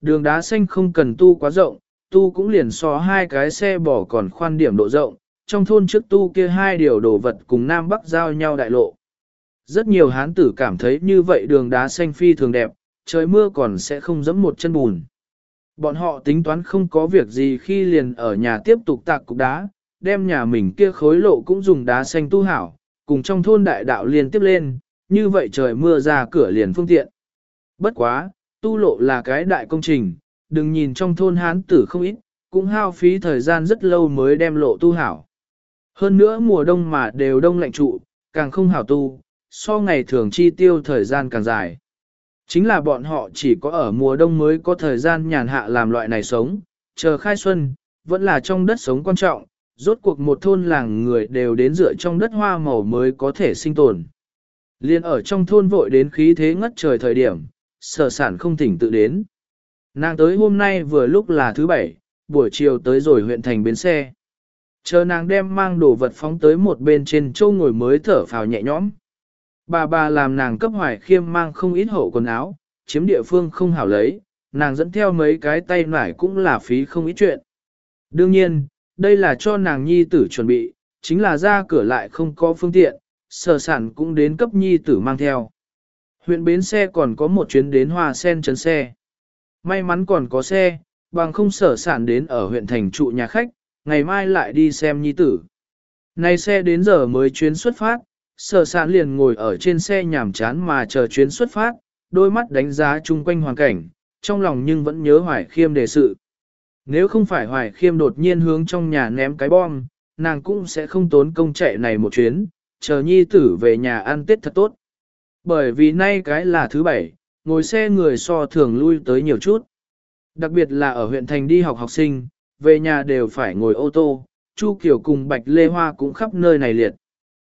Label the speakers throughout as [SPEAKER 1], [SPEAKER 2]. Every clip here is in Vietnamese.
[SPEAKER 1] Đường đá xanh không cần tu quá rộng, tu cũng liền so hai cái xe bỏ còn khoan điểm độ rộng, trong thôn trước tu kia hai điều đồ vật cùng Nam Bắc giao nhau đại lộ. Rất nhiều hán tử cảm thấy như vậy đường đá xanh phi thường đẹp, trời mưa còn sẽ không dẫm một chân bùn. Bọn họ tính toán không có việc gì khi liền ở nhà tiếp tục tạc cục đá, đem nhà mình kia khối lộ cũng dùng đá xanh tu hảo, cùng trong thôn đại đạo liền tiếp lên, như vậy trời mưa ra cửa liền phương tiện. Bất quá, tu lộ là cái đại công trình, đừng nhìn trong thôn hán tử không ít, cũng hao phí thời gian rất lâu mới đem lộ tu hảo. Hơn nữa mùa đông mà đều đông lạnh trụ, càng không hảo tu, so ngày thường chi tiêu thời gian càng dài. Chính là bọn họ chỉ có ở mùa đông mới có thời gian nhàn hạ làm loại này sống, chờ khai xuân, vẫn là trong đất sống quan trọng, rốt cuộc một thôn làng người đều đến dựa trong đất hoa màu mới có thể sinh tồn. Liên ở trong thôn vội đến khí thế ngất trời thời điểm, sở sản không thỉnh tự đến. Nàng tới hôm nay vừa lúc là thứ bảy, buổi chiều tới rồi huyện thành bến xe. Chờ nàng đem mang đồ vật phóng tới một bên trên châu ngồi mới thở phào nhẹ nhõm. Bà bà làm nàng cấp hoài khiêm mang không ít hậu quần áo, chiếm địa phương không hảo lấy, nàng dẫn theo mấy cái tay nải cũng là phí không ít chuyện. Đương nhiên, đây là cho nàng nhi tử chuẩn bị, chính là ra cửa lại không có phương tiện, sở sản cũng đến cấp nhi tử mang theo. Huyện bến xe còn có một chuyến đến hoa sen chấn xe. May mắn còn có xe, bằng không sở sản đến ở huyện thành trụ nhà khách, ngày mai lại đi xem nhi tử. Nay xe đến giờ mới chuyến xuất phát, sở sản liền ngồi ở trên xe nhảm chán mà chờ chuyến xuất phát, đôi mắt đánh giá chung quanh hoàn cảnh, trong lòng nhưng vẫn nhớ hoài khiêm đề sự. Nếu không phải hoài khiêm đột nhiên hướng trong nhà ném cái bom, nàng cũng sẽ không tốn công chạy này một chuyến, chờ nhi tử về nhà ăn tết thật tốt. Bởi vì nay cái là thứ bảy, ngồi xe người so thường lui tới nhiều chút. Đặc biệt là ở huyện thành đi học học sinh, về nhà đều phải ngồi ô tô, Chu Kiều cùng Bạch Lê Hoa cũng khắp nơi này liệt.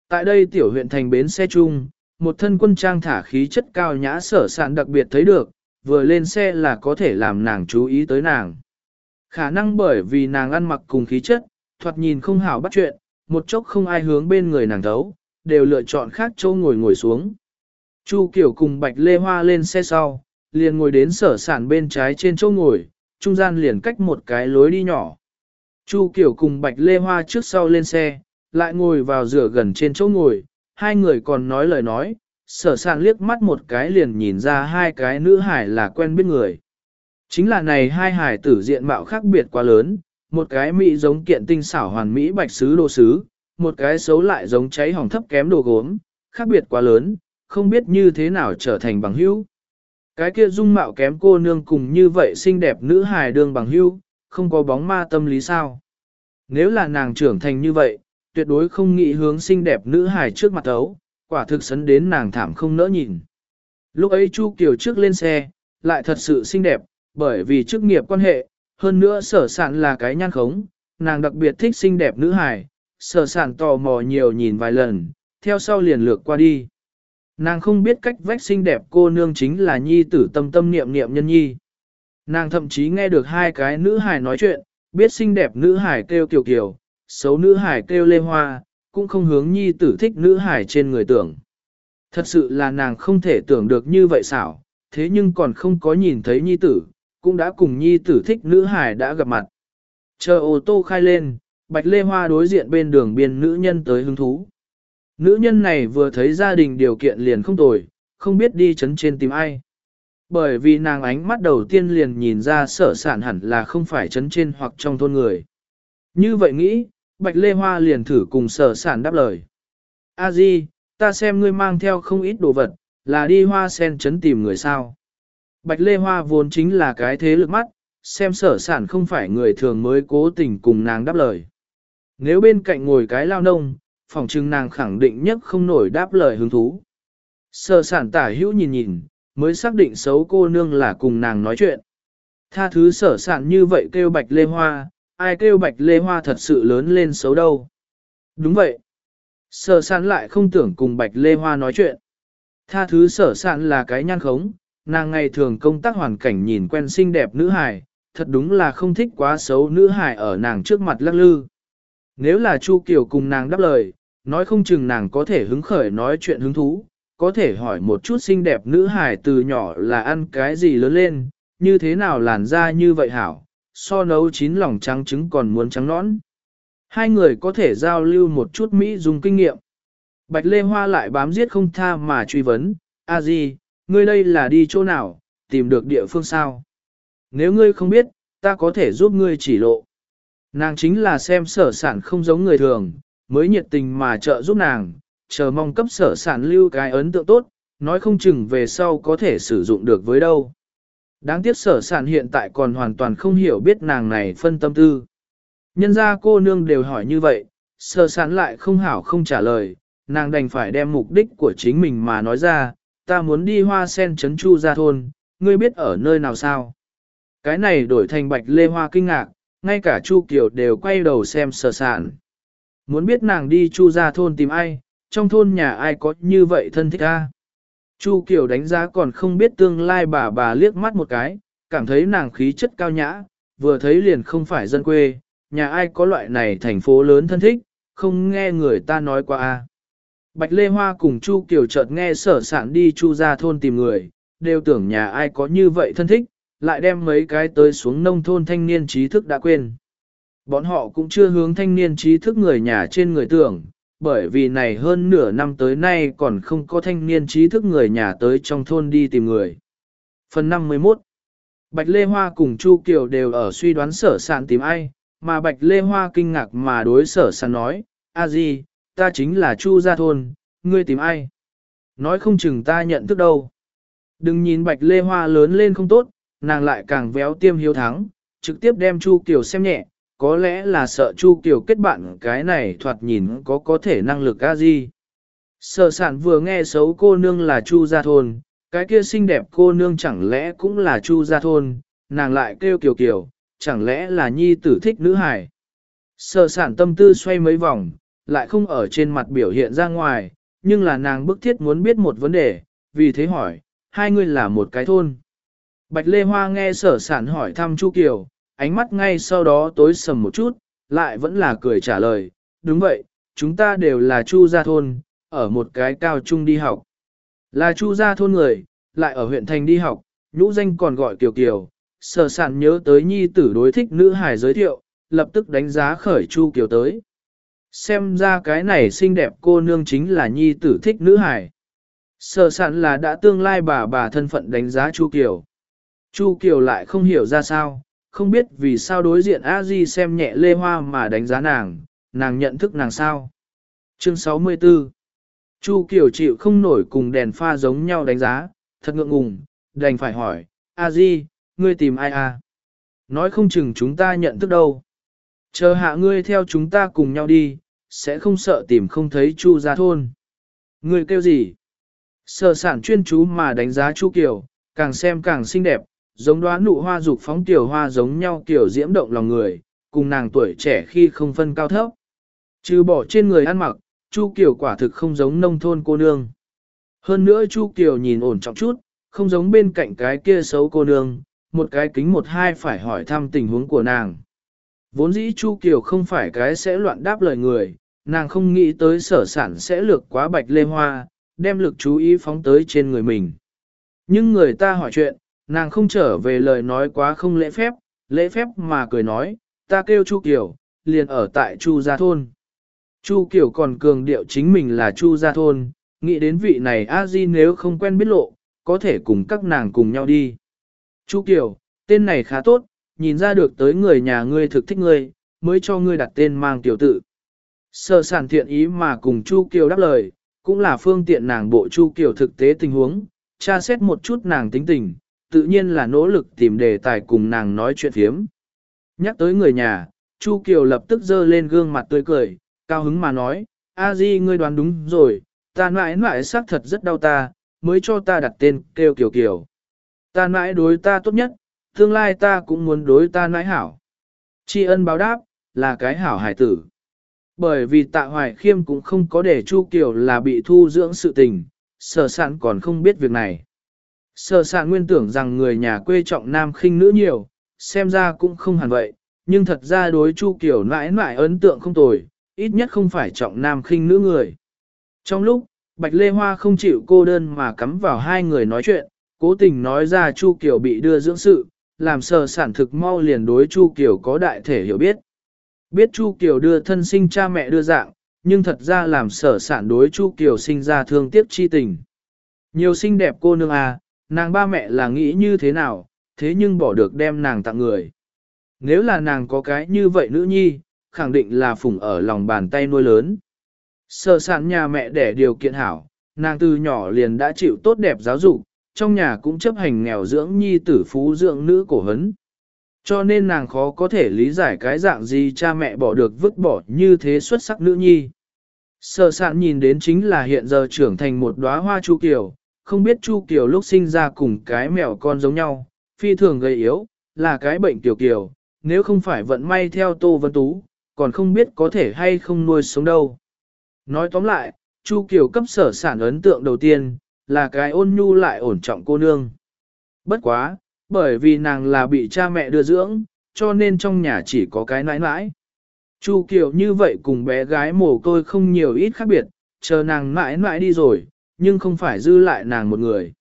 [SPEAKER 1] Tại đây tiểu huyện thành bến xe chung, một thân quân trang thả khí chất cao nhã sở sản đặc biệt thấy được, vừa lên xe là có thể làm nàng chú ý tới nàng. Khả năng bởi vì nàng ăn mặc cùng khí chất, thoạt nhìn không hảo bắt chuyện, một chốc không ai hướng bên người nàng thấu, đều lựa chọn khác châu ngồi ngồi xuống. Chu Kiều cùng Bạch Lê Hoa lên xe sau, liền ngồi đến sở sản bên trái trên chỗ ngồi, trung gian liền cách một cái lối đi nhỏ. Chu Kiều cùng Bạch Lê Hoa trước sau lên xe, lại ngồi vào rửa gần trên chỗ ngồi, hai người còn nói lời nói, sở sản liếc mắt một cái liền nhìn ra hai cái nữ hải là quen biết người. Chính là này hai hải tử diện mạo khác biệt quá lớn, một cái mỹ giống kiện tinh xảo hoàn mỹ bạch sứ đồ sứ, một cái xấu lại giống cháy hỏng thấp kém đồ gốm, khác biệt quá lớn, không biết như thế nào trở thành bằng hữu. Cái kia dung mạo kém cô nương cùng như vậy xinh đẹp nữ hài đương bằng hữu, không có bóng ma tâm lý sao. Nếu là nàng trưởng thành như vậy, tuyệt đối không nghĩ hướng xinh đẹp nữ hài trước mặt ấu, quả thực sấn đến nàng thảm không nỡ nhìn. Lúc ấy Chu Kiều trước lên xe, lại thật sự xinh đẹp, bởi vì chức nghiệp quan hệ, hơn nữa sở sản là cái nhan khống, nàng đặc biệt thích xinh đẹp nữ hài, sở sản tò mò nhiều nhìn vài lần, theo sau liền lược qua đi. Nàng không biết cách vách xinh đẹp cô nương chính là nhi tử tâm tâm niệm niệm nhân nhi. Nàng thậm chí nghe được hai cái nữ hài nói chuyện, biết xinh đẹp nữ hài kêu kiều kiều, xấu nữ hài kêu lê hoa, cũng không hướng nhi tử thích nữ hài trên người tưởng. Thật sự là nàng không thể tưởng được như vậy xảo, thế nhưng còn không có nhìn thấy nhi tử, cũng đã cùng nhi tử thích nữ hài đã gặp mặt. Chờ ô tô khai lên, bạch lê hoa đối diện bên đường biên nữ nhân tới hứng thú. Nữ nhân này vừa thấy gia đình điều kiện liền không tồi, không biết đi chấn trên tìm ai. Bởi vì nàng ánh mắt đầu tiên liền nhìn ra sở sản hẳn là không phải chấn trên hoặc trong thôn người. Như vậy nghĩ, Bạch Lê Hoa liền thử cùng sở sản đáp lời. A Di, ta xem ngươi mang theo không ít đồ vật, là đi hoa sen chấn tìm người sao. Bạch Lê Hoa vốn chính là cái thế lực mắt, xem sở sản không phải người thường mới cố tình cùng nàng đáp lời. Nếu bên cạnh ngồi cái lao nông, phòng trưng nàng khẳng định nhất không nổi đáp lời hứng thú. Sở sản tả hữu nhìn nhìn, mới xác định xấu cô nương là cùng nàng nói chuyện. Tha thứ sở sản như vậy kêu bạch lê hoa, ai kêu bạch lê hoa thật sự lớn lên xấu đâu. Đúng vậy. Sở sản lại không tưởng cùng bạch lê hoa nói chuyện. Tha thứ sở sản là cái nhan khống, nàng ngày thường công tác hoàn cảnh nhìn quen xinh đẹp nữ hài, thật đúng là không thích quá xấu nữ hài ở nàng trước mặt lắc lư. Nếu là Chu Kiều cùng nàng đáp lời, nói không chừng nàng có thể hứng khởi nói chuyện hứng thú, có thể hỏi một chút xinh đẹp nữ hài từ nhỏ là ăn cái gì lớn lên, như thế nào làn da như vậy hảo, so nấu chín lòng trắng trứng còn muốn trắng nõn. Hai người có thể giao lưu một chút Mỹ dùng kinh nghiệm. Bạch Lê Hoa lại bám giết không tha mà truy vấn, a gì, ngươi đây là đi chỗ nào, tìm được địa phương sao? Nếu ngươi không biết, ta có thể giúp ngươi chỉ lộ. Nàng chính là xem sở sản không giống người thường, mới nhiệt tình mà trợ giúp nàng, chờ mong cấp sở sản lưu cái ấn tượng tốt, nói không chừng về sau có thể sử dụng được với đâu. Đáng tiếc sở sản hiện tại còn hoàn toàn không hiểu biết nàng này phân tâm tư. Nhân ra cô nương đều hỏi như vậy, sở sản lại không hảo không trả lời, nàng đành phải đem mục đích của chính mình mà nói ra, ta muốn đi hoa sen trấn chu ra thôn, ngươi biết ở nơi nào sao? Cái này đổi thành bạch lê hoa kinh ngạc, ngay cả Chu Kiều đều quay đầu xem sở sản. Muốn biết nàng đi Chu ra thôn tìm ai, trong thôn nhà ai có như vậy thân thích a? Chu Kiều đánh giá còn không biết tương lai bà bà liếc mắt một cái, cảm thấy nàng khí chất cao nhã, vừa thấy liền không phải dân quê, nhà ai có loại này thành phố lớn thân thích, không nghe người ta nói qua a. Bạch Lê Hoa cùng Chu Kiều chợt nghe sở sản đi Chu ra thôn tìm người, đều tưởng nhà ai có như vậy thân thích, lại đem mấy cái tới xuống nông thôn thanh niên trí thức đã quên. Bọn họ cũng chưa hướng thanh niên trí thức người nhà trên người tưởng, bởi vì này hơn nửa năm tới nay còn không có thanh niên trí thức người nhà tới trong thôn đi tìm người. Phần 51 Bạch Lê Hoa cùng Chu Kiều đều ở suy đoán sở sản tìm ai, mà Bạch Lê Hoa kinh ngạc mà đối sở sản nói, a gì, ta chính là Chu gia thôn, ngươi tìm ai? Nói không chừng ta nhận thức đâu. Đừng nhìn Bạch Lê Hoa lớn lên không tốt, nàng lại càng véo tiêm hiếu thắng, trực tiếp đem Chu Kiều xem nhẹ, có lẽ là sợ Chu Kiều kết bạn cái này thoạt nhìn có có thể năng lực a gì. Sở sản vừa nghe xấu cô nương là Chu gia thôn, cái kia xinh đẹp cô nương chẳng lẽ cũng là Chu gia thôn, nàng lại kêu Kiều Kiều, chẳng lẽ là nhi tử thích nữ hải. Sở sản tâm tư xoay mấy vòng, lại không ở trên mặt biểu hiện ra ngoài, nhưng là nàng bức thiết muốn biết một vấn đề, vì thế hỏi, hai người là một cái thôn. Bạch Lê Hoa nghe sở sản hỏi thăm Chu Kiều, ánh mắt ngay sau đó tối sầm một chút, lại vẫn là cười trả lời, đúng vậy, chúng ta đều là Chu gia thôn, ở một cái cao trung đi học. Là Chu gia thôn người, lại ở huyện thành đi học, nhũ danh còn gọi Kiều Kiều, sở sản nhớ tới nhi tử đối thích nữ hài giới thiệu, lập tức đánh giá khởi Chu Kiều tới. Xem ra cái này xinh đẹp cô nương chính là nhi tử thích nữ hài. Sở sản là đã tương lai bà bà thân phận đánh giá Chu Kiều. Chu Kiều lại không hiểu ra sao, không biết vì sao đối diện a di xem nhẹ lê hoa mà đánh giá nàng, nàng nhận thức nàng sao. Chương 64 Chu Kiều chịu không nổi cùng đèn pha giống nhau đánh giá, thật ngượng ngùng, đành phải hỏi, a di, ngươi tìm ai à? Nói không chừng chúng ta nhận thức đâu. Chờ hạ ngươi theo chúng ta cùng nhau đi, sẽ không sợ tìm không thấy Chu ra thôn. Ngươi kêu gì? Sở sản chuyên chú mà đánh giá Chu Kiều, càng xem càng xinh đẹp, giống đoán nụ hoa dục phóng tiểu hoa giống nhau tiểu diễm động lòng người, cùng nàng tuổi trẻ khi không phân cao thấp. Trừ bỏ trên người ăn mặc, Chu Kiều quả thực không giống nông thôn cô nương. Hơn nữa Chu Kiều nhìn ổn trọng chút, không giống bên cạnh cái kia xấu cô nương, một cái kính một hai phải hỏi thăm tình huống của nàng. Vốn dĩ Chu Kiều không phải cái sẽ loạn đáp lời người, nàng không nghĩ tới sở sản sẽ lược quá bạch lê hoa, đem lực chú ý phóng tới trên người mình. Nhưng người ta hỏi chuyện, nàng không trở về lời nói quá không lễ phép, lễ phép mà cười nói, ta kêu Chu Kiều, liền ở tại Chu Gia Thôn. Chu Kiều còn cường điệu chính mình là Chu Gia Thôn, nghĩ đến vị này a di nếu không quen biết lộ, có thể cùng các nàng cùng nhau đi. Chu Kiều, tên này khá tốt, nhìn ra được tới người nhà ngươi thực thích ngươi, mới cho ngươi đặt tên mang tiểu tự. Sở sản thiện ý mà cùng Chu Kiều đáp lời, cũng là phương tiện nàng bộ Chu Kiều thực tế tình huống, tra xét một chút nàng tính tình, tự nhiên là nỗ lực tìm đề tài cùng nàng nói chuyện phiếm. Nhắc tới người nhà, Chu Kiều lập tức dơ lên gương mặt tươi cười, cao hứng mà nói, A Di ngươi đoán đúng rồi, ta mãi mãi xác thật rất đau ta, mới cho ta đặt tên kêu Kiều Kiều. Ta mãi đối ta tốt nhất, tương lai ta cũng muốn đối ta mãi hảo. Tri ân báo đáp, là cái hảo hải tử. Bởi vì tạ hoài khiêm cũng không có để Chu Kiều là bị thu dưỡng sự tình, sở sản còn không biết việc này. Sở sản nguyên tưởng rằng người nhà quê trọng nam khinh nữ nhiều, xem ra cũng không hẳn vậy, nhưng thật ra đối Chu Kiều mãi mãi ấn tượng không tồi, ít nhất không phải trọng nam khinh nữ người. Trong lúc, Bạch Lê Hoa không chịu cô đơn mà cắm vào hai người nói chuyện, cố tình nói ra Chu Kiều bị đưa dưỡng sự, làm sở sản thực mau liền đối Chu Kiều có đại thể hiểu biết. Biết Chu Kiều đưa thân sinh cha mẹ đưa dạng, nhưng thật ra làm sở sản đối Chu Kiều sinh ra thương tiếc chi tình. Nhiều xinh đẹp cô nương à, nàng ba mẹ là nghĩ như thế nào, thế nhưng bỏ được đem nàng tặng người. Nếu là nàng có cái như vậy nữ nhi, khẳng định là phụng ở lòng bàn tay nuôi lớn. Sở sản nhà mẹ để điều kiện hảo, nàng từ nhỏ liền đã chịu tốt đẹp giáo dục, trong nhà cũng chấp hành nghèo dưỡng nhi tử phú dưỡng nữ cổ hấn. Cho nên nàng khó có thể lý giải cái dạng gì cha mẹ bỏ được vứt bỏ như thế xuất sắc nữ nhi. Sở sản nhìn đến chính là hiện giờ trưởng thành một đóa hoa chu kiều, không biết chu kiều lúc sinh ra cùng cái mèo con giống nhau, phi thường gây yếu, là cái bệnh tiểu kiều, nếu không phải vận may theo Tô Vân Tú, còn không biết có thể hay không nuôi sống đâu. Nói tóm lại, Chu Kiều cấp sở sản ấn tượng đầu tiên, là cái ôn nhu lại ổn trọng cô nương. Bất quá, bởi vì nàng là bị cha mẹ đưa dưỡng, cho nên trong nhà chỉ có cái nãi nãi. Chu Kiều như vậy cùng bé gái mồ côi không nhiều ít khác biệt, chờ nàng mãi mãi đi rồi, nhưng không phải dư lại nàng một người.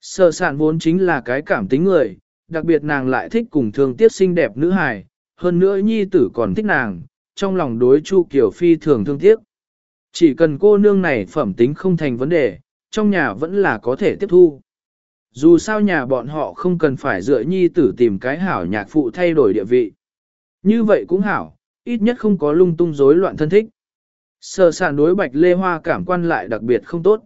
[SPEAKER 1] Sở sản vốn chính là cái cảm tính người, đặc biệt nàng lại thích cùng thương tiếc xinh đẹp nữ hài, hơn nữa nhi tử còn thích nàng, trong lòng đối Chu Kiều Phi thường thương tiếc. Chỉ cần cô nương này phẩm tính không thành vấn đề, trong nhà vẫn là có thể tiếp thu. Dù sao nhà bọn họ không cần phải dựa nhi tử tìm cái hảo nhạc phụ thay đổi địa vị. Như vậy cũng hảo, ít nhất không có lung tung rối loạn thân thích. Sở sản đối bạch lê hoa cảm quan lại đặc biệt không tốt.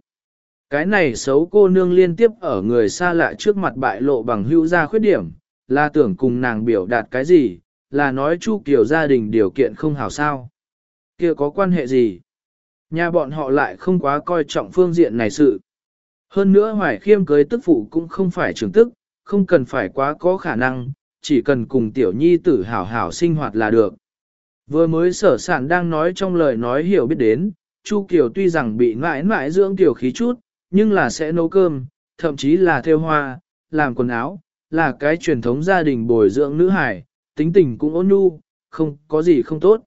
[SPEAKER 1] Cái này xấu cô nương liên tiếp ở người xa lạ trước mặt bại lộ bằng hữu ra khuyết điểm, là tưởng cùng nàng biểu đạt cái gì, là nói Chu Kiều gia đình điều kiện không hảo sao. kia có quan hệ gì? Nhà bọn họ lại không quá coi trọng phương diện này sự. Hơn nữa hoài khiêm cưới tức phụ cũng không phải trưởng tức, không cần phải quá có khả năng, chỉ cần cùng tiểu nhi tử hảo hảo sinh hoạt là được. Vừa mới sở sản đang nói trong lời nói hiểu biết đến, Chu Kiều tuy rằng bị mãi mãi dưỡng tiểu khí chút, nhưng là sẽ nấu cơm, thậm chí là theo hoa, làm quần áo, là cái truyền thống gia đình bồi dưỡng nữ hải, tính tình cũng ôn nhu, không có gì không tốt.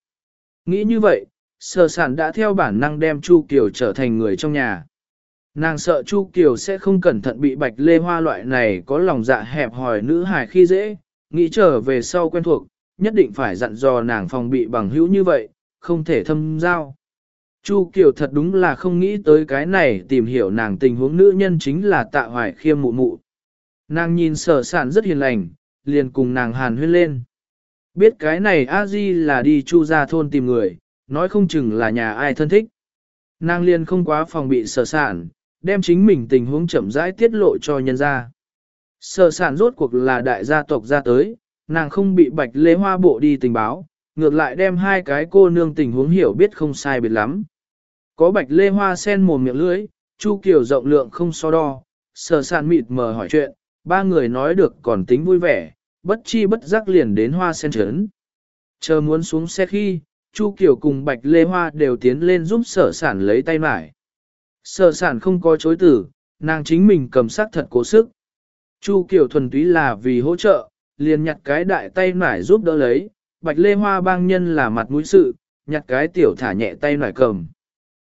[SPEAKER 1] Nghĩ như vậy, sở sản đã theo bản năng đem Chu Kiều trở thành người trong nhà. Nàng sợ Chu Kiều sẽ không cẩn thận bị bạch lê hoa loại này có lòng dạ hẹp hòi nữ hài khi dễ, nghĩ trở về sau quen thuộc, nhất định phải dặn dò nàng phòng bị bằng hữu như vậy, không thể thâm giao. Chu Kiều thật đúng là không nghĩ tới cái này tìm hiểu nàng tình huống nữ nhân chính là tạ hoài khiêm mụ mụ. Nàng nhìn sở sản rất hiền lành, liền cùng nàng hàn huyên lên. Biết cái này a di là đi chu ra thôn tìm người, nói không chừng là nhà ai thân thích. Nàng liền không quá phòng bị sở sản, đem chính mình tình huống chậm rãi tiết lộ cho nhân gia. Sở sản rốt cuộc là đại gia tộc ra tới, nàng không bị bạch lê hoa bộ đi tình báo, ngược lại đem hai cái cô nương tình huống hiểu biết không sai biệt lắm. Có bạch lê hoa sen mồm miệng lưỡi, chu kiều rộng lượng không so đo, sở sản mịt mờ hỏi chuyện, ba người nói được còn tính vui vẻ, bất chi bất giác liền đến hoa sen trấn. Chờ muốn xuống xe khi, Chu Kiều cùng Bạch Lê Hoa đều tiến lên giúp sở sản lấy tay mải. Sở sản không có chối tử, nàng chính mình cầm sắc thật cố sức. Chu Kiều thuần túy là vì hỗ trợ, liền nhặt cái đại tay mải giúp đỡ lấy, Bạch Lê Hoa bang nhân là mặt mũi sự, nhặt cái tiểu thả nhẹ tay mải cầm.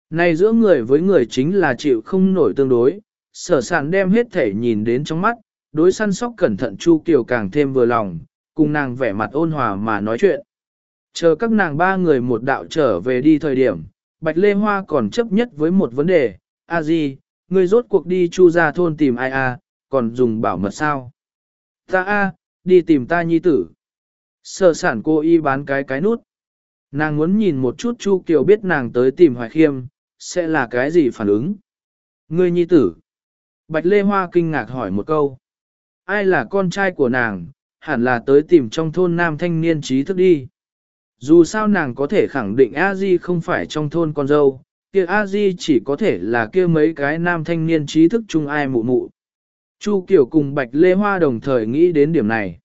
[SPEAKER 1] Này giữa người với người chính là chịu không nổi tương đối, sở sản đem hết thể nhìn đến trong mắt, đối săn sóc cẩn thận Chu Kiều càng thêm vừa lòng, cùng nàng vẻ mặt ôn hòa mà nói chuyện. Chờ các nàng ba người một đạo trở về đi thời điểm, Bạch Lê Hoa còn chấp nhất với một vấn đề, a gì, người rốt cuộc đi chu ra thôn tìm ai a, còn dùng bảo mật sao? Ta a, đi tìm ta nhi tử. Sở sản cô y bán cái cái nút. Nàng muốn nhìn một chút Chu Kiều biết nàng tới tìm Hoài Khiêm, sẽ là cái gì phản ứng? Ngươi nhi tử. Bạch Lê Hoa kinh ngạc hỏi một câu. Ai là con trai của nàng, hẳn là tới tìm trong thôn nam thanh niên trí thức đi. Dù sao nàng có thể khẳng định a di không phải trong thôn con dâu, kia a di chỉ có thể là kia mấy cái nam thanh niên trí thức chung ai mụ mụ. Chu Kiều cùng Bạch Lê Hoa đồng thời nghĩ đến điểm này.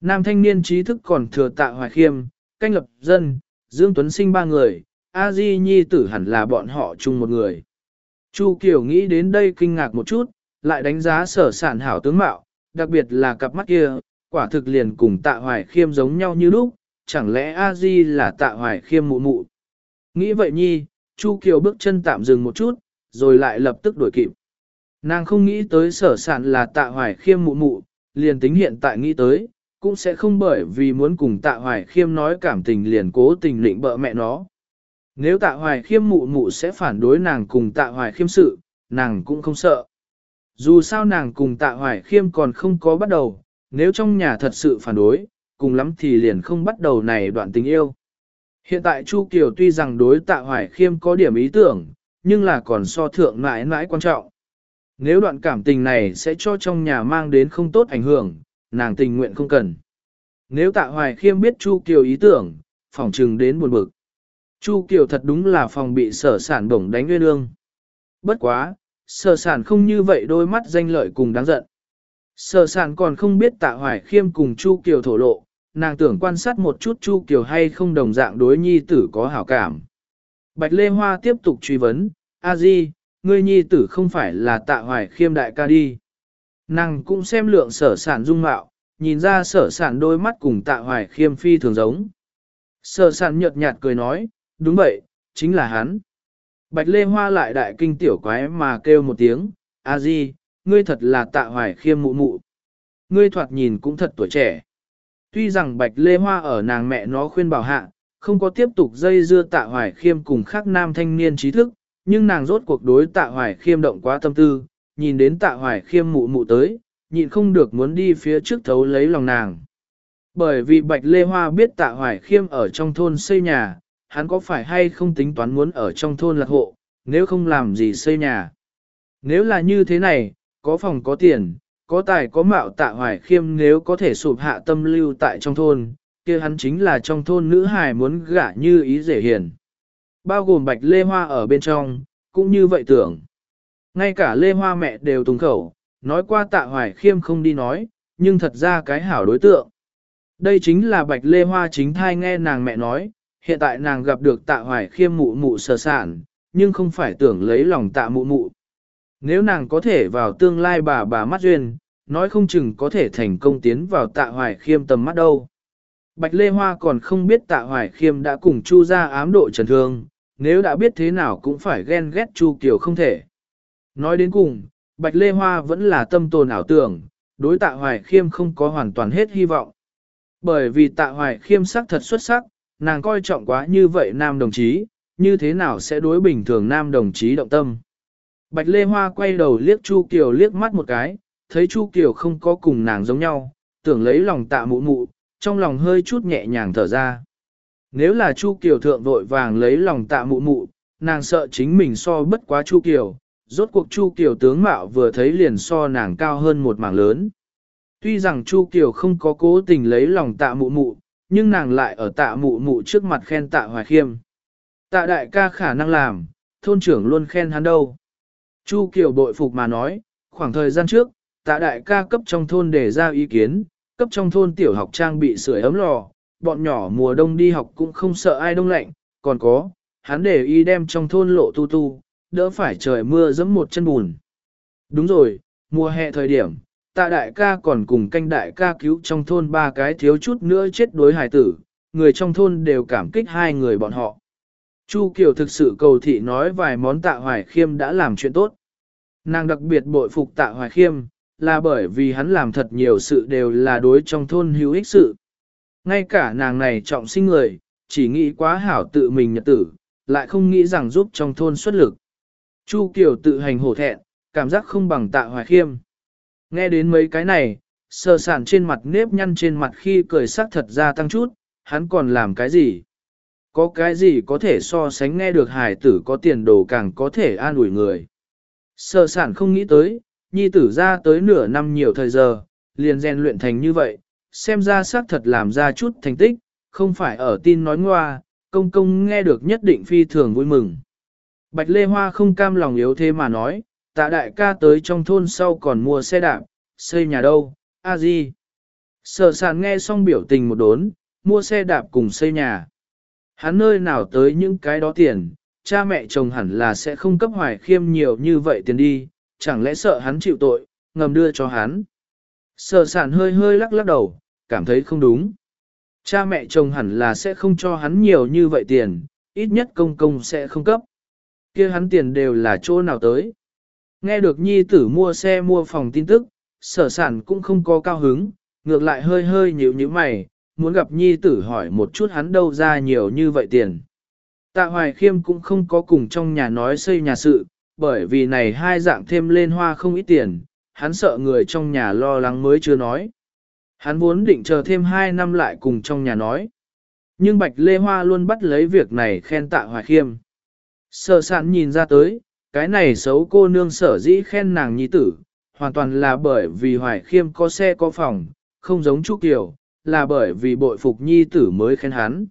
[SPEAKER 1] Nam thanh niên trí thức còn thừa tạ hoài khiêm, canh lập dân, Dương Tuấn sinh ba người, a di nhi tử hẳn là bọn họ chung một người. Chu Kiều nghĩ đến đây kinh ngạc một chút, lại đánh giá sở sản hảo tướng mạo, đặc biệt là cặp mắt kia, quả thực liền cùng tạ hoài khiêm giống nhau như lúc, chẳng lẽ a di là tạ hoài khiêm mụ mụ. Nghĩ vậy nhi, Chu Kiều bước chân tạm dừng một chút, rồi lại lập tức đuổi kịp. Nàng không nghĩ tới sở sản là tạ hoài khiêm mụ mụ, liền tính hiện tại nghĩ tới, cũng sẽ không bởi vì muốn cùng tạ hoài khiêm nói cảm tình liền cố tình lịnh bợ mẹ nó. Nếu tạ hoài khiêm mụ mụ sẽ phản đối nàng cùng tạ hoài khiêm sự, nàng cũng không sợ. Dù sao nàng cùng tạ hoài khiêm còn không có bắt đầu, nếu trong nhà thật sự phản đối, cùng lắm thì liền không bắt đầu này đoạn tình yêu. Hiện tại Chu Kiều tuy rằng đối tạ hoài khiêm có điểm ý tưởng, nhưng là còn so thượng mãi mãi quan trọng. Nếu đoạn cảm tình này sẽ cho trong nhà mang đến không tốt ảnh hưởng, nàng tình nguyện không cần. Nếu tạ hoài khiêm biết Chu Kiều ý tưởng, phỏng trừng đến buồn bực. Chu Kiều thật đúng là phòng bị sở sản bổng đánh nguyên ương. Bất quá, sở sản không như vậy đôi mắt danh lợi cùng đáng giận. Sở sản còn không biết tạ hoài khiêm cùng Chu Kiều thổ lộ, nàng tưởng quan sát một chút Chu Kiều hay không đồng dạng đối nhi tử có hảo cảm. Bạch Lê Hoa tiếp tục truy vấn, A Di, ngươi nhi tử không phải là tạ hoài khiêm đại ca đi. Nàng cũng xem lượng sở sản dung mạo, nhìn ra sở sản đôi mắt cùng tạ hoài khiêm phi thường giống. Sở sản nhợt nhạt cười nói, đúng vậy, chính là hắn. Bạch Lê Hoa lại đại kinh tiểu quái mà kêu một tiếng, A Di, ngươi thật là tạ hoài khiêm mụ mụ. Ngươi thoạt nhìn cũng thật tuổi trẻ. Tuy rằng Bạch Lê Hoa ở nàng mẹ nó khuyên bảo hạ, không có tiếp tục dây dưa tạ hoài khiêm cùng khác nam thanh niên trí thức, nhưng nàng rốt cuộc đối tạ hoài khiêm động quá tâm tư, nhìn đến tạ hoài khiêm mụ mụ tới, nhịn không được muốn đi phía trước thấu lấy lòng nàng. Bởi vì Bạch Lê Hoa biết tạ hoài khiêm ở trong thôn xây nhà, hắn có phải hay không tính toán muốn ở trong thôn lạc hộ, nếu không làm gì xây nhà. Nếu là như thế này, có phòng có tiền, có tài có mạo tạ hoài khiêm nếu có thể sụp hạ tâm lưu tại trong thôn, kia hắn chính là trong thôn nữ hài muốn gả như ý dễ hiền. Bao gồm bạch lê hoa ở bên trong, cũng như vậy tưởng. Ngay cả lê hoa mẹ đều tùng khẩu, nói qua tạ hoài khiêm không đi nói, nhưng thật ra cái hảo đối tượng. Đây chính là bạch lê hoa chính thai nghe nàng mẹ nói, hiện tại nàng gặp được tạ hoài khiêm mụ mụ sở sản, nhưng không phải tưởng lấy lòng tạ mụ mụ. Nếu nàng có thể vào tương lai bà bà mắt duyên, nói không chừng có thể thành công tiến vào tạ hoài khiêm tầm mắt đâu. Bạch Lê Hoa còn không biết tạ hoài khiêm đã cùng Chu ra ám độ trần thương, nếu đã biết thế nào cũng phải ghen ghét Chu Kiều không thể. Nói đến cùng, Bạch Lê Hoa vẫn là tâm tồn ảo tưởng, đối tạ hoài khiêm không có hoàn toàn hết hy vọng. Bởi vì tạ hoài khiêm sắc thật xuất sắc, nàng coi trọng quá như vậy nam đồng chí, như thế nào sẽ đối bình thường nam đồng chí động tâm. Bạch Lê Hoa quay đầu liếc Chu Kiều liếc mắt một cái, thấy Chu Kiều không có cùng nàng giống nhau, tưởng lấy lòng tạ mụ mụ, trong lòng hơi chút nhẹ nhàng thở ra. Nếu là Chu Kiều thượng vội vàng lấy lòng tạ mụ mụ, nàng sợ chính mình so bất quá Chu Kiều, rốt cuộc Chu Kiều tướng mạo vừa thấy liền so nàng cao hơn một mảng lớn. Tuy rằng Chu Kiều không có cố tình lấy lòng tạ mụ mụ, nhưng nàng lại ở tạ mụ mụ trước mặt khen tạ hoài khiêm. Tạ đại ca khả năng làm, thôn trưởng luôn khen hắn đâu. Chu Kiều bội phục mà nói, khoảng thời gian trước, tạ đại ca cấp trong thôn để ra ý kiến, cấp trong thôn tiểu học trang bị sưởi ấm lò, bọn nhỏ mùa đông đi học cũng không sợ ai đông lạnh, còn có, hắn để ý đem trong thôn lộ tu tu, đỡ phải trời mưa dẫm một chân bùn. Đúng rồi, mùa hè thời điểm, tạ đại ca còn cùng canh đại ca cứu trong thôn ba cái thiếu chút nữa chết đối hài tử, người trong thôn đều cảm kích hai người bọn họ. Chu Kiều thực sự cầu thị nói vài món tạ hoài khiêm đã làm chuyện tốt. Nàng đặc biệt bội phục tạ hoài khiêm, là bởi vì hắn làm thật nhiều sự đều là đối trong thôn hữu ích sự. Ngay cả nàng này trọng sinh người, chỉ nghĩ quá hảo tự mình nhật tử, lại không nghĩ rằng giúp trong thôn xuất lực. Chu Kiều tự hành hổ thẹn, cảm giác không bằng tạ hoài khiêm. Nghe đến mấy cái này, sơ sản trên mặt nếp nhăn trên mặt khi cười sắc thật ra tăng chút, hắn còn làm cái gì? Có cái gì có thể so sánh nghe được hài tử có tiền đồ càng có thể an ủi người? Sơ sản không nghĩ tới, nhi tử ra tới nửa năm nhiều thời giờ, liền rèn luyện thành như vậy, xem ra xác thật làm ra chút thành tích, không phải ở tin nói ngoa, công công nghe được nhất định phi thường vui mừng. Bạch Lê Hoa không cam lòng yếu thế mà nói, tạ đại ca tới trong thôn sau còn mua xe đạp, xây nhà đâu, a di. Sở sản nghe xong biểu tình một đốn, mua xe đạp cùng xây nhà. Hắn nơi nào tới những cái đó tiền, cha mẹ chồng hẳn là sẽ không cấp hoài khiêm nhiều như vậy tiền đi, chẳng lẽ sợ hắn chịu tội, ngầm đưa cho hắn. Sở sản hơi hơi lắc lắc đầu, cảm thấy không đúng. Cha mẹ chồng hẳn là sẽ không cho hắn nhiều như vậy tiền, ít nhất công công sẽ không cấp. kia hắn tiền đều là chỗ nào tới. Nghe được nhi tử mua xe mua phòng tin tức, sở sản cũng không có cao hứng, ngược lại hơi hơi nhíu nhíu mày, muốn gặp nhi tử hỏi một chút hắn đâu ra nhiều như vậy tiền. Tạ Hoài Khiêm cũng không có cùng trong nhà nói xây nhà sự, bởi vì này hai dạng thêm lên hoa không ít tiền, hắn sợ người trong nhà lo lắng mới chưa nói. Hắn vốn định chờ thêm hai năm lại cùng trong nhà nói. Nhưng Bạch Lê Hoa luôn bắt lấy việc này khen tạ Hoài Khiêm. Sở sản nhìn ra tới, cái này xấu cô nương sở dĩ khen nàng nhi tử, hoàn toàn là bởi vì Hoài Khiêm có xe có phòng, không giống chu Kiều, là bởi vì bội phục nhi tử mới khen hắn.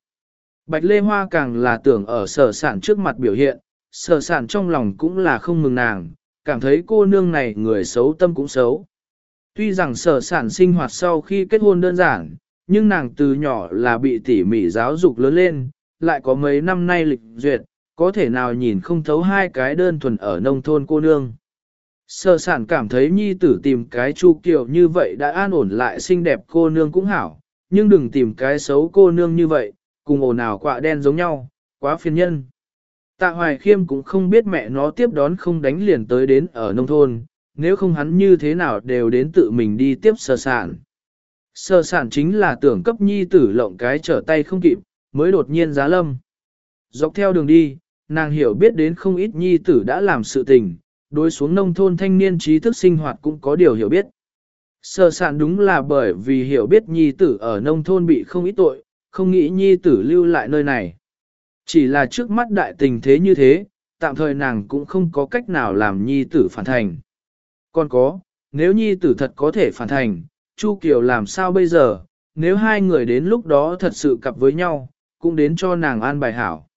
[SPEAKER 1] Bạch Lê Hoa càng là tưởng ở sở sản trước mặt biểu hiện, sở sản trong lòng cũng là không mừng nàng, cảm thấy cô nương này người xấu tâm cũng xấu. Tuy rằng sở sản sinh hoạt sau khi kết hôn đơn giản, nhưng nàng từ nhỏ là bị tỉ mỉ giáo dục lớn lên, lại có mấy năm nay lịch duyệt, có thể nào nhìn không thấu hai cái đơn thuần ở nông thôn cô nương. Sở sản cảm thấy nhi tử tìm cái chu kiểu như vậy đã an ổn lại xinh đẹp cô nương cũng hảo, nhưng đừng tìm cái xấu cô nương như vậy, cùng ồn ào quạ đen giống nhau, quá phiền nhân. Tạ Hoài Khiêm cũng không biết mẹ nó tiếp đón không đánh liền tới đến ở nông thôn, nếu không hắn như thế nào đều đến tự mình đi tiếp sơ sản. Sơ sản chính là tưởng cấp nhi tử lộng cái trở tay không kịp, mới đột nhiên giá lâm. Dọc theo đường đi, nàng hiểu biết đến không ít nhi tử đã làm sự tình, đối xuống nông thôn thanh niên trí thức sinh hoạt cũng có điều hiểu biết. Sơ sản đúng là bởi vì hiểu biết nhi tử ở nông thôn bị không ít tội, không nghĩ nhi tử lưu lại nơi này. Chỉ là trước mắt đại tình thế như thế, tạm thời nàng cũng không có cách nào làm nhi tử phản thành. Còn có, nếu nhi tử thật có thể phản thành, Chu Kiều làm sao bây giờ, nếu hai người đến lúc đó thật sự cặp với nhau, cũng đến cho nàng an bài hảo.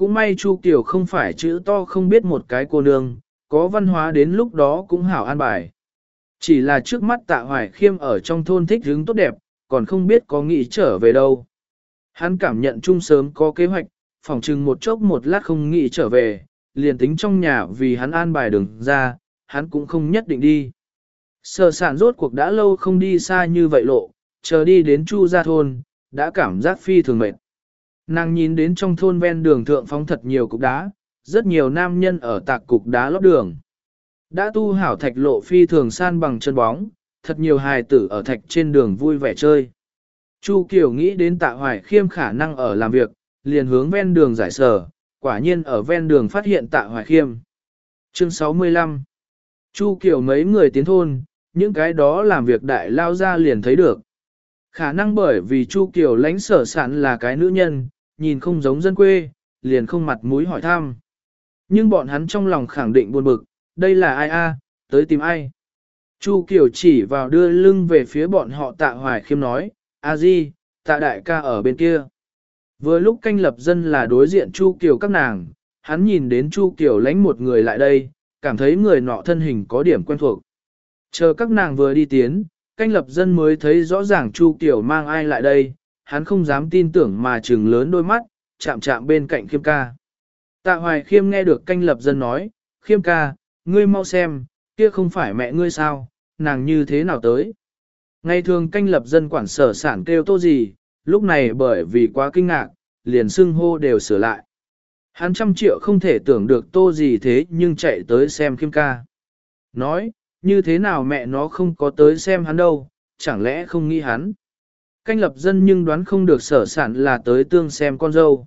[SPEAKER 1] Cũng may Chu Kiều không phải chữ to không biết một cái cô nương, có văn hóa đến lúc đó cũng hảo an bài. Chỉ là trước mắt tạ hoài khiêm ở trong thôn thích hứng tốt đẹp, còn không biết có nghĩ trở về đâu. Hắn cảm nhận chung sớm có kế hoạch, phòng chừng một chốc một lát không nghĩ trở về, liền tính trong nhà vì hắn an bài đường ra, hắn cũng không nhất định đi. Sở sản rốt cuộc đã lâu không đi xa như vậy lộ, chờ đi đến Chu Gia Thôn, đã cảm giác phi thường mệt. Nàng nhìn đến trong thôn ven đường thượng phóng thật nhiều cục đá, rất nhiều nam nhân ở tạc cục đá lót đường. Đã tu hảo thạch lộ phi thường san bằng chân bóng, thật nhiều hài tử ở thạch trên đường vui vẻ chơi. Chu Kiều nghĩ đến tạ hoài khiêm khả năng ở làm việc, liền hướng ven đường giải sở, quả nhiên ở ven đường phát hiện tạ hoài khiêm. Chương 65 Chu Kiều mấy người tiến thôn, những cái đó làm việc đại lao ra liền thấy được. Khả năng bởi vì Chu Kiều lãnh sở sản là cái nữ nhân, nhìn không giống dân quê, liền không mặt mũi hỏi thăm. Nhưng bọn hắn trong lòng khẳng định buồn bực, đây là ai a, tới tìm ai. Chu Kiều chỉ vào đưa lưng về phía bọn họ tạ hoài khiêm nói, a di, tạ đại ca ở bên kia. Vừa lúc canh lập dân là đối diện Chu Kiều các nàng, hắn nhìn đến Chu Kiều lánh một người lại đây, cảm thấy người nọ thân hình có điểm quen thuộc. Chờ các nàng vừa đi tiến, canh lập dân mới thấy rõ ràng Chu Kiều mang ai lại đây, hắn không dám tin tưởng mà trừng lớn đôi mắt, chạm chạm bên cạnh khiêm ca. Tạ hoài khiêm nghe được canh lập dân nói, khiêm ca, ngươi mau xem, kia không phải mẹ ngươi sao, nàng như thế nào tới. Ngày thường canh lập dân quản sở sản kêu tô gì, lúc này bởi vì quá kinh ngạc, liền xưng hô đều sửa lại. Hắn trăm triệu không thể tưởng được tô gì thế nhưng chạy tới xem khiêm ca. Nói, như thế nào mẹ nó không có tới xem hắn đâu, chẳng lẽ không nghĩ hắn. Canh lập dân nhưng đoán không được sở sản là tới tương xem con dâu.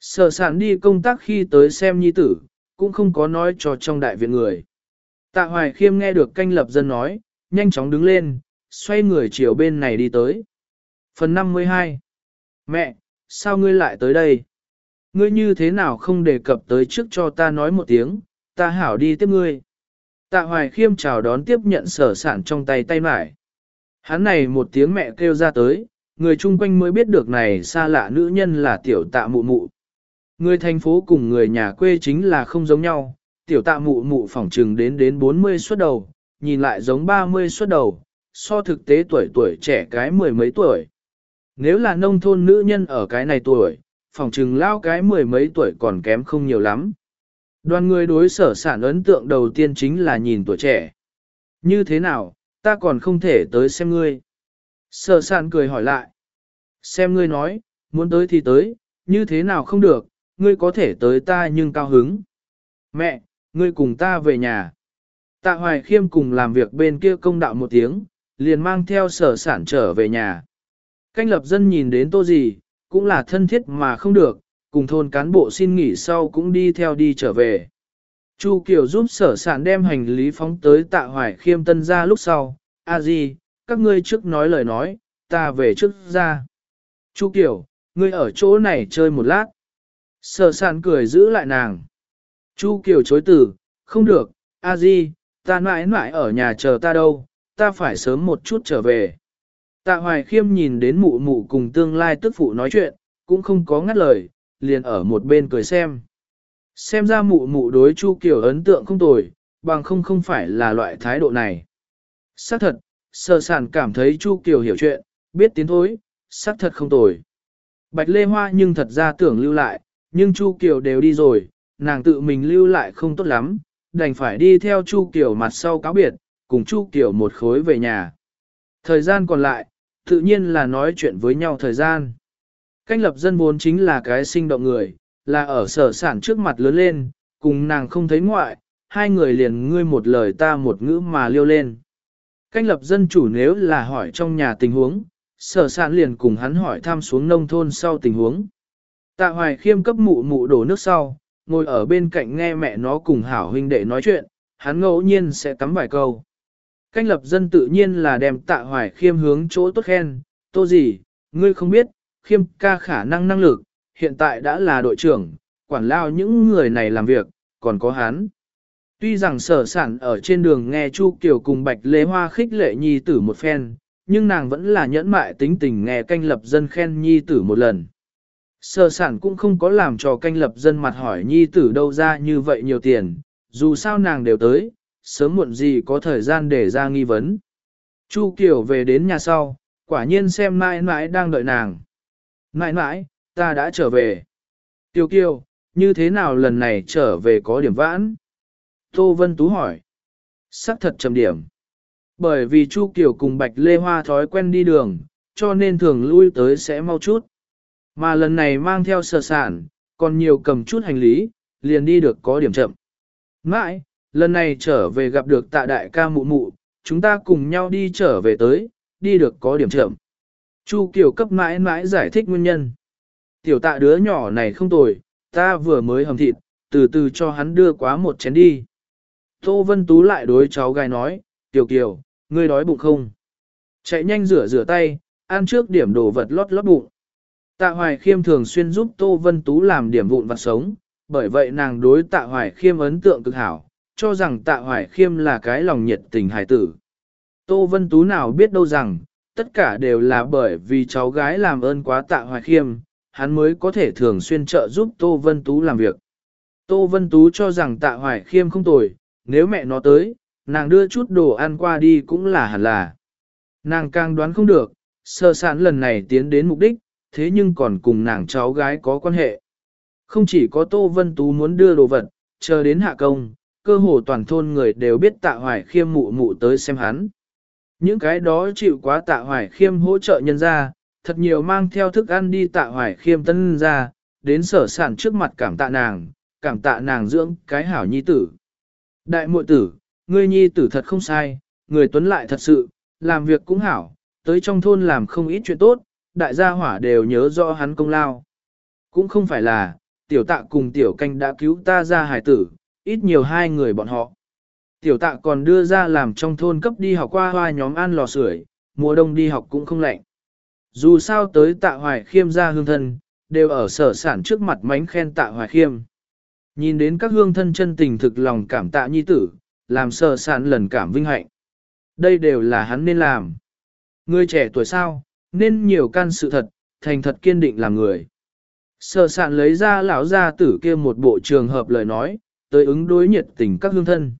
[SPEAKER 1] Sở sản đi công tác khi tới xem nhi tử, cũng không có nói cho trong đại viện người. Tạ hoài khiêm nghe được canh lập dân nói, nhanh chóng đứng lên, xoay người chiều bên này đi tới. Phần 52 Mẹ, sao ngươi lại tới đây? Ngươi như thế nào không đề cập tới trước cho ta nói một tiếng, ta hảo đi tiếp ngươi. Tạ hoài khiêm chào đón tiếp nhận sở sản trong tay tay mải. Hắn này một tiếng mẹ kêu ra tới, người chung quanh mới biết được này xa lạ nữ nhân là tiểu tạ mụ mụ. Người thành phố cùng người nhà quê chính là không giống nhau, tiểu tạ mụ mụ phỏng trừng đến đến 40 suốt đầu, nhìn lại giống 30 suốt đầu, so thực tế tuổi tuổi trẻ cái mười mấy tuổi. Nếu là nông thôn nữ nhân ở cái này tuổi, phỏng trừng lao cái mười mấy tuổi còn kém không nhiều lắm. Đoàn người đối sở sản ấn tượng đầu tiên chính là nhìn tuổi trẻ. Như thế nào, ta còn không thể tới xem ngươi. Sở sản cười hỏi lại. Xem ngươi nói, muốn tới thì tới, như thế nào không được, ngươi có thể tới ta nhưng cao hứng. Mẹ, ngươi cùng ta về nhà. Tạ Hoài Khiêm cùng làm việc bên kia công đạo một tiếng, liền mang theo sở sản trở về nhà. Canh lập dân nhìn đến tô gì, cũng là thân thiết mà không được, cùng thôn cán bộ xin nghỉ sau cũng đi theo đi trở về. Chu Kiều giúp sở sản đem hành lý phóng tới tạ hoài khiêm tân ra lúc sau, a di, các ngươi trước nói lời nói, ta về trước ra. Chu Kiều, ngươi ở chỗ này chơi một lát. Sở sản cười giữ lại nàng. Chu Kiều chối từ, không được, a di, ta mãi mãi ở nhà chờ ta đâu, ta phải sớm một chút trở về. Tạ hoài khiêm nhìn đến mụ mụ cùng tương lai tức phụ nói chuyện, cũng không có ngắt lời, liền ở một bên cười xem. Xem ra mụ mụ đối Chu Kiều ấn tượng không tồi, bằng không không phải là loại thái độ này. Xác thật, sở sản cảm thấy Chu Kiều hiểu chuyện, biết tiến thối, xác thật không tồi. Bạch Lê Hoa nhưng thật ra tưởng lưu lại, nhưng Chu Kiều đều đi rồi, nàng tự mình lưu lại không tốt lắm, đành phải đi theo Chu Kiều mặt sau cáo biệt, cùng Chu Kiều một khối về nhà. Thời gian còn lại, tự nhiên là nói chuyện với nhau thời gian. Canh lập dân vốn chính là cái sinh động người, là ở sở sản trước mặt lớn lên, cùng nàng không thấy ngoại, hai người liền ngươi một lời ta một ngữ mà liêu lên. Canh lập dân chủ nếu là hỏi trong nhà tình huống, sở sản liền cùng hắn hỏi thăm xuống nông thôn sau tình huống. Tạ hoài khiêm cấp mụ mụ đổ nước sau, ngồi ở bên cạnh nghe mẹ nó cùng hảo huynh đệ nói chuyện, hắn ngẫu nhiên sẽ cắm vài câu. Canh lập dân tự nhiên là đem tạ hoài khiêm hướng chỗ tốt khen, tô gì, ngươi không biết, khiêm ca khả năng năng lực, hiện tại đã là đội trưởng, quản lao những người này làm việc, còn có hắn. Tuy rằng sở sản ở trên đường nghe Chu Kiều cùng Bạch Lê Hoa khích lệ nhi tử một phen, nhưng nàng vẫn là nhẫn mại tính tình nghe canh lập dân khen nhi tử một lần. Sở sản cũng không có làm cho canh lập dân mặt hỏi nhi tử đâu ra như vậy nhiều tiền, dù sao nàng đều tới, sớm muộn gì có thời gian để ra nghi vấn. Chu Kiều về đến nhà sau, quả nhiên xem mãi mãi đang đợi nàng. Mãi mãi, ta đã trở về. Tiêu kiêu, như thế nào lần này trở về có điểm vãn? Tô Vân Tú hỏi. Sắc thật trầm điểm. Bởi vì Chu Kiều cùng Bạch Lê Hoa thói quen đi đường, cho nên thường lui tới sẽ mau chút. Mà lần này mang theo sở sản, còn nhiều cầm chút hành lý, liền đi được có điểm chậm. Mãi, lần này trở về gặp được tạ đại ca mụ mụ, chúng ta cùng nhau đi trở về tới, đi được có điểm chậm. Chu Kiều cấp mãi mãi giải thích nguyên nhân. Tiểu tạ đứa nhỏ này không tồi, ta vừa mới hầm thịt, từ từ cho hắn đưa quá một chén đi. Tô Vân Tú lại đối cháu gái nói, Tiểu Kiều, ngươi đói bụng không? Chạy nhanh rửa rửa tay, ăn trước điểm đồ vật lót lót bụng. Tạ Hoài Khiêm thường xuyên giúp Tô Vân Tú làm điểm vụn vặt sống, bởi vậy nàng đối Tạ Hoài Khiêm ấn tượng cực hảo, cho rằng Tạ Hoài Khiêm là cái lòng nhiệt tình hài tử. Tô Vân Tú nào biết đâu rằng, tất cả đều là bởi vì cháu gái làm ơn quá Tạ Hoài Khiêm, hắn mới có thể thường xuyên trợ giúp Tô Vân Tú làm việc. Tô Vân Tú cho rằng tạ hoài khiêm không tồi, nếu mẹ nó tới, nàng đưa chút đồ ăn qua đi cũng là hẳn là. Nàng càng đoán không được, sơ sản lần này tiến đến mục đích, thế nhưng còn cùng nàng cháu gái có quan hệ. Không chỉ có Tô Vân Tú muốn đưa đồ vật, chờ đến hạ công, cơ hồ toàn thôn người đều biết tạ hoài khiêm mụ mụ tới xem hắn. Những cái đó chịu quá tạ hoài khiêm hỗ trợ nhân ra, thật nhiều mang theo thức ăn đi tạ hoài khiêm tân ra, đến sở sản trước mặt cảm tạ nàng, cảm tạ nàng dưỡng cái hảo nhi tử. Đại muội tử, ngươi nhi tử thật không sai, người tuấn lại thật sự, làm việc cũng hảo, tới trong thôn làm không ít chuyện tốt, đại gia hỏa đều nhớ rõ hắn công lao. Cũng không phải là, tiểu tạ cùng tiểu canh đã cứu ta ra hải tử, ít nhiều hai người bọn họ. Tiểu tạ còn đưa ra làm trong thôn cấp đi học qua hoa nhóm ăn lò sưởi, mùa đông đi học cũng không lạnh. Dù sao tới tạ hoài khiêm ra hương thân, đều ở sở sản trước mặt mánh khen tạ hoài khiêm. Nhìn đến các hương thân chân tình thực lòng cảm tạ nhi tử, làm sở sản lần cảm vinh hạnh. Đây đều là hắn nên làm. Người trẻ tuổi sao, nên nhiều can sự thật, thành thật kiên định làm người. Sở sản lấy ra lão gia tử kia một bộ trường hợp lời nói, tới ứng đối nhiệt tình các hương thân.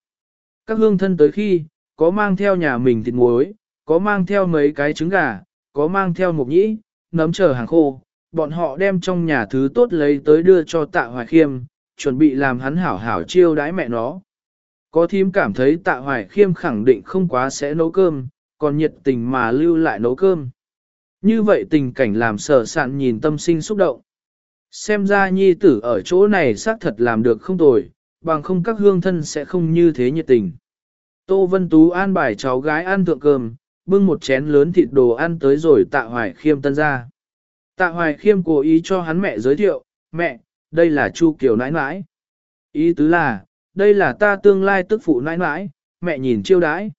[SPEAKER 1] Các hương thân tới khi, có mang theo nhà mình thịt muối, có mang theo mấy cái trứng gà, có mang theo mục nhĩ, nấm chờ hàng khô, bọn họ đem trong nhà thứ tốt lấy tới đưa cho tạ hoài khiêm, chuẩn bị làm hắn hảo hảo chiêu đãi mẹ nó. Có thím cảm thấy tạ hoài khiêm khẳng định không quá sẽ nấu cơm, còn nhiệt tình mà lưu lại nấu cơm. Như vậy tình cảnh làm sở sạn nhìn tâm sinh xúc động. Xem ra nhi tử ở chỗ này xác thật làm được không tồi, bằng không các hương thân sẽ không như thế nhiệt tình. Tô Vân Tú an bài cháu gái ăn thượng cơm, bưng một chén lớn thịt đồ ăn tới rồi tạ hoài khiêm tân ra. Tạ hoài khiêm cố ý cho hắn mẹ giới thiệu, mẹ, đây là Chu Kiều nãi nãi. Ý tứ là, đây là ta tương lai tức phụ nãi nãi, mẹ nhìn chiêu đãi.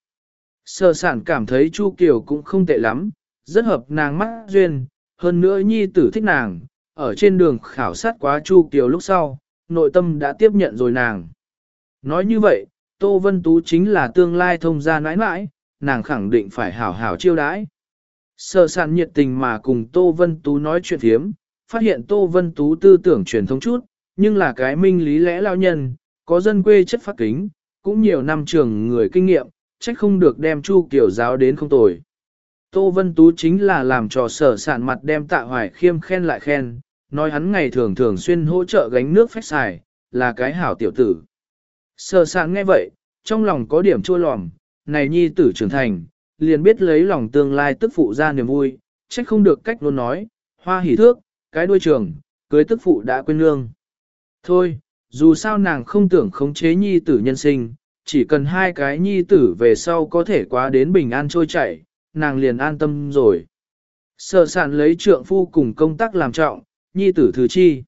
[SPEAKER 1] Sở sản cảm thấy Chu Kiều cũng không tệ lắm, rất hợp nàng mắt duyên, hơn nữa nhi tử thích nàng, ở trên đường khảo sát quá Chu Kiều lúc sau, nội tâm đã tiếp nhận rồi nàng. Nói như vậy, Tô Vân Tú chính là tương lai thông gia nãi nãi, nàng khẳng định phải hảo hảo chiêu đãi. Sở sản nhiệt tình mà cùng Tô Vân Tú nói chuyện thiếm, phát hiện Tô Vân Tú tư tưởng truyền thống chút, nhưng là cái minh lý lẽ lao nhân, có dân quê chất phát kính, cũng nhiều năm trường người kinh nghiệm, trách không được đem Chu kiểu giáo đến không tồi. Tô Vân Tú chính là làm trò sở sản mặt đem tạ hoài khiêm khen lại khen, nói hắn ngày thường thường xuyên hỗ trợ gánh nước phách xài, là cái hảo tiểu tử. Sở sản nghe vậy, trong lòng có điểm chua lòng, này nhi tử trưởng thành, liền biết lấy lòng tương lai tức phụ ra niềm vui, trách không được cách luôn nói, hoa hỉ thước, cái đuôi trường, cưới tức phụ đã quên lương. Thôi, dù sao nàng không tưởng khống chế nhi tử nhân sinh, chỉ cần hai cái nhi tử về sau có thể quá đến bình an trôi chảy, nàng liền an tâm rồi. Sở sản lấy trượng phu cùng công tác làm trọng, nhi tử thứ chi.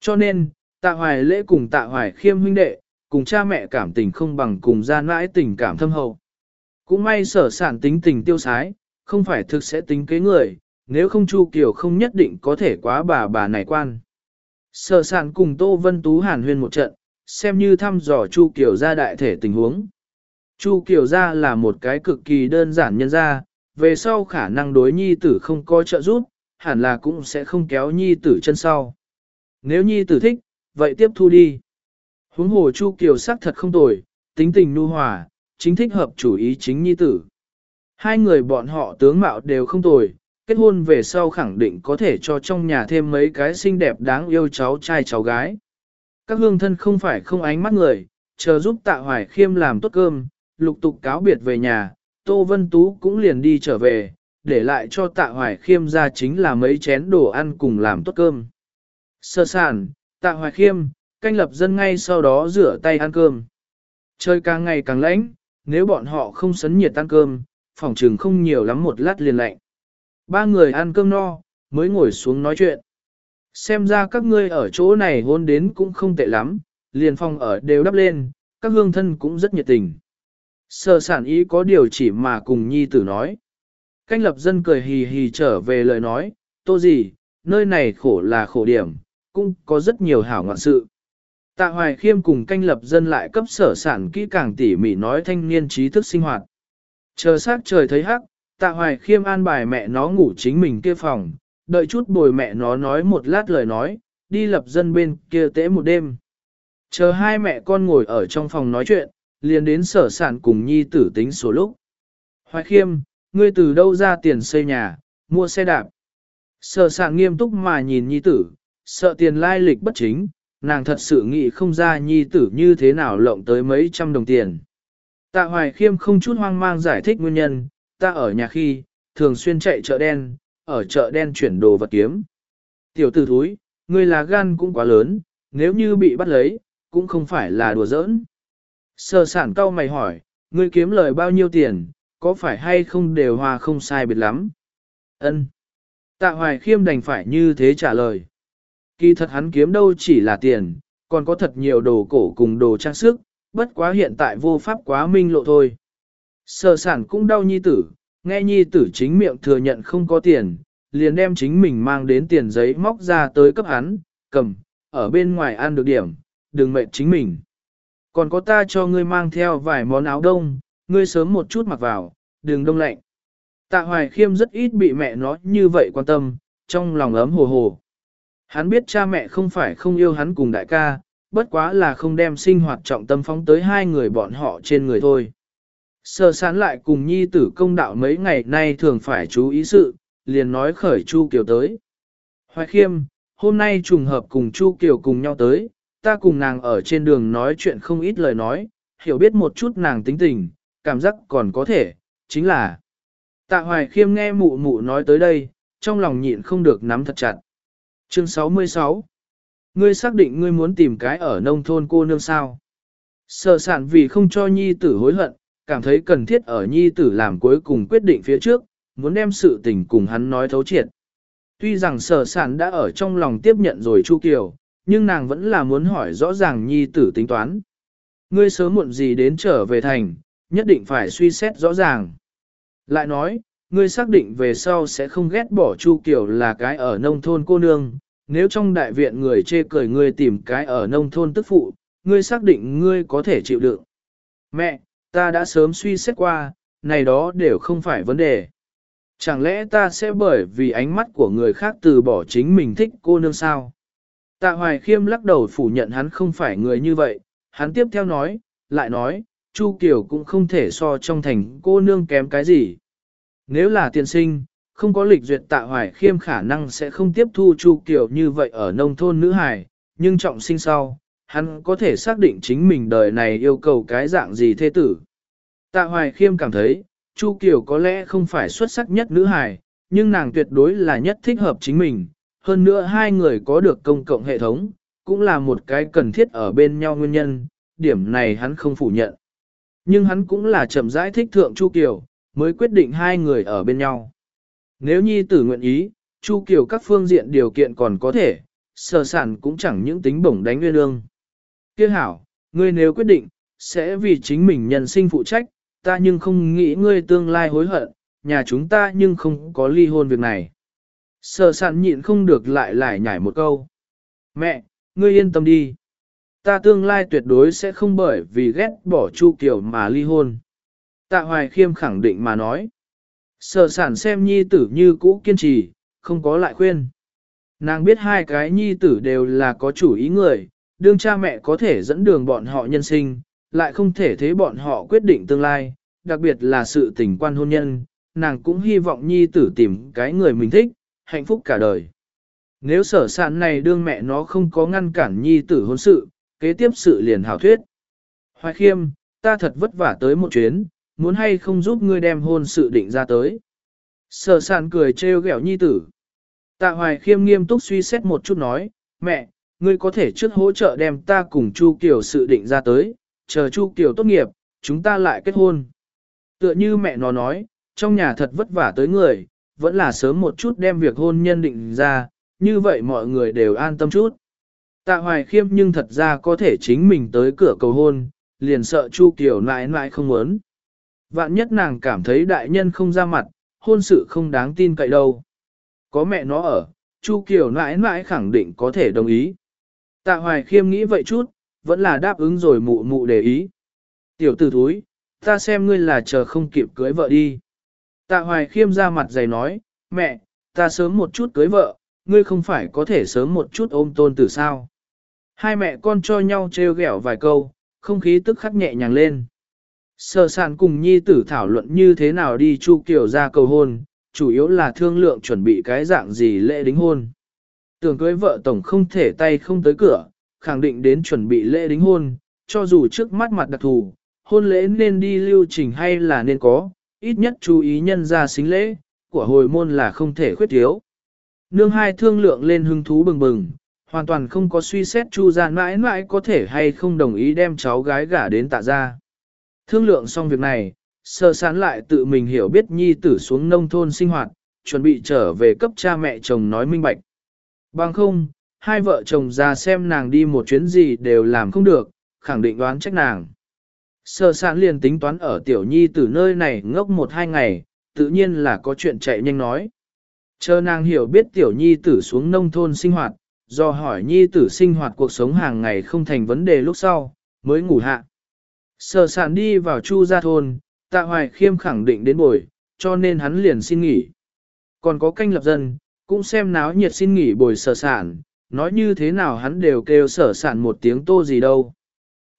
[SPEAKER 1] Cho nên, tạ hoài lễ cùng tạ hoài khiêm huynh đệ, cùng cha mẹ cảm tình không bằng cùng gia nãi tình cảm thâm hậu. Cũng may sở sản tính tình tiêu sái, không phải thực sẽ tính kế người, nếu không Chu Kiều không nhất định có thể quá bà bà này quan. Sở sản cùng Tô Vân Tú hàn huyên một trận, xem như thăm dò Chu Kiều ra đại thể tình huống. Chu Kiều ra là một cái cực kỳ đơn giản nhân ra, về sau khả năng đối nhi tử không có trợ giúp, hẳn là cũng sẽ không kéo nhi tử chân sau. Nếu nhi tử thích, vậy tiếp thu đi. Huống hồ Chu Kiều sắc thật không tồi, tính tình nu hòa, chính thích hợp chủ ý chính nhi tử. Hai người bọn họ tướng mạo đều không tồi, kết hôn về sau khẳng định có thể cho trong nhà thêm mấy cái xinh đẹp đáng yêu cháu trai cháu gái. Các hương thân không phải không ánh mắt người, chờ giúp tạ hoài khiêm làm tốt cơm, lục tục cáo biệt về nhà, Tô Vân Tú cũng liền đi trở về, để lại cho tạ hoài khiêm ra chính là mấy chén đồ ăn cùng làm tốt cơm. Sơ sản, tạ hoài khiêm, canh lập dân ngay sau đó rửa tay ăn cơm. Trời càng ngày càng lạnh, nếu bọn họ không sấn nhiệt ăn cơm, phòng trường không nhiều lắm một lát liền lạnh. Ba người ăn cơm no, mới ngồi xuống nói chuyện. Xem ra các ngươi ở chỗ này hôn đến cũng không tệ lắm, liền phòng ở đều đắp lên, các hương thân cũng rất nhiệt tình. Sở sản ý có điều chỉ mà cùng nhi tử nói. Canh lập dân cười hì hì trở về lời nói, tô gì, nơi này khổ là khổ điểm, cũng có rất nhiều hảo ngoạn sự. Tạ Hoài Khiêm cùng canh lập dân lại cấp sở sản kỹ càng tỉ mỉ nói thanh niên trí thức sinh hoạt. Chờ sát trời thấy hắc, Tạ Hoài Khiêm an bài mẹ nó ngủ chính mình kia phòng, đợi chút bồi mẹ nó nói một lát lời nói, đi lập dân bên kia tễ một đêm. Chờ hai mẹ con ngồi ở trong phòng nói chuyện, liền đến sở sản cùng nhi tử tính số lúc. Hoài Khiêm, ngươi từ đâu ra tiền xây nhà, mua xe đạp. Sở sản nghiêm túc mà nhìn nhi tử, sợ tiền lai lịch bất chính, nàng thật sự nghĩ không ra nhi tử như thế nào lộng tới mấy trăm đồng tiền. Tạ Hoài Khiêm không chút hoang mang giải thích nguyên nhân, ta ở nhà khi, thường xuyên chạy chợ đen, ở chợ đen chuyển đồ vật kiếm. Tiểu tử thúi, ngươi là gan cũng quá lớn, nếu như bị bắt lấy, cũng không phải là đùa giỡn. Sở sản cao mày hỏi, ngươi kiếm lời bao nhiêu tiền, có phải hay không đều hòa không sai biệt lắm? Ân. Tạ Hoài Khiêm đành phải như thế trả lời. Kỳ thật hắn kiếm đâu chỉ là tiền, còn có thật nhiều đồ cổ cùng đồ trang sức, bất quá hiện tại vô pháp quá minh lộ thôi. Sở sản cũng đau nhi tử, nghe nhi tử chính miệng thừa nhận không có tiền, liền đem chính mình mang đến tiền giấy móc ra tới cấp hắn, cầm, ở bên ngoài ăn được điểm, đừng mệt chính mình. Còn có ta cho ngươi mang theo vài món áo đông, ngươi sớm một chút mặc vào, đừng đông lạnh. Tạ Hoài Khiêm rất ít bị mẹ nói như vậy quan tâm, trong lòng ấm hồ hồ. Hắn biết cha mẹ không phải không yêu hắn cùng đại ca, bất quá là không đem sinh hoạt trọng tâm phóng tới hai người bọn họ trên người thôi. Sơ sán lại cùng nhi tử công đạo mấy ngày nay thường phải chú ý sự, liền nói khởi Chu Kiều tới. Hoài khiêm, hôm nay trùng hợp cùng Chu Kiều cùng nhau tới, ta cùng nàng ở trên đường nói chuyện không ít lời nói, hiểu biết một chút nàng tính tình, cảm giác còn có thể, chính là. Tạ Hoài khiêm nghe mụ mụ nói tới đây, trong lòng nhịn không được nắm thật chặt. Chương 66 Ngươi xác định ngươi muốn tìm cái ở nông thôn cô nương sao? Sở sản vì không cho nhi tử hối hận, cảm thấy cần thiết ở nhi tử làm cuối cùng quyết định phía trước, muốn đem sự tình cùng hắn nói thấu triệt. Tuy rằng sở sản đã ở trong lòng tiếp nhận rồi Chu Kiều, nhưng nàng vẫn là muốn hỏi rõ ràng nhi tử tính toán. Ngươi sớm muộn gì đến trở về thành, nhất định phải suy xét rõ ràng. Lại nói, ngươi xác định về sau sẽ không ghét bỏ Chu Kiều là cái ở nông thôn cô nương, nếu trong đại viện người chê cười ngươi tìm cái ở nông thôn tức phụ, ngươi xác định ngươi có thể chịu đựng. Mẹ, ta đã sớm suy xét qua, này đó đều không phải vấn đề. Chẳng lẽ ta sẽ bởi vì ánh mắt của người khác từ bỏ chính mình thích cô nương sao? Tạ Hoài Khiêm lắc đầu phủ nhận hắn không phải người như vậy, hắn tiếp theo nói, lại nói, Chu Kiều cũng không thể so trong thành cô nương kém cái gì. Nếu là tiền sinh, không có lịch duyệt Tạ Hoài Khiêm khả năng sẽ không tiếp thu Chu Kiều như vậy ở nông thôn nữ hài, nhưng trọng sinh sau, hắn có thể xác định chính mình đời này yêu cầu cái dạng gì thế tử. Tạ Hoài Khiêm cảm thấy, Chu Kiều có lẽ không phải xuất sắc nhất nữ hài, nhưng nàng tuyệt đối là nhất thích hợp chính mình. Hơn nữa hai người có được công cộng hệ thống, cũng là một cái cần thiết ở bên nhau nguyên nhân, điểm này hắn không phủ nhận. Nhưng hắn cũng là chậm rãi thích thượng Chu Kiều, mới quyết định hai người ở bên nhau. Nếu nhi tử nguyện ý, Chu Kiều các phương diện điều kiện còn có thể, sở sản cũng chẳng những tính bổng đánh nguyên lương. Kia hảo, ngươi nếu quyết định, sẽ vì chính mình nhân sinh phụ trách, ta nhưng không nghĩ ngươi tương lai hối hận, nhà chúng ta nhưng không có ly hôn việc này. Sở sản nhịn không được lại lại nhảy một câu. Mẹ, ngươi yên tâm đi. Ta tương lai tuyệt đối sẽ không bởi vì ghét bỏ Chu Kiều mà ly hôn. Tạ Hoài Khiêm khẳng định mà nói. Sở sản xem nhi tử như cũ kiên trì, không có lại khuyên. Nàng biết hai cái nhi tử đều là có chủ ý người, đương cha mẹ có thể dẫn đường bọn họ nhân sinh, lại không thể thế bọn họ quyết định tương lai, đặc biệt là sự tình quan hôn nhân, nàng cũng hy vọng nhi tử tìm cái người mình thích, hạnh phúc cả đời. Nếu sở sản này đương mẹ nó không có ngăn cản nhi tử hôn sự, kế tiếp sự liền hảo thuyết. Hoài khiêm, ta thật vất vả tới một chuyến, muốn hay không giúp ngươi đem hôn sự định ra tới. Sở sàn cười trêu ghẹo nhi tử. Tạ hoài khiêm nghiêm túc suy xét một chút nói, mẹ, ngươi có thể trước hỗ trợ đem ta cùng Chu Kiều sự định ra tới, chờ Chu Kiều tốt nghiệp, chúng ta lại kết hôn. Tựa như mẹ nó nói, trong nhà thật vất vả tới người, vẫn là sớm một chút đem việc hôn nhân định ra, như vậy mọi người đều an tâm chút. Tạ hoài khiêm nhưng thật ra có thể chính mình tới cửa cầu hôn, liền sợ Chu Kiều nãi nãi không muốn. Vạn nhất nàng cảm thấy đại nhân không ra mặt, hôn sự không đáng tin cậy đâu. Có mẹ nó ở, Chu Kiều nãi nãi khẳng định có thể đồng ý. Tạ hoài khiêm nghĩ vậy chút, vẫn là đáp ứng rồi mụ mụ để ý. Tiểu tử thúi, ta xem ngươi là chờ không kịp cưới vợ đi. Tạ hoài khiêm ra mặt dày nói, mẹ, ta sớm một chút cưới vợ, ngươi không phải có thể sớm một chút ôm tôn tử sao. Hai mẹ con cho nhau trêu ghẹo vài câu, không khí tức khắc nhẹ nhàng lên. Sở sản cùng nhi tử thảo luận như thế nào đi chu kiểu ra cầu hôn, chủ yếu là thương lượng chuẩn bị cái dạng gì lễ đính hôn. Tưởng cưới vợ tổng không thể tay không tới cửa, khẳng định đến chuẩn bị lễ đính hôn, cho dù trước mắt mặt đặc thù, hôn lễ nên đi lưu trình hay là nên có, ít nhất chú ý nhân ra xính lễ, của hồi môn là không thể khuyết thiếu. Nương hai thương lượng lên hứng thú bừng bừng, hoàn toàn không có suy xét chu ra mãi mãi có thể hay không đồng ý đem cháu gái gả đến tạ ra. Thương lượng xong việc này, sơ sán lại tự mình hiểu biết nhi tử xuống nông thôn sinh hoạt, chuẩn bị trở về cấp cha mẹ chồng nói minh bạch. Bằng không, hai vợ chồng ra xem nàng đi một chuyến gì đều làm không được, khẳng định đoán trách nàng. Sơ sán liền tính toán ở tiểu nhi Tử nơi này ngốc một hai ngày, tự nhiên là có chuyện chạy nhanh nói. Chờ nàng hiểu biết tiểu nhi tử xuống nông thôn sinh hoạt, do hỏi nhi tử sinh hoạt cuộc sống hàng ngày không thành vấn đề lúc sau, mới ngủ hạ. Sở sản đi vào chu gia thôn, tạ hoài khiêm khẳng định đến buổi, cho nên hắn liền xin nghỉ. Còn có canh lập dân, cũng xem náo nhiệt xin nghỉ bồi sở sản, nói như thế nào hắn đều kêu sở sản một tiếng tô gì đâu.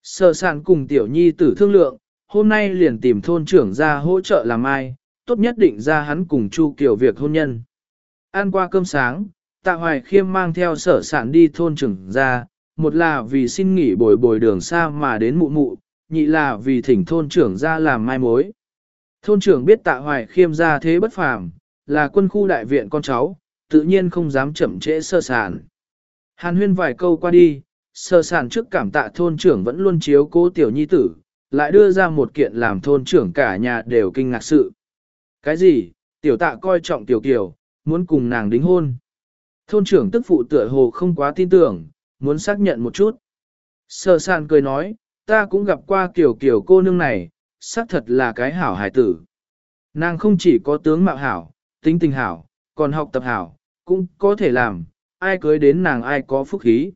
[SPEAKER 1] Sở sản cùng tiểu nhi tử thương lượng, hôm nay liền tìm thôn trưởng ra hỗ trợ làm ai, tốt nhất định ra hắn cùng chu kiểu việc hôn nhân. Ăn qua cơm sáng, tạ hoài khiêm mang theo sở sản đi thôn trưởng ra, một là vì xin nghỉ bồi bồi đường xa mà đến mụ mụ, nhị là vì thỉnh thôn trưởng ra làm mai mối. Thôn trưởng biết tạ hoài khiêm ra thế bất phàm, là quân khu đại viện con cháu, tự nhiên không dám chậm trễ sơ sản. Hàn huyên vài câu qua đi, sơ sản trước cảm tạ thôn trưởng vẫn luôn chiếu cố tiểu nhi tử, lại đưa ra một kiện làm thôn trưởng cả nhà đều kinh ngạc sự. Cái gì, tiểu tạ coi trọng tiểu kiều, muốn cùng nàng đính hôn. Thôn trưởng tức phụ tựa hồ không quá tin tưởng, muốn xác nhận một chút. Sơ sản cười nói, ta cũng gặp qua kiểu kiểu cô nương này, xác thật là cái hảo hài tử. Nàng không chỉ có tướng mạo hảo, tính tình hảo, còn học tập hảo, cũng có thể làm, ai cưới đến nàng ai có phúc khí.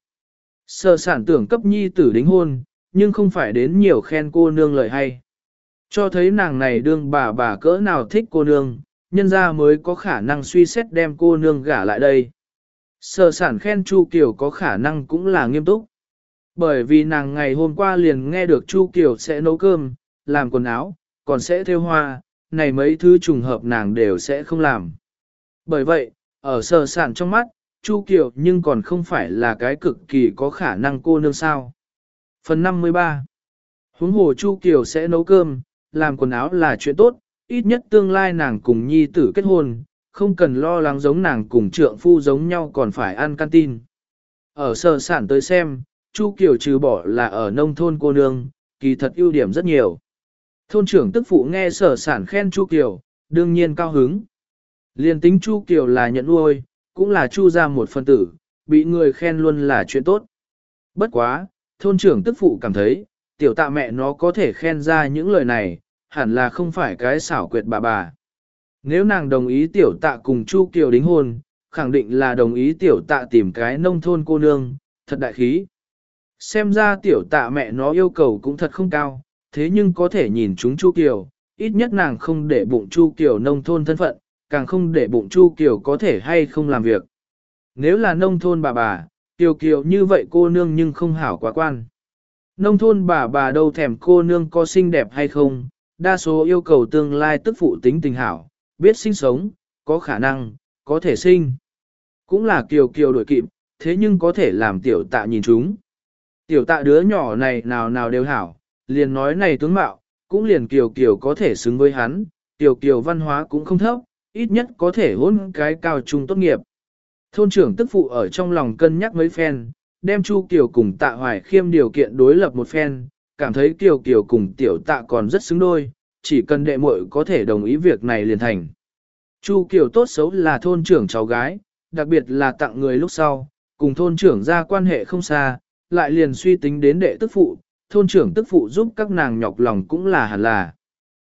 [SPEAKER 1] Sở sản tưởng cấp nhi tử đính hôn, nhưng không phải đến nhiều khen cô nương lời hay. Cho thấy nàng này đương bà bà cỡ nào thích cô nương, nhân ra mới có khả năng suy xét đem cô nương gả lại đây. Sở sản khen Chu Kiều có khả năng cũng là nghiêm túc. Bởi vì nàng ngày hôm qua liền nghe được Chu Kiều sẽ nấu cơm, làm quần áo, còn sẽ thêu hoa, này mấy thứ trùng hợp nàng đều sẽ không làm. Bởi vậy, ở sở sản trong mắt, Chu Kiều nhưng còn không phải là cái cực kỳ có khả năng cô nương sao. Phần 53 Huống hồ Chu Kiều sẽ nấu cơm, làm quần áo là chuyện tốt, ít nhất tương lai nàng cùng nhi tử kết hôn, không cần lo lắng giống nàng cùng trượng phu giống nhau còn phải ăn canteen. Ở sở sản tới xem, Chu Kiều trừ bỏ là ở nông thôn cô nương, kỳ thật ưu điểm rất nhiều. Thôn trưởng tức phụ nghe sở sản khen Chu Kiều, đương nhiên cao hứng. Liên tính Chu Kiều là nhận nuôi, cũng là Chu ra một phân tử, bị người khen luôn là chuyện tốt. Bất quá, thôn trưởng tức phụ cảm thấy, tiểu tạ mẹ nó có thể khen ra những lời này, hẳn là không phải cái xảo quyệt bà bà. Nếu nàng đồng ý tiểu tạ cùng Chu Kiều đính hôn, khẳng định là đồng ý tiểu tạ tìm cái nông thôn cô nương, thật đại khí. Xem ra tiểu tạ mẹ nó yêu cầu cũng thật không cao, thế nhưng có thể nhìn chúng Chu Kiều, ít nhất nàng không để bụng Chu Kiều nông thôn thân phận, càng không để bụng Chu Kiều có thể hay không làm việc. Nếu là nông thôn bà bà, Kiều Kiều như vậy cô nương nhưng không hảo quá quan. Nông thôn bà bà đâu thèm cô nương có xinh đẹp hay không, đa số yêu cầu tương lai tức phụ tính tình hảo, biết sinh sống, có khả năng, có thể sinh. Cũng là Kiều Kiều đổi kịp, thế nhưng có thể làm tiểu tạ nhìn chúng. Tiểu tạ đứa nhỏ này nào nào đều hảo, liền nói này tướng mạo, cũng liền Kiều Kiều có thể xứng với hắn, Kiều Kiều văn hóa cũng không thấp, ít nhất có thể hôn cái cao trung tốt nghiệp. Thôn trưởng tức phụ ở trong lòng cân nhắc mấy phen, đem Chu Kiều cùng tạ hoài khiêm điều kiện đối lập một phen, cảm thấy Kiều Kiều cùng tiểu tạ còn rất xứng đôi, chỉ cần đệ muội có thể đồng ý việc này liền thành. Chu Kiều tốt xấu là thôn trưởng cháu gái, đặc biệt là tặng người lúc sau, cùng thôn trưởng ra quan hệ không xa, lại liền suy tính đến đệ tức phụ, thôn trưởng tức phụ giúp các nàng nhọc lòng cũng là hẳn là.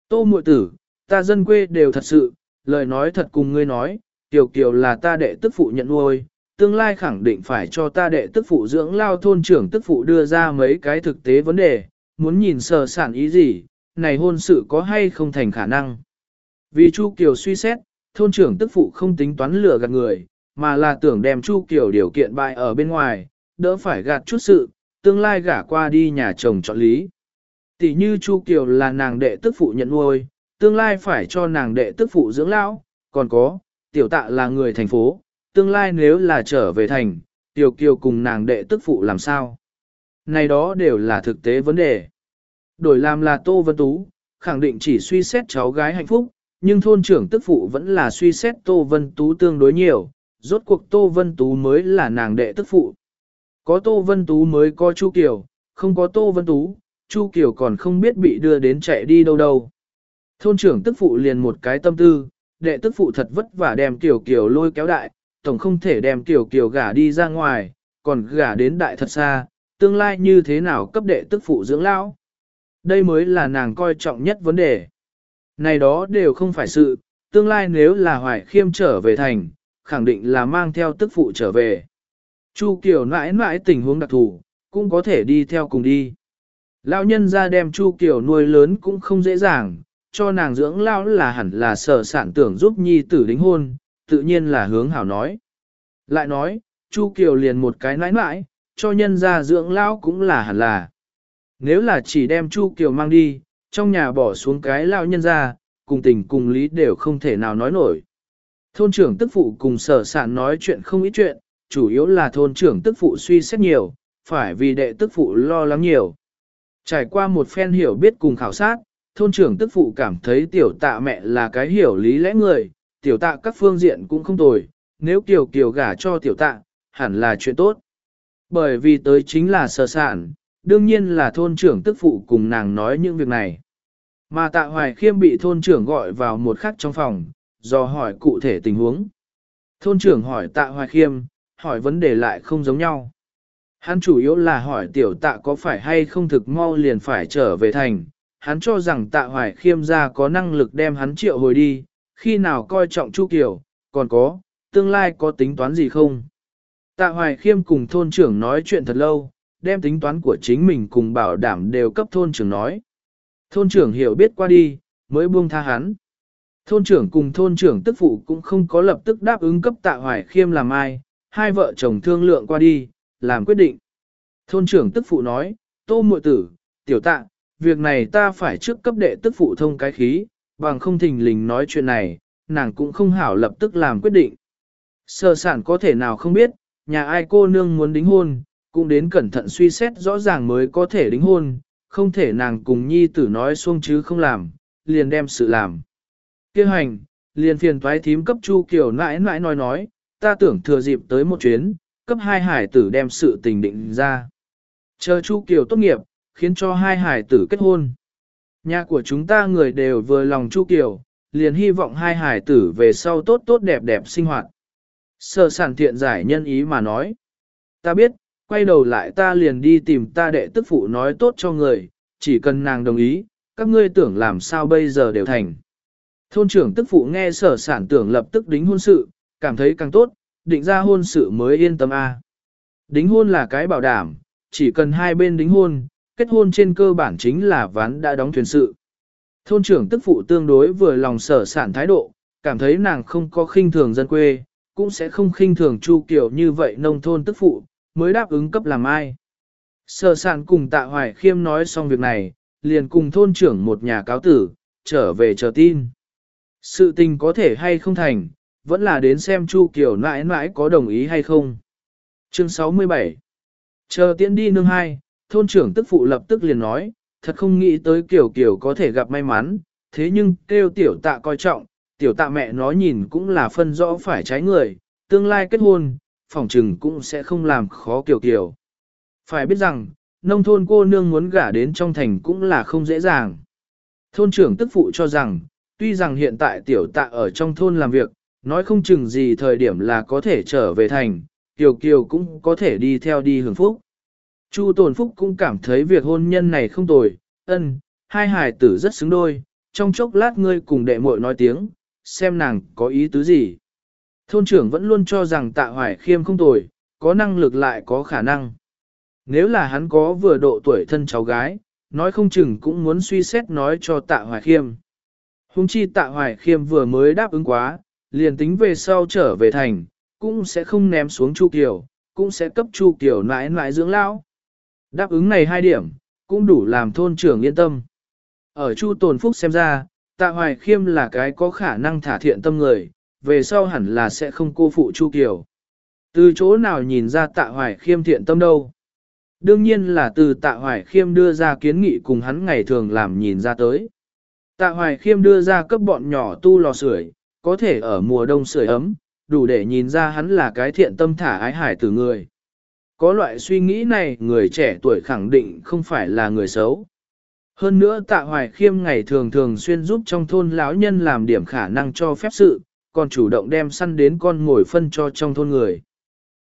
[SPEAKER 1] Tô muội tử, ta dân quê đều thật sự, lời nói thật cùng ngươi nói, tiểu Kiều là ta đệ tức phụ nhận nuôi, tương lai khẳng định phải cho ta đệ tức phụ dưỡng lao thôn trưởng tức phụ đưa ra mấy cái thực tế vấn đề, muốn nhìn sờ sản ý gì, này hôn sự có hay không thành khả năng. Vì Chu Kiều suy xét, thôn trưởng tức phụ không tính toán lừa gạt người, mà là tưởng đem Chu Kiều điều kiện bại ở bên ngoài, đỡ phải gạt chút sự, tương lai gả qua đi nhà chồng chọn lý. Tỷ như Chu Kiều là nàng đệ tức phụ nhận nuôi, tương lai phải cho nàng đệ tức phụ dưỡng lão, còn có, tiểu tạ là người thành phố, tương lai nếu là trở về thành, tiểu kiều cùng nàng đệ tức phụ làm sao? Này đó đều là thực tế vấn đề. Đổi làm là Tô Vân Tú, khẳng định chỉ suy xét cháu gái hạnh phúc, nhưng thôn trưởng tức phụ vẫn là suy xét Tô Vân Tú tương đối nhiều, rốt cuộc Tô Vân Tú mới là nàng đệ tức phụ. Có Tô Vân Tú mới có Chu Kiều, không có Tô Vân Tú, Chu Kiều còn không biết bị đưa đến chạy đi đâu đâu. Thôn trưởng tức phụ liền một cái tâm tư, đệ tức phụ thật vất vả đem Kiều Kiều lôi kéo đại, tổng không thể đem Kiều Kiều gả đi ra ngoài, còn gả đến đại thật xa, tương lai như thế nào cấp đệ tức phụ dưỡng lão. Đây mới là nàng coi trọng nhất vấn đề. Này đó đều không phải sự, tương lai nếu là hoài khiêm trở về thành, khẳng định là mang theo tức phụ trở về. Chu Kiều nãi nãi tình huống đặc thù, cũng có thể đi theo cùng đi. Lão nhân ra đem Chu Kiều nuôi lớn cũng không dễ dàng, cho nàng dưỡng lão là hẳn là sở sản tưởng giúp nhi tử đính hôn, tự nhiên là hướng hảo nói. Lại nói, Chu Kiều liền một cái nãi nãi, cho nhân ra dưỡng lão cũng là hẳn là. Nếu là chỉ đem Chu Kiều mang đi, trong nhà bỏ xuống cái lão nhân ra, cùng tình cùng lý đều không thể nào nói nổi. Thôn trưởng tức phụ cùng sở sản nói chuyện không ít chuyện, chủ yếu là thôn trưởng tức phụ suy xét nhiều, phải vì đệ tức phụ lo lắng nhiều. Trải qua một phen hiểu biết cùng khảo sát, thôn trưởng tức phụ cảm thấy tiểu tạ mẹ là cái hiểu lý lẽ người, tiểu tạ các phương diện cũng không tồi, nếu kiều kiều gả cho tiểu tạ, hẳn là chuyện tốt. Bởi vì tới chính là sở sản, đương nhiên là thôn trưởng tức phụ cùng nàng nói những việc này. Mà tạ hoài khiêm bị thôn trưởng gọi vào một khắc trong phòng, do hỏi cụ thể tình huống. Thôn trưởng hỏi tạ hoài khiêm, hỏi vấn đề lại không giống nhau. Hắn chủ yếu là hỏi tiểu tạ có phải hay không thực mau liền phải trở về thành. Hắn cho rằng tạ hoài khiêm gia có năng lực đem hắn triệu hồi đi, khi nào coi trọng Chu Kiều, còn có, tương lai có tính toán gì không? Tạ hoài khiêm cùng thôn trưởng nói chuyện thật lâu, đem tính toán của chính mình cùng bảo đảm đều cấp thôn trưởng nói. Thôn trưởng hiểu biết qua đi, mới buông tha hắn. Thôn trưởng cùng thôn trưởng tức phụ cũng không có lập tức đáp ứng cấp tạ hoài khiêm làm ai, hai vợ chồng thương lượng qua đi, làm quyết định. Thôn trưởng tức phụ nói, tô muội tử, tiểu tạ, việc này ta phải trước cấp đệ tức phụ thông cái khí, bằng không thình lình nói chuyện này, nàng cũng không hảo lập tức làm quyết định. Sở sản có thể nào không biết, nhà ai cô nương muốn đính hôn, cũng đến cẩn thận suy xét rõ ràng mới có thể đính hôn, không thể nàng cùng nhi tử nói xuông chứ không làm, liền đem sự làm. Kêu hành, liền phiền toái thím cấp Chu kiểu nãi nãi nói nói, ta tưởng thừa dịp tới một chuyến, cấp hai hải tử đem sự tình định ra. Chờ Chu Kiều tốt nghiệp, khiến cho hai hải tử kết hôn. Nhà của chúng ta người đều vừa lòng Chu Kiều, liền hy vọng hai hải tử về sau tốt tốt đẹp đẹp sinh hoạt. Sở sản thiện giải nhân ý mà nói. Ta biết, quay đầu lại ta liền đi tìm ta đệ tức phụ nói tốt cho người, chỉ cần nàng đồng ý, các ngươi tưởng làm sao bây giờ đều thành. Thôn trưởng tức phụ nghe sở sản tưởng lập tức đính hôn sự, cảm thấy càng tốt, định ra hôn sự mới yên tâm a. Đính hôn là cái bảo đảm, chỉ cần hai bên đính hôn, kết hôn trên cơ bản chính là ván đã đóng thuyền sự. Thôn trưởng tức phụ tương đối vừa lòng sở sản thái độ, cảm thấy nàng không có khinh thường dân quê, cũng sẽ không khinh thường chu kiểu như vậy nông thôn tức phụ, mới đáp ứng cấp làm ai. Sở sản cùng tạ hoài khiêm nói xong việc này, liền cùng thôn trưởng một nhà cáo tử, trở về chờ tin. Sự tình có thể hay không thành, vẫn là đến xem Chu Kiều nãi nãi có đồng ý hay không. Chương 67 Chờ tiễn đi nương hai, thôn trưởng tức phụ lập tức liền nói, thật không nghĩ tới Kiều Kiều có thể gặp may mắn, thế nhưng kêu tiểu tạ coi trọng, tiểu tạ mẹ nó nhìn cũng là phân rõ phải trái người, tương lai kết hôn, phòng trừng cũng sẽ không làm khó Kiều Kiều. Phải biết rằng, nông thôn cô nương muốn gả đến trong thành cũng là không dễ dàng. Thôn trưởng tức phụ cho rằng, tuy rằng hiện tại tiểu tạ ở trong thôn làm việc, nói không chừng gì thời điểm là có thể trở về thành, Kiều Kiều cũng có thể đi theo đi hưởng phúc. Chu Tồn Phúc cũng cảm thấy việc hôn nhân này không tồi, ân, hai hài tử rất xứng đôi, trong chốc lát ngươi cùng đệ muội nói tiếng, xem nàng có ý tứ gì. Thôn trưởng vẫn luôn cho rằng tạ hoài khiêm không tồi, có năng lực lại có khả năng. Nếu là hắn có vừa độ tuổi thân cháu gái, nói không chừng cũng muốn suy xét nói cho tạ hoài khiêm. Hùng chi tạ hoài khiêm vừa mới đáp ứng quá, liền tính về sau trở về thành, cũng sẽ không ném xuống Chu Kiều, cũng sẽ cấp Chu Kiều nãi nãi dưỡng lão. Đáp ứng này hai điểm, cũng đủ làm thôn trưởng yên tâm. Ở Chu Tồn Phúc xem ra, Tạ Hoài Khiêm là cái có khả năng thả thiện tâm người, về sau hẳn là sẽ không cô phụ Chu Kiều. Từ chỗ nào nhìn ra Tạ Hoài Khiêm thiện tâm đâu? Đương nhiên là từ Tạ Hoài Khiêm đưa ra kiến nghị cùng hắn ngày thường làm nhìn ra tới. Tạ Hoài Khiêm đưa ra cấp bọn nhỏ tu lò sưởi, có thể ở mùa đông sưởi ấm, đủ để nhìn ra hắn là cái thiện tâm thả ái hải từ người. Có loại suy nghĩ này người trẻ tuổi khẳng định không phải là người xấu. Hơn nữa tạ hoài khiêm ngày thường thường xuyên giúp trong thôn lão nhân làm điểm khả năng cho phép sự, còn chủ động đem săn đến con ngồi phân cho trong thôn người.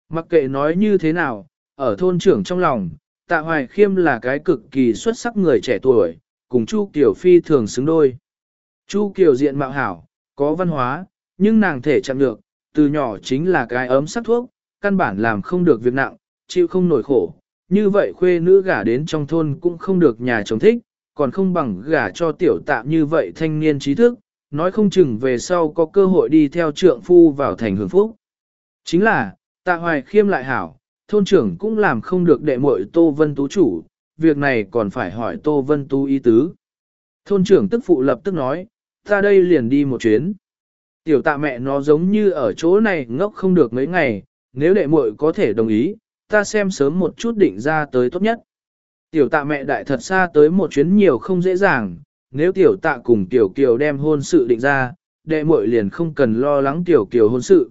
[SPEAKER 1] Mặc kệ nói như thế nào, ở thôn trưởng trong lòng, tạ hoài khiêm là cái cực kỳ xuất sắc người trẻ tuổi, cùng Chu Kiều Phi thường xứng đôi. Chu Kiều diện mạo hảo, có văn hóa, nhưng nàng thể chạm được, từ nhỏ chính là cái ấm sắc thuốc, căn bản làm không được việc nặng, chịu không nổi khổ. Như vậy khuê nữ gả đến trong thôn cũng không được nhà chồng thích, còn không bằng gả cho tiểu tạm như vậy thanh niên trí thức, nói không chừng về sau có cơ hội đi theo trượng phu vào thành hưởng phúc. Chính là, tạ hoài khiêm lại hảo, thôn trưởng cũng làm không được đệ muội Tô Vân Tú chủ, việc này còn phải hỏi Tô Vân Tú ý tứ. Thôn trưởng tức phụ lập tức nói, ta đây liền đi một chuyến. Tiểu tạ mẹ nó giống như ở chỗ này ngốc không được mấy ngày, nếu đệ muội có thể đồng ý, ta xem sớm một chút định ra tới tốt nhất. Tiểu tạ mẹ đại thật xa tới một chuyến nhiều không dễ dàng, nếu tiểu tạ cùng tiểu kiều đem hôn sự định ra, đệ muội liền không cần lo lắng tiểu kiều hôn sự.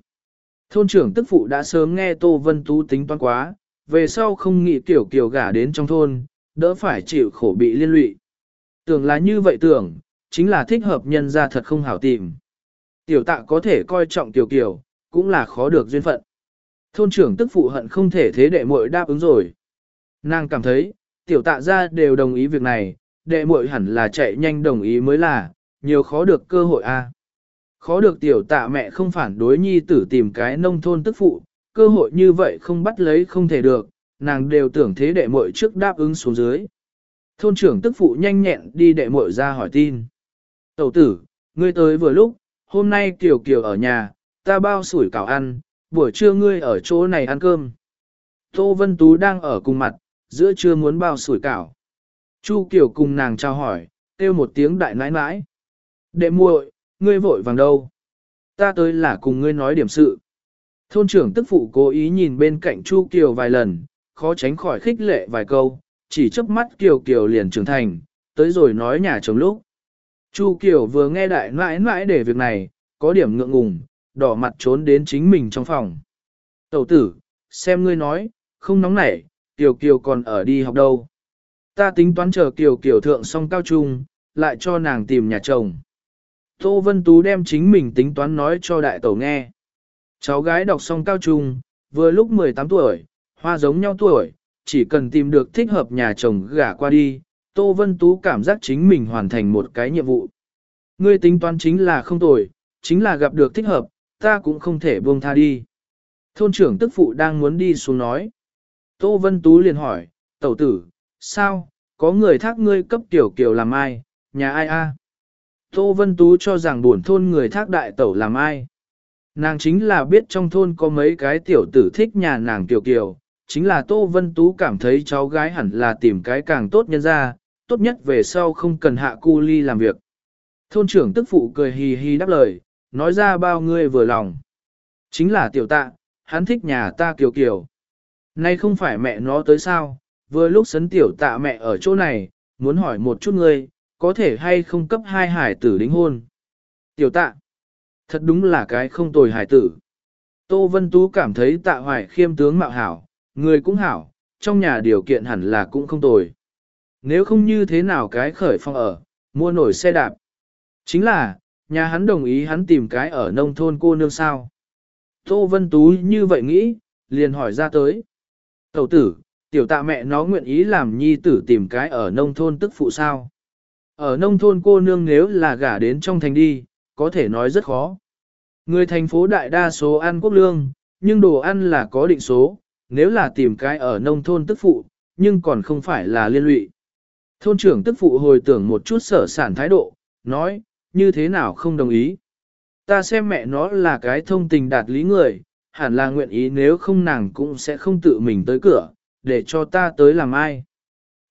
[SPEAKER 1] Thôn trưởng tức phụ đã sớm nghe Tô Vân Tú tính toán quá, về sau không nghĩ tiểu kiều gả đến trong thôn, đỡ phải chịu khổ bị liên lụy. Tưởng là như vậy tưởng, chính là thích hợp nhân ra thật không hảo tìm. Tiểu tạ có thể coi trọng tiểu kiều, cũng là khó được duyên phận. Thôn trưởng tức phụ hận không thể thế đệ muội đáp ứng rồi. Nàng cảm thấy, tiểu tạ ra đều đồng ý việc này, đệ muội hẳn là chạy nhanh đồng ý mới là, nhiều khó được cơ hội a. Khó được tiểu tạ mẹ không phản đối nhi tử tìm cái nông thôn tức phụ, cơ hội như vậy không bắt lấy không thể được, nàng đều tưởng thế đệ muội trước đáp ứng xuống dưới. Thôn trưởng tức phụ nhanh nhẹn đi đệ muội ra hỏi tin. Tẩu tử, ngươi tới vừa lúc, hôm nay Kiều Kiều ở nhà, ta bao sủi cảo ăn, buổi trưa ngươi ở chỗ này ăn cơm. Tô Vân Tú đang ở cùng mặt, giữa trưa muốn bao sủi cảo. Chu Kiều cùng nàng chào hỏi, kêu một tiếng đại nãi nãi. Đệ muội, ngươi vội vàng đâu? Ta tới là cùng ngươi nói điểm sự. Thôn trưởng tức phụ cố ý nhìn bên cạnh Chu Kiều vài lần, khó tránh khỏi khích lệ vài câu, chỉ chớp mắt Kiều Kiều liền trưởng thành, tới rồi nói nhà chồng lúc. Chu Kiều vừa nghe đại nãi nãi để việc này, có điểm ngượng ngùng, đỏ mặt trốn đến chính mình trong phòng. Tẩu tử, xem ngươi nói, không nóng nảy, Kiều Kiều còn ở đi học đâu. Ta tính toán chờ Kiều Kiều thượng xong cao trung, lại cho nàng tìm nhà chồng. Tô Vân Tú đem chính mình tính toán nói cho đại tẩu nghe. Cháu gái đọc xong cao trung, vừa lúc 18 tuổi, hoa giống nhau tuổi, chỉ cần tìm được thích hợp nhà chồng gả qua đi, Tô Vân Tú cảm giác chính mình hoàn thành một cái nhiệm vụ. Ngươi tính toán chính là không tồi, chính là gặp được thích hợp, ta cũng không thể buông tha đi. Thôn trưởng tức phụ đang muốn đi xuống nói. Tô Vân Tú liền hỏi, tẩu tử, sao, có người thác ngươi cấp tiểu kiều làm ai, nhà ai a? Tô Vân Tú cho rằng buồn thôn người thác đại tẩu làm ai. Nàng chính là biết trong thôn có mấy cái tiểu tử thích nhà nàng tiểu kiều, chính là Tô Vân Tú cảm thấy cháu gái hẳn là tìm cái càng tốt nhân ra, tốt nhất về sau không cần hạ cu ly làm việc. Thôn trưởng tức phụ cười hì hì đáp lời, nói ra bao ngươi vừa lòng. Chính là tiểu tạ, hắn thích nhà ta kiều kiều. Nay không phải mẹ nó tới sao, vừa lúc sấn tiểu tạ mẹ ở chỗ này, muốn hỏi một chút ngươi, có thể hay không cấp hai hải tử đính hôn. Tiểu tạ, thật đúng là cái không tồi hải tử. Tô Vân Tú cảm thấy tạ hoài khiêm tướng mạo hảo, người cũng hảo, trong nhà điều kiện hẳn là cũng không tồi. Nếu không như thế nào cái khởi phòng ở, mua nổi xe đạp. Chính là, nhà hắn đồng ý hắn tìm cái ở nông thôn cô nương sao. Tô Vân Tú như vậy nghĩ, liền hỏi ra tới. Tẩu tử, tiểu tạ mẹ nó nguyện ý làm nhi tử tìm cái ở nông thôn tức phụ sao. Ở nông thôn cô nương nếu là gả đến trong thành đi, có thể nói rất khó. Người thành phố đại đa số ăn quốc lương, nhưng đồ ăn là có định số, nếu là tìm cái ở nông thôn tức phụ, nhưng còn không phải là liên lụy. Thôn trưởng tức phụ hồi tưởng một chút sở sản thái độ, nói, như thế nào không đồng ý. Ta xem mẹ nó là cái thông tình đạt lý người, hẳn là nguyện ý nếu không nàng cũng sẽ không tự mình tới cửa, để cho ta tới làm ai.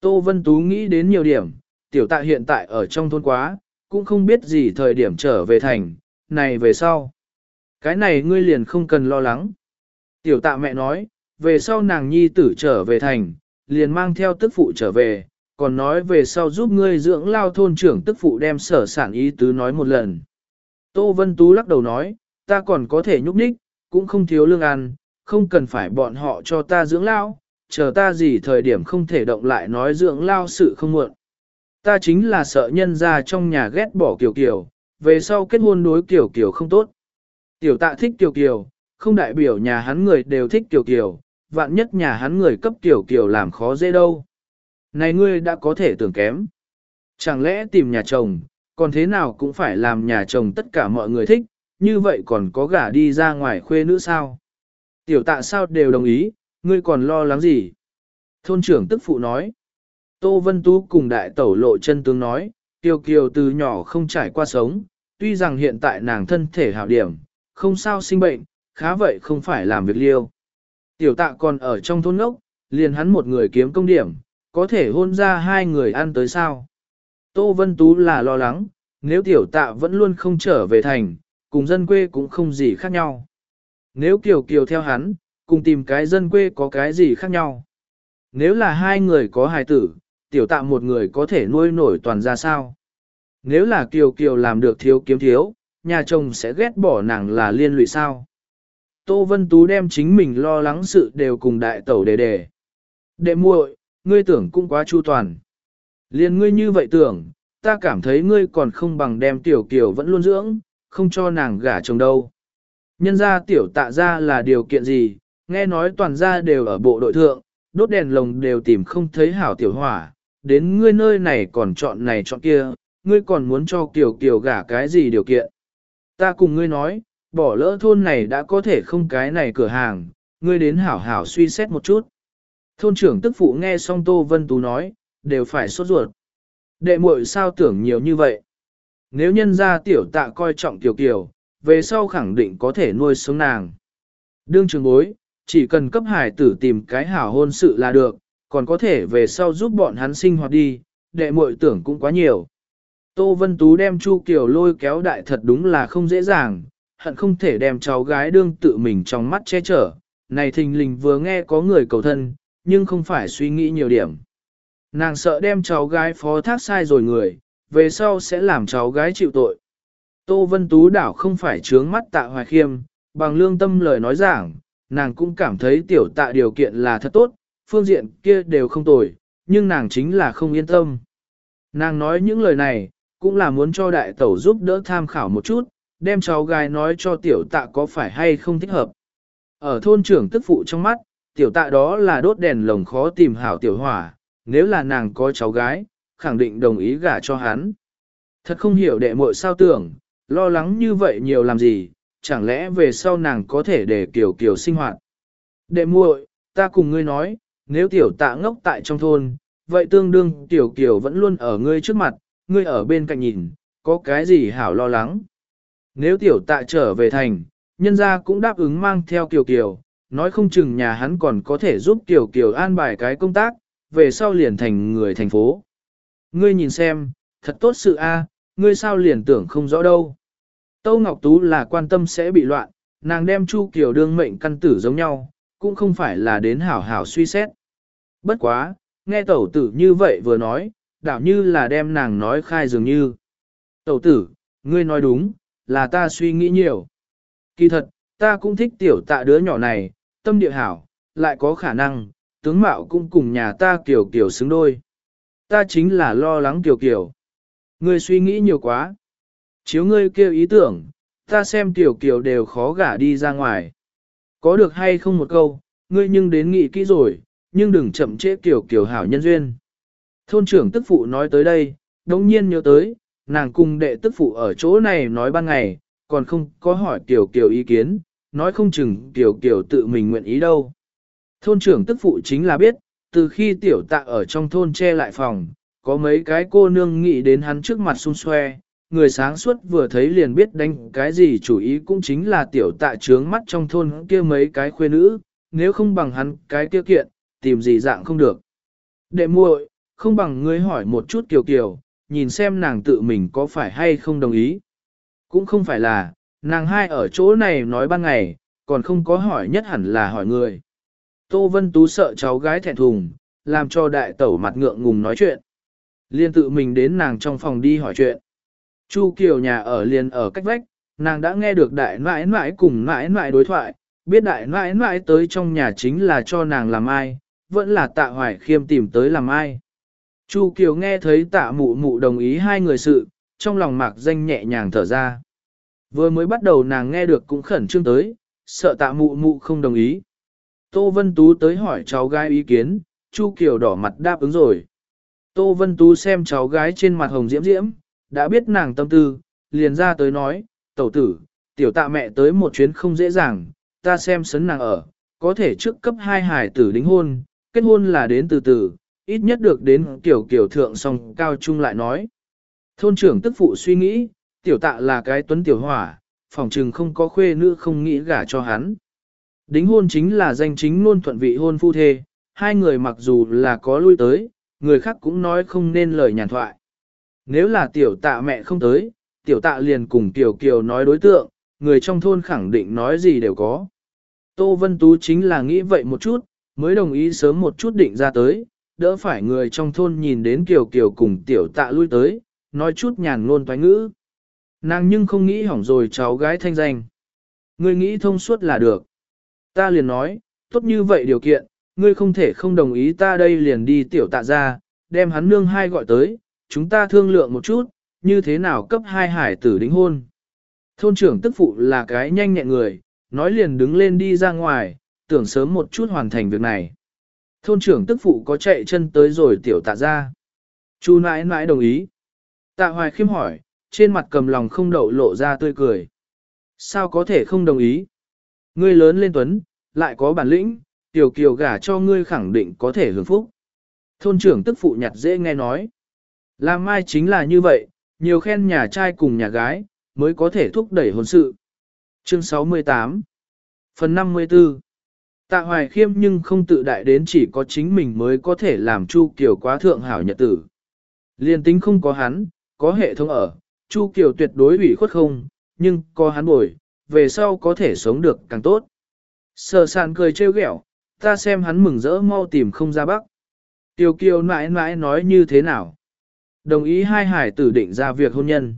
[SPEAKER 1] Tô Vân Tú nghĩ đến nhiều điểm, tiểu tạ hiện tại ở trong thôn quá, cũng không biết gì thời điểm trở về thành, này về sau. Cái này ngươi liền không cần lo lắng. Tiểu tạ mẹ nói, về sau nàng nhi tử trở về thành, liền mang theo tức phụ trở về, còn nói về sau giúp ngươi dưỡng lao thôn trưởng tức phụ đem sở sản ý tứ nói một lần. Tô Vân Tú lắc đầu nói, ta còn có thể nhúc nhích, cũng không thiếu lương ăn, không cần phải bọn họ cho ta dưỡng lao, chờ ta gì thời điểm không thể động lại nói dưỡng lao sự không muộn. Ta chính là sợ nhân ra trong nhà ghét bỏ kiểu kiểu, về sau kết hôn đối kiểu kiểu không tốt. Tiểu tạ thích kiểu kiểu, không đại biểu nhà hắn người đều thích kiểu kiểu, vạn nhất nhà hắn người cấp kiểu kiểu làm khó dễ đâu. Này ngươi đã có thể tưởng kém. Chẳng lẽ tìm nhà chồng, còn thế nào cũng phải làm nhà chồng tất cả mọi người thích, như vậy còn có gả đi ra ngoài khuê nữ sao? Tiểu tạ sao đều đồng ý, ngươi còn lo lắng gì? Thôn trưởng tức phụ nói. Tô Vân Tú cùng đại tẩu lộ chân tướng nói, Kiều Kiều từ nhỏ không trải qua sống, tuy rằng hiện tại nàng thân thể hảo điểm, không sao sinh bệnh, khá vậy không phải làm việc liêu. Tiểu tạ còn ở trong thôn ngốc, liền hắn một người kiếm công điểm, có thể hôn ra hai người ăn tới sao. Tô Vân Tú là lo lắng, nếu tiểu tạ vẫn luôn không trở về thành, cùng dân quê cũng không gì khác nhau. Nếu Kiều Kiều theo hắn, cùng tìm cái dân quê có cái gì khác nhau. Nếu là hai người có hài tử, tiểu tạ một người có thể nuôi nổi toàn ra sao. Nếu là Kiều Kiều làm được thiếu kiếm thiếu, nhà chồng sẽ ghét bỏ nàng là liên lụy sao. Tô Vân Tú đem chính mình lo lắng sự đều cùng đại tẩu đề đề. Đệ muội, ngươi tưởng cũng quá chu toàn. Liên ngươi như vậy tưởng, ta cảm thấy ngươi còn không bằng đem tiểu kiều vẫn luôn dưỡng, không cho nàng gả chồng đâu. Nhân ra tiểu tạ ra là điều kiện gì, nghe nói toàn gia đều ở bộ đội thượng, đốt đèn lồng đều tìm không thấy hảo tiểu hỏa, đến ngươi nơi này còn chọn này chọn kia, ngươi còn muốn cho Kiều Kiều gả cái gì điều kiện. Ta cùng ngươi nói, bỏ lỡ thôn này đã có thể không cái này cửa hàng, ngươi đến hảo hảo suy xét một chút. Thôn trưởng tức phụ nghe xong Tô Vân Tú nói, đều phải sốt ruột. Đệ muội sao tưởng nhiều như vậy? Nếu nhân ra tiểu tạ coi trọng tiểu Kiều, về sau khẳng định có thể nuôi sống nàng. Đương trường bối, chỉ cần cấp hải tử tìm cái hảo hôn sự là được, còn có thể về sau giúp bọn hắn sinh hoạt đi, đệ muội tưởng cũng quá nhiều. Tô Vân Tú đem Chu Kiều lôi kéo đại thật đúng là không dễ dàng, hận không thể đem cháu gái đương tự mình trong mắt che chở. Này thình lình vừa nghe có người cầu thân, nhưng không phải suy nghĩ nhiều điểm. Nàng sợ đem cháu gái phó thác sai rồi người, về sau sẽ làm cháu gái chịu tội. Tô Vân Tú đảo không phải trướng mắt tạ hoài khiêm, bằng lương tâm lời nói giảng, nàng cũng cảm thấy tiểu tạ điều kiện là thật tốt, phương diện kia đều không tồi, nhưng nàng chính là không yên tâm. Nàng nói những lời này, cũng là muốn cho đại tẩu giúp đỡ tham khảo một chút, đem cháu gái nói cho tiểu tạ có phải hay không thích hợp. Ở thôn trưởng tức phụ trong mắt, tiểu tạ đó là đốt đèn lồng khó tìm hảo tiểu hỏa, nếu là nàng có cháu gái, khẳng định đồng ý gả cho hắn. Thật không hiểu đệ muội sao tưởng, lo lắng như vậy nhiều làm gì, chẳng lẽ về sau nàng có thể để kiểu kiểu sinh hoạt. Đệ muội, ta cùng ngươi nói, nếu tiểu tạ ngốc tại trong thôn, vậy tương đương tiểu kiểu vẫn luôn ở ngươi trước mặt, ngươi ở bên cạnh nhìn, có cái gì hảo lo lắng. Nếu tiểu tạ trở về thành, nhân gia cũng đáp ứng mang theo kiều kiều, nói không chừng nhà hắn còn có thể giúp kiều kiều an bài cái công tác, về sau liền thành người thành phố. Ngươi nhìn xem, thật tốt sự a, ngươi sao liền tưởng không rõ đâu. Tâu Ngọc Tú là quan tâm sẽ bị loạn, nàng đem Chu Kiều đương mệnh căn tử giống nhau, cũng không phải là đến hảo hảo suy xét. Bất quá, nghe tẩu tử như vậy vừa nói, đảo như là đem nàng nói khai dường như. Tẩu tử, ngươi nói đúng, là ta suy nghĩ nhiều. Kỳ thật, ta cũng thích tiểu tạ đứa nhỏ này, tâm địa hảo, lại có khả năng, tướng mạo cũng cùng nhà ta kiểu kiểu xứng đôi. Ta chính là lo lắng kiểu kiểu. Ngươi suy nghĩ nhiều quá. Chiếu ngươi kêu ý tưởng, ta xem tiểu kiểu đều khó gả đi ra ngoài. Có được hay không một câu, ngươi nhưng đến nghĩ kỹ rồi, nhưng đừng chậm trễ kiểu kiểu hảo nhân duyên. Thôn trưởng tức phụ nói tới đây, đồng nhiên nhớ tới, nàng cùng đệ tức phụ ở chỗ này nói ban ngày, còn không có hỏi kiểu kiểu ý kiến, nói không chừng tiểu kiểu tự mình nguyện ý đâu. Thôn trưởng tức phụ chính là biết, từ khi tiểu tạ ở trong thôn che lại phòng, có mấy cái cô nương nghĩ đến hắn trước mặt xung xoe, người sáng suốt vừa thấy liền biết đánh cái gì chủ ý cũng chính là tiểu tạ trướng mắt trong thôn kia mấy cái khuê nữ, nếu không bằng hắn cái kia kiện, tìm gì dạng không được. Đệ muội, không bằng ngươi hỏi một chút kiều kiều, nhìn xem nàng tự mình có phải hay không đồng ý. Cũng không phải là, nàng hai ở chỗ này nói ban ngày, còn không có hỏi nhất hẳn là hỏi người. Tô Vân Tú sợ cháu gái thẹn thùng, làm cho đại tẩu mặt ngượng ngùng nói chuyện. Liên tự mình đến nàng trong phòng đi hỏi chuyện. Chu Kiều nhà ở liền ở cách vách, nàng đã nghe được đại nãi nãi cùng nãi nãi đối thoại, biết đại nãi nãi tới trong nhà chính là cho nàng làm ai, vẫn là tạ hoài khiêm tìm tới làm ai. Chu Kiều nghe thấy tạ mụ mụ đồng ý hai người sự, trong lòng mạc danh nhẹ nhàng thở ra. Vừa mới bắt đầu nàng nghe được cũng khẩn trương tới, sợ tạ mụ mụ không đồng ý. Tô Vân Tú tới hỏi cháu gái ý kiến, Chu Kiều đỏ mặt đáp ứng rồi. Tô Vân Tú xem cháu gái trên mặt hồng diễm diễm, đã biết nàng tâm tư, liền ra tới nói, tẩu tử, tiểu tạ mẹ tới một chuyến không dễ dàng, ta xem sấn nàng ở, có thể trước cấp hai hải tử đính hôn, kết hôn là đến từ từ, ít nhất được đến kiểu kiểu thượng song cao trung lại nói. Thôn trưởng tức phụ suy nghĩ, tiểu tạ là cái tuấn tiểu hỏa, phòng trừng không có khuê nữ không nghĩ gả cho hắn. Đính hôn chính là danh chính luôn thuận vị hôn phu thê, hai người mặc dù là có lui tới, người khác cũng nói không nên lời nhàn thoại. Nếu là tiểu tạ mẹ không tới, tiểu tạ liền cùng tiểu kiều nói đối tượng, người trong thôn khẳng định nói gì đều có. Tô Vân Tú chính là nghĩ vậy một chút, mới đồng ý sớm một chút định ra tới, đỡ phải người trong thôn nhìn đến kiều kiều cùng tiểu tạ lui tới, nói chút nhàn ngôn toái ngữ. Nàng nhưng không nghĩ hỏng rồi cháu gái thanh danh. Ngươi nghĩ thông suốt là được. Ta liền nói, tốt như vậy điều kiện, ngươi không thể không đồng ý ta đây liền đi tiểu tạ ra, đem hắn nương hai gọi tới, chúng ta thương lượng một chút, như thế nào cấp hai hải tử đính hôn. Thôn trưởng tức phụ là cái nhanh nhẹn người, nói liền đứng lên đi ra ngoài, tưởng sớm một chút hoàn thành việc này. Thôn trưởng tức phụ có chạy chân tới rồi tiểu tạ ra. Chu nãi nãi đồng ý. Tạ hoài khiêm hỏi, trên mặt cầm lòng không đậu lộ ra tươi cười. Sao có thể không đồng ý? Ngươi lớn lên tuấn, lại có bản lĩnh, tiểu kiều gả cho ngươi khẳng định có thể hưởng phúc. Thôn trưởng tức phụ nhặt dễ nghe nói. Làm mai chính là như vậy, nhiều khen nhà trai cùng nhà gái, mới có thể thúc đẩy hôn sự. Chương 68 Phần 54 Tạ Hoài Khiêm nhưng không tự đại đến chỉ có chính mình mới có thể làm Chu Kiều quá thượng hảo nhật tử. Liên tính không có hắn, có hệ thống ở, Chu Kiều tuyệt đối ủy khuất không, nhưng có hắn bồi, về sau có thể sống được càng tốt. Sở sàn cười trêu ghẹo, ta xem hắn mừng rỡ mau tìm không ra bắc. Tiêu kiều mãi mãi nói như thế nào? Đồng ý hai hải tử định ra việc hôn nhân.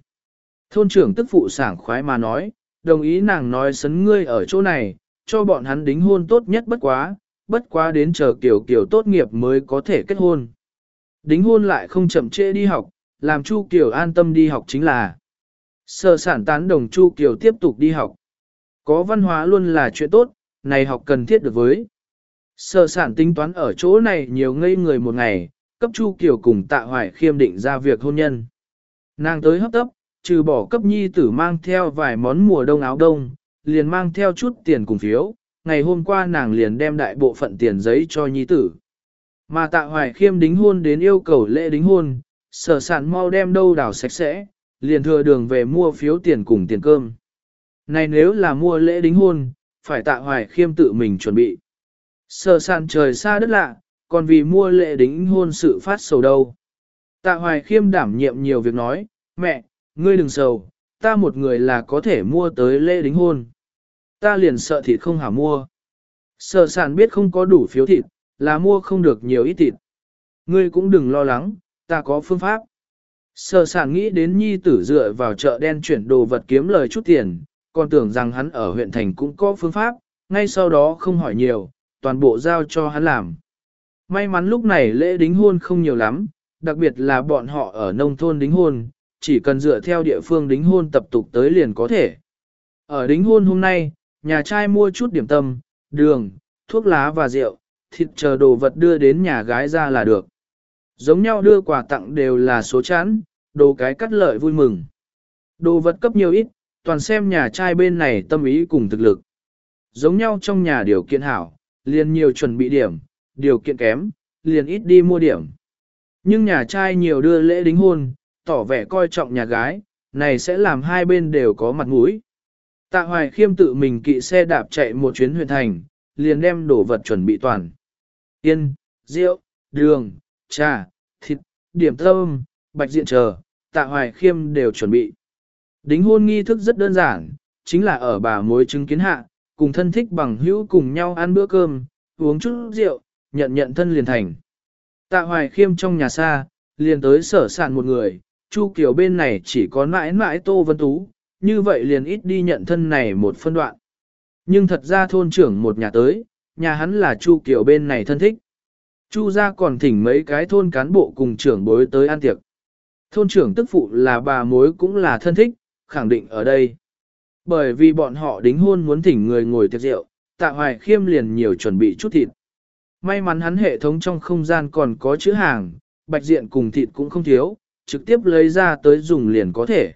[SPEAKER 1] Thôn trưởng tức phụ sảng khoái mà nói, đồng ý nàng nói sấn ngươi ở chỗ này, cho bọn hắn đính hôn tốt nhất bất quá, bất quá đến chờ kiểu kiểu tốt nghiệp mới có thể kết hôn. Đính hôn lại không chậm trễ đi học, làm Chu Kiều an tâm đi học chính là. Sở sản tán đồng Chu Kiều tiếp tục đi học. Có văn hóa luôn là chuyện tốt, này học cần thiết được với. Sở sản tính toán ở chỗ này nhiều ngây người một ngày, cấp Chu Kiều cùng tạ hoài khiêm định ra việc hôn nhân. Nàng tới hấp tấp, trừ bỏ cấp nhi tử mang theo vài món mùa đông áo đông, liền mang theo chút tiền cùng phiếu, ngày hôm qua nàng liền đem đại bộ phận tiền giấy cho nhi tử. Mà tạ hoài khiêm đính hôn đến yêu cầu lễ đính hôn, sở sản mau đem đâu đảo sạch sẽ, liền thừa đường về mua phiếu tiền cùng tiền cơm. Này nếu là mua lễ đính hôn, phải tạ hoài khiêm tự mình chuẩn bị. Sở sản trời xa đất lạ, còn vì mua lễ đính hôn sự phát sầu đâu. Tạ hoài khiêm đảm nhiệm nhiều việc nói, mẹ, ngươi đừng sầu, ta một người là có thể mua tới lễ đính hôn. Ta liền sợ thịt không hả mua. Sở sản biết không có đủ phiếu thịt, là mua không được nhiều ít thịt. Ngươi cũng đừng lo lắng, ta có phương pháp. Sở sản nghĩ đến nhi tử dựa vào chợ đen chuyển đồ vật kiếm lời chút tiền, còn tưởng rằng hắn ở huyện thành cũng có phương pháp, ngay sau đó không hỏi nhiều, toàn bộ giao cho hắn làm. May mắn lúc này lễ đính hôn không nhiều lắm, đặc biệt là bọn họ ở nông thôn đính hôn, chỉ cần dựa theo địa phương đính hôn tập tục tới liền có thể. Ở đính hôn hôm nay, nhà trai mua chút điểm tâm, đường, thuốc lá và rượu, thịt chờ đồ vật đưa đến nhà gái ra là được. Giống nhau đưa quà tặng đều là số chán, đồ cái cắt lợi vui mừng. Đồ vật cấp nhiều ít, toàn xem nhà trai bên này tâm ý cùng thực lực. Giống nhau trong nhà điều kiện hảo, liền nhiều chuẩn bị điểm, điều kiện kém, liền ít đi mua điểm. Nhưng nhà trai nhiều đưa lễ đính hôn, tỏ vẻ coi trọng nhà gái, này sẽ làm hai bên đều có mặt mũi. Tạ Hoài Khiêm tự mình kỵ xe đạp chạy một chuyến huyện thành, liền đem đồ vật chuẩn bị toàn. Yên, rượu, đường, trà, thịt, điểm tâm, bạch diện chờ, Tạ Hoài Khiêm đều chuẩn bị. Đính hôn nghi thức rất đơn giản, chính là ở bà mối chứng kiến hạ, cùng thân thích bằng hữu cùng nhau ăn bữa cơm, uống chút rượu, nhận nhận thân liền thành. Tạ Hoài Khiêm trong nhà xa, liền tới sở sản một người, Chu Kiều bên này chỉ có mãi mãi Tô Vân Tú, như vậy liền ít đi nhận thân này một phân đoạn. Nhưng thật ra thôn trưởng một nhà tới, nhà hắn là Chu Kiều bên này thân thích. Chu gia còn thỉnh mấy cái thôn cán bộ cùng trưởng bối tới ăn tiệc. Thôn trưởng tức phụ là bà mối cũng là thân thích, khẳng định ở đây. Bởi vì bọn họ đính hôn muốn thỉnh người ngồi tiệc rượu, tạ hoài khiêm liền nhiều chuẩn bị chút thịt. May mắn hắn hệ thống trong không gian còn có chữ hàng, bạch diện cùng thịt cũng không thiếu, trực tiếp lấy ra tới dùng liền có thể.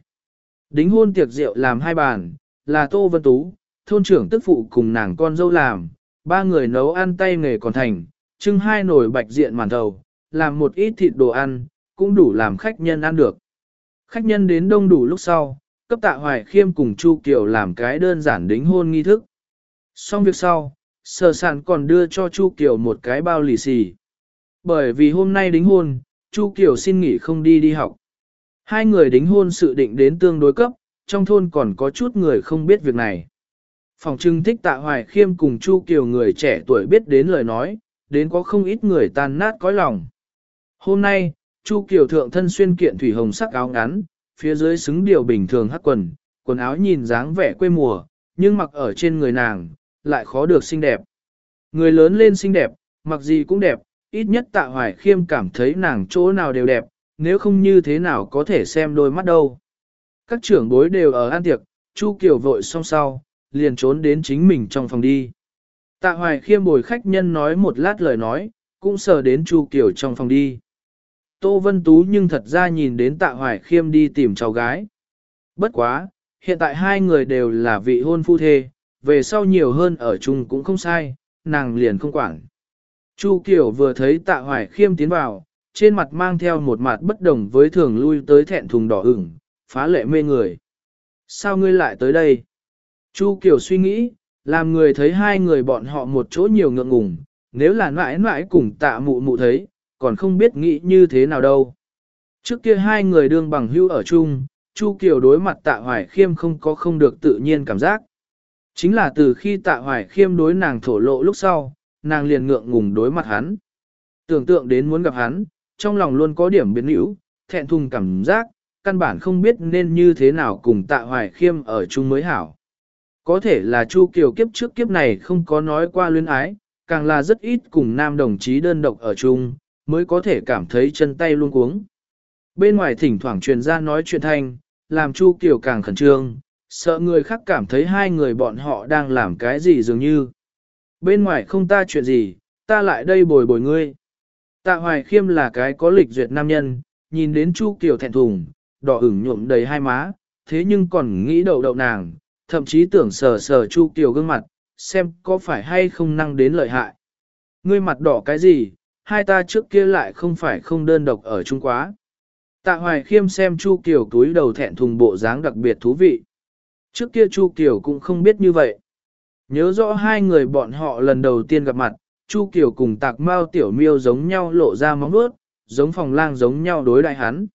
[SPEAKER 1] Đính hôn tiệc rượu làm hai bàn, là Tô Vân Tú, thôn trưởng tức phụ cùng nàng con dâu làm, ba người nấu ăn tay nghề còn thành, trưng hai nồi bạch diện màn thầu, làm một ít thịt đồ ăn, cũng đủ làm khách nhân ăn được. Khách nhân đến đông đủ lúc sau, cấp tạ hoài khiêm cùng Chu Kiều làm cái đơn giản đính hôn nghi thức. Xong việc sau, sở sản còn đưa cho Chu Kiều một cái bao lì xì. Bởi vì hôm nay đính hôn, Chu Kiều xin nghỉ không đi đi học. Hai người đính hôn sự định đến tương đối cấp, trong thôn còn có chút người không biết việc này. Phòng trưng thích tạ hoài khiêm cùng Chu Kiều người trẻ tuổi biết đến lời nói, đến có không ít người tan nát cõi lòng. Hôm nay, Chu Kiều thượng thân xuyên kiện thủy hồng sắc áo ngắn, phía dưới xứng điều bình thường hắc quần, quần áo nhìn dáng vẻ quê mùa, nhưng mặc ở trên người nàng, lại khó được xinh đẹp. Người lớn lên xinh đẹp, mặc gì cũng đẹp, ít nhất tạ hoài khiêm cảm thấy nàng chỗ nào đều đẹp, nếu không như thế nào có thể xem đôi mắt đâu. Các trưởng bối đều ở ăn tiệc, Chu Kiều vội xong sau, liền trốn đến chính mình trong phòng đi. Tạ hoài khiêm bồi khách nhân nói một lát lời nói, cũng sờ đến Chu Kiều trong phòng đi. Tô Vân Tú nhưng thật ra nhìn đến tạ hoài khiêm đi tìm cháu gái. Bất quá, hiện tại hai người đều là vị hôn phu thê, về sau nhiều hơn ở chung cũng không sai, nàng liền không quản. Chu Kiều vừa thấy tạ hoài khiêm tiến vào, trên mặt mang theo một mặt bất đồng với thường lui tới thẹn thùng đỏ ửng, phá lệ mê người. Sao ngươi lại tới đây? Chu Kiều suy nghĩ, làm người thấy hai người bọn họ một chỗ nhiều ngượng ngùng, nếu là mãi mãi cùng tạ mụ mụ thấy, còn không biết nghĩ như thế nào đâu. Trước kia hai người đương bằng hưu ở chung, Chu Kiều đối mặt tạ hoài khiêm không có không được tự nhiên cảm giác. Chính là từ khi tạ hoài khiêm đối nàng thổ lộ lúc sau, nàng liền ngượng ngùng đối mặt hắn. Tưởng tượng đến muốn gặp hắn, trong lòng luôn có điểm biến hữu, thẹn thùng cảm giác, căn bản không biết nên như thế nào cùng tạ hoài khiêm ở chung mới hảo. Có thể là Chu Kiều kiếp trước kiếp này không có nói qua luyến ái, càng là rất ít cùng nam đồng chí đơn độc ở chung, mới có thể cảm thấy chân tay luôn cuống. Bên ngoài thỉnh thoảng truyền ra nói chuyện thanh, làm Chu Kiều càng khẩn trương, sợ người khác cảm thấy hai người bọn họ đang làm cái gì dường như. Bên ngoài không ta chuyện gì, ta lại đây bồi bồi ngươi. Tạ Hoài Khiêm là cái có lịch duyệt nam nhân, nhìn đến Chu Kiều thẹn thùng, đỏ ửng nhuộm đầy hai má, thế nhưng còn nghĩ đầu đậu nàng, thậm chí tưởng sờ sờ Chu Kiều gương mặt, xem có phải hay không năng đến lợi hại. Ngươi mặt đỏ cái gì, hai ta trước kia lại không phải không đơn độc ở chung quá. Tạ Hoài Khiêm xem Chu Kiều túi đầu thẹn thùng bộ dáng đặc biệt thú vị. Trước kia Chu Kiều cũng không biết như vậy. Nhớ rõ hai người bọn họ lần đầu tiên gặp mặt, Chu Kiều cùng tạc mao tiểu miêu giống nhau lộ ra móng vuốt, giống phòng lang giống nhau đối đại hắn.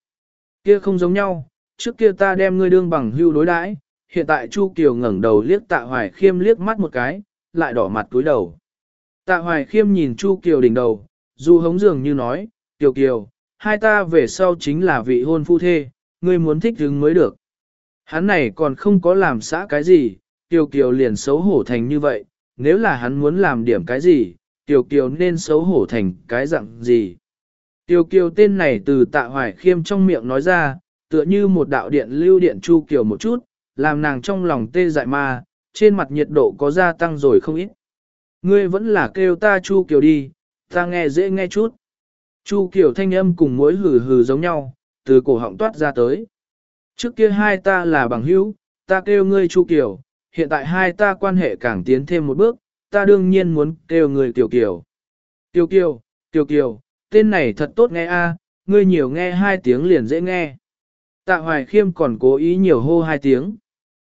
[SPEAKER 1] Kia không giống nhau, trước kia ta đem ngươi đương bằng hưu đối đãi, hiện tại Chu Kiều ngẩng đầu liếc Tạ Hoài Khiêm liếc mắt một cái, lại đỏ mặt cúi đầu. Tạ Hoài Khiêm nhìn Chu Kiều đỉnh đầu, dù hống dường như nói, Kiều Kiều, hai ta về sau chính là vị hôn phu thê, ngươi muốn thích hứng mới được. Hắn này còn không có làm xã cái gì, Kiều Kiều liền xấu hổ thành như vậy, nếu là hắn muốn làm điểm cái gì, Kiều Kiều nên xấu hổ thành cái dạng gì. Kiều Kiều tên này từ tạ hoài khiêm trong miệng nói ra, tựa như một đạo điện lưu điện chu Kiều một chút, làm nàng trong lòng tê dại ma, trên mặt nhiệt độ có gia tăng rồi không ít. Ngươi vẫn là kêu ta chu Kiều đi, ta nghe dễ nghe chút. Chu Kiều thanh âm cùng mỗi hừ hừ giống nhau, từ cổ họng toát ra tới. Trước kia hai ta là bằng hữu, ta kêu ngươi Chu Kiều, hiện tại hai ta quan hệ càng tiến thêm một bước, ta đương nhiên muốn kêu người tiểu Kiều. tiểu Kiều, tiểu Kiều, tên này thật tốt nghe a, ngươi nhiều nghe hai tiếng liền dễ nghe. Tạ Hoài Khiêm còn cố ý nhiều hô hai tiếng.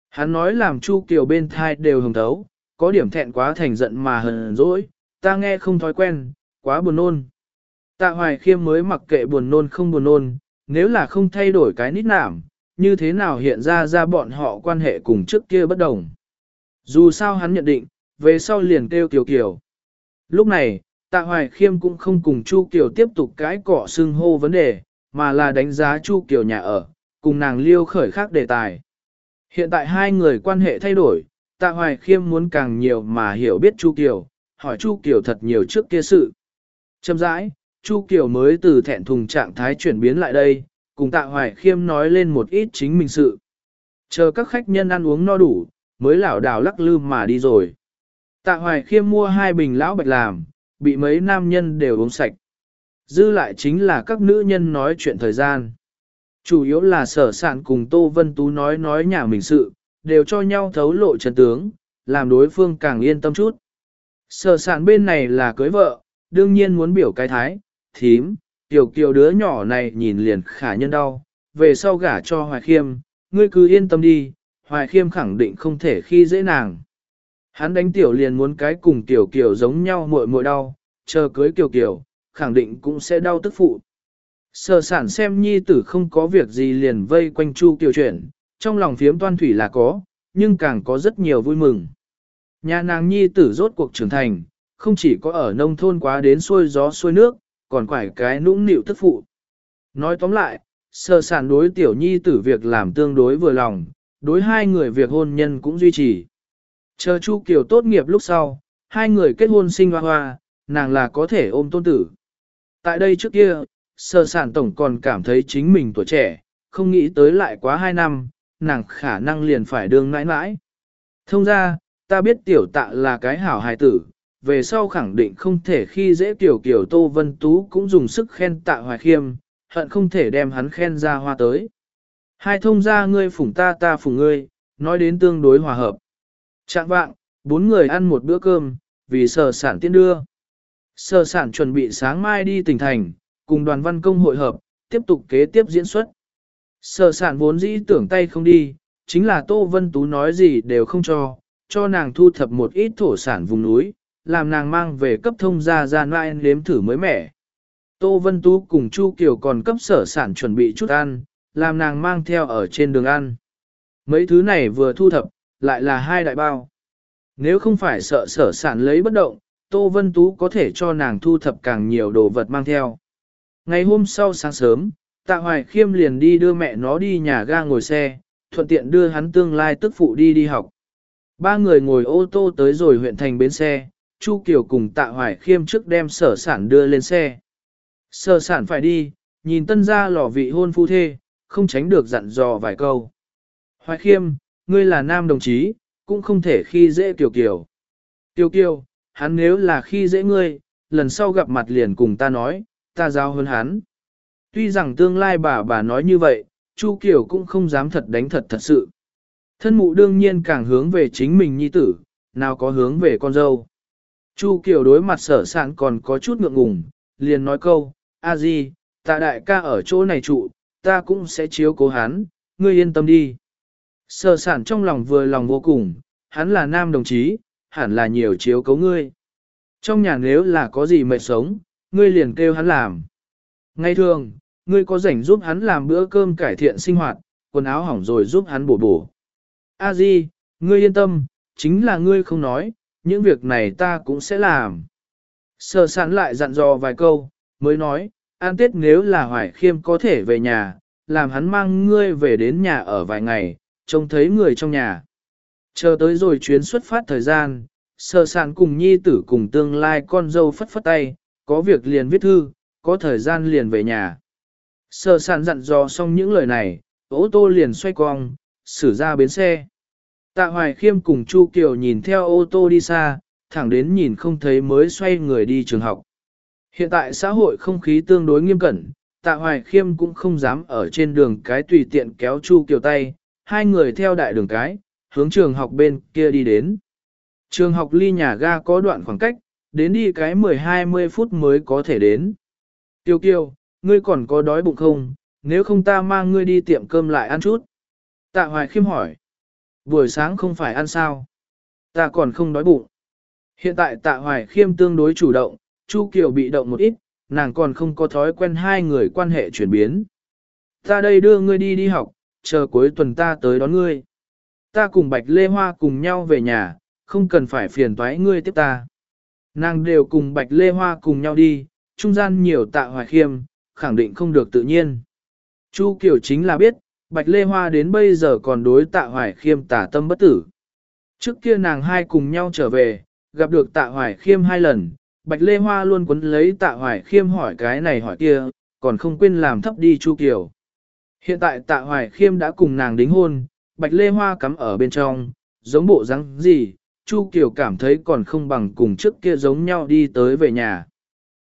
[SPEAKER 1] Hắn nói làm Chu Kiều bên thai đều hồng thấu, có điểm thẹn quá thành giận mà hờn dỗi, ta nghe không thói quen, quá buồn nôn. Tạ Hoài Khiêm mới mặc kệ buồn nôn không buồn nôn, nếu là không thay đổi cái nít nảm, như thế nào hiện ra ra bọn họ quan hệ cùng trước kia bất đồng. Dù sao hắn nhận định, về sau liền kêu Kiều Kiều. Lúc này, Tạ Hoài Khiêm cũng không cùng Chu Kiều tiếp tục cái cọ xưng hô vấn đề, mà là đánh giá Chu Kiều nhà ở, cùng nàng liêu khởi khác đề tài. Hiện tại hai người quan hệ thay đổi, Tạ Hoài Khiêm muốn càng nhiều mà hiểu biết Chu Kiều, hỏi Chu Kiều thật nhiều trước kia sự. Châm rãi, Chu Kiều mới từ thẹn thùng trạng thái chuyển biến lại đây, cùng Tạ Hoài Khiêm nói lên một ít chính mình sự. Chờ các khách nhân ăn uống no đủ, mới lảo đảo lắc lư mà đi rồi. Tạ Hoài Khiêm mua hai bình lão bạch làm, bị mấy nam nhân đều uống sạch. Dư lại chính là các nữ nhân nói chuyện thời gian. Chủ yếu là sở sản cùng Tô Vân Tú nói nói nhà mình sự, đều cho nhau thấu lộ chân tướng, làm đối phương càng yên tâm chút. Sở sản bên này là cưới vợ, đương nhiên muốn biểu cái thái, thím, tiểu kiều đứa nhỏ này nhìn liền khả nhân đau, về sau gả cho Hoài Khiêm, ngươi cứ yên tâm đi, Hoài Khiêm khẳng định không thể khi dễ nàng. Hắn đánh tiểu liền muốn cái cùng tiểu kiều giống nhau muội muội đau, chờ cưới kiều kiều, khẳng định cũng sẽ đau tức phụ. Sở sản xem nhi tử không có việc gì liền vây quanh chu kiều chuyển, trong lòng phiếm toan thủy là có, nhưng càng có rất nhiều vui mừng. Nhà nàng nhi tử rốt cuộc trưởng thành, không chỉ có ở nông thôn quá đến xuôi gió xuôi nước, còn quải cái nũng nịu tức phụ. Nói tóm lại, sở sản đối tiểu nhi tử việc làm tương đối vừa lòng, đối hai người việc hôn nhân cũng duy trì. Chờ Chu Kiều tốt nghiệp lúc sau, hai người kết hôn sinh hoa hoa, nàng là có thể ôm tôn tử. Tại đây trước kia, sơ sản tổng còn cảm thấy chính mình tuổi trẻ, không nghĩ tới lại quá 2 năm, nàng khả năng liền phải đương nãi nãi. Thông ra, ta biết tiểu tạ là cái hảo hài tử, về sau khẳng định không thể khi dễ tiểu kiểu Tô Vân Tú cũng dùng sức khen tạ hoài khiêm, hận không thể đem hắn khen ra hoa tới. Hai thông ra ngươi phủng ta ta phủng ngươi, nói đến tương đối hòa hợp. Trạng vạng, bốn người ăn một bữa cơm, vì sở sản tiên đưa. Sở sản chuẩn bị sáng mai đi tỉnh thành, cùng đoàn văn công hội hợp, tiếp tục kế tiếp diễn xuất. Sở sản vốn dĩ tưởng tay không đi, chính là Tô Vân Tú nói gì đều không cho, cho nàng thu thập một ít thổ sản vùng núi, làm nàng mang về cấp thông gia ra noai nếm thử mới mẻ. Tô Vân Tú cùng Chu Kiều còn cấp sở sản chuẩn bị chút ăn, làm nàng mang theo ở trên đường ăn. Mấy thứ này vừa thu thập, lại là hai đại bao. Nếu không phải sợ sở sản lấy bất động, Tô Vân Tú có thể cho nàng thu thập càng nhiều đồ vật mang theo. Ngày hôm sau sáng sớm, Tạ Hoài Khiêm liền đi đưa mẹ nó đi nhà ga ngồi xe, thuận tiện đưa hắn tương lai tức phụ đi đi học. Ba người ngồi ô tô tới rồi huyện thành bến xe, Chu Kiều cùng Tạ Hoài Khiêm trước đem sở sản đưa lên xe. Sở sản phải đi, nhìn tân gia lò vị hôn phu thê, không tránh được dặn dò vài câu. Hoài Khiêm, ngươi là nam đồng chí, cũng không thể khi dễ Kiều Kiều. Kiều Kiều, hắn nếu là khi dễ ngươi, lần sau gặp mặt liền cùng ta nói, ta giao hơn hắn. Tuy rằng tương lai bà bà nói như vậy, Chu Kiều cũng không dám thật đánh thật thật sự. Thân mụ đương nhiên càng hướng về chính mình nhi tử, nào có hướng về con dâu. Chu Kiều đối mặt sở sản còn có chút ngượng ngùng, liền nói câu, a di, ta đại ca ở chỗ này trụ, ta cũng sẽ chiếu cố hắn, ngươi yên tâm đi. Sở sản trong lòng vừa lòng vô cùng, hắn là nam đồng chí, hẳn là nhiều chiếu cố ngươi. Trong nhà nếu là có gì mệt sống, ngươi liền kêu hắn làm. Ngay thường, ngươi có rảnh giúp hắn làm bữa cơm cải thiện sinh hoạt, quần áo hỏng rồi giúp hắn bổ bổ. A Di, ngươi yên tâm, chính là ngươi không nói, những việc này ta cũng sẽ làm. Sở sản lại dặn dò vài câu, mới nói, an tết nếu là hoài khiêm có thể về nhà, làm hắn mang ngươi về đến nhà ở vài ngày, trông thấy người trong nhà. Chờ tới rồi chuyến xuất phát thời gian, sở sản cùng nhi tử cùng tương lai con dâu phất phất tay, có việc liền viết thư, có thời gian liền về nhà. Sở sản dặn dò xong những lời này, ô tô liền xoay cong, xử ra bến xe. Tạ Hoài Khiêm cùng Chu Kiều nhìn theo ô tô đi xa, thẳng đến nhìn không thấy mới xoay người đi trường học. Hiện tại xã hội không khí tương đối nghiêm cẩn, Tạ Hoài Khiêm cũng không dám ở trên đường cái tùy tiện kéo Chu Kiều tay, hai người theo đại đường cái, hướng trường học bên kia đi đến. Trường học ly nhà ga có đoạn khoảng cách, đến đi cái 10-20 phút mới có thể đến. Tiêu Kiều, ngươi còn có đói bụng không? Nếu không ta mang ngươi đi tiệm cơm lại ăn chút. Tạ Hoài Khiêm hỏi. Buổi sáng không phải ăn sao? Ta còn không đói bụng. Hiện tại Tạ Hoài Khiêm tương đối chủ động, Chu Kiều bị động một ít, nàng còn không có thói quen hai người quan hệ chuyển biến. Ta đây đưa ngươi đi đi học, chờ cuối tuần ta tới đón ngươi. Ta cùng Bạch Lê Hoa cùng nhau về nhà, không cần phải phiền toái ngươi tiếp ta. Nàng đều cùng Bạch Lê Hoa cùng nhau đi, trung gian nhiều tạ hoài khiêm, khẳng định không được tự nhiên. Chu Kiều chính là biết, Bạch Lê Hoa đến bây giờ còn đối tạ hoài khiêm tả tâm bất tử. Trước kia nàng hai cùng nhau trở về, gặp được tạ hoài khiêm hai lần, Bạch Lê Hoa luôn quấn lấy tạ hoài khiêm hỏi cái này hỏi kia, còn không quên làm thấp đi Chu Kiều. Hiện tại tạ hoài khiêm đã cùng nàng đính hôn, Bạch Lê Hoa cắm ở bên trong, giống bộ rắn gì, Chu Kiều cảm thấy còn không bằng cùng trước kia giống nhau đi tới về nhà.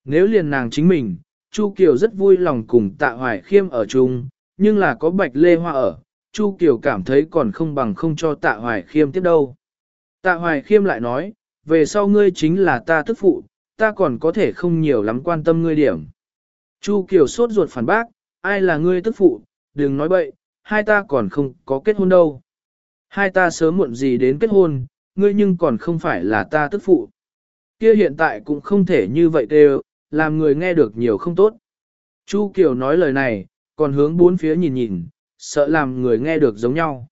[SPEAKER 1] Nếu liền nàng chính mình, Chu Kiều rất vui lòng cùng tạ hoài khiêm ở chung, nhưng là có bạch lê hoa ở, Chu Kiều cảm thấy còn không bằng không cho tạ hoài khiêm tiếp đâu. Tạ hoài khiêm lại nói, về sau ngươi chính là ta tức phụ, ta còn có thể không nhiều lắm quan tâm ngươi điểm. Chu Kiều sốt ruột phản bác, ai là ngươi tức phụ, đừng nói bậy, hai ta còn không có kết hôn đâu. Hai ta sớm muộn gì đến kết hôn, ngươi nhưng còn không phải là ta tức phụ. Kia hiện tại cũng không thể như vậy đều, làm người nghe được nhiều không tốt. Chu Kiều nói lời này, còn hướng bốn phía nhìn nhìn, sợ làm người nghe được giống nhau.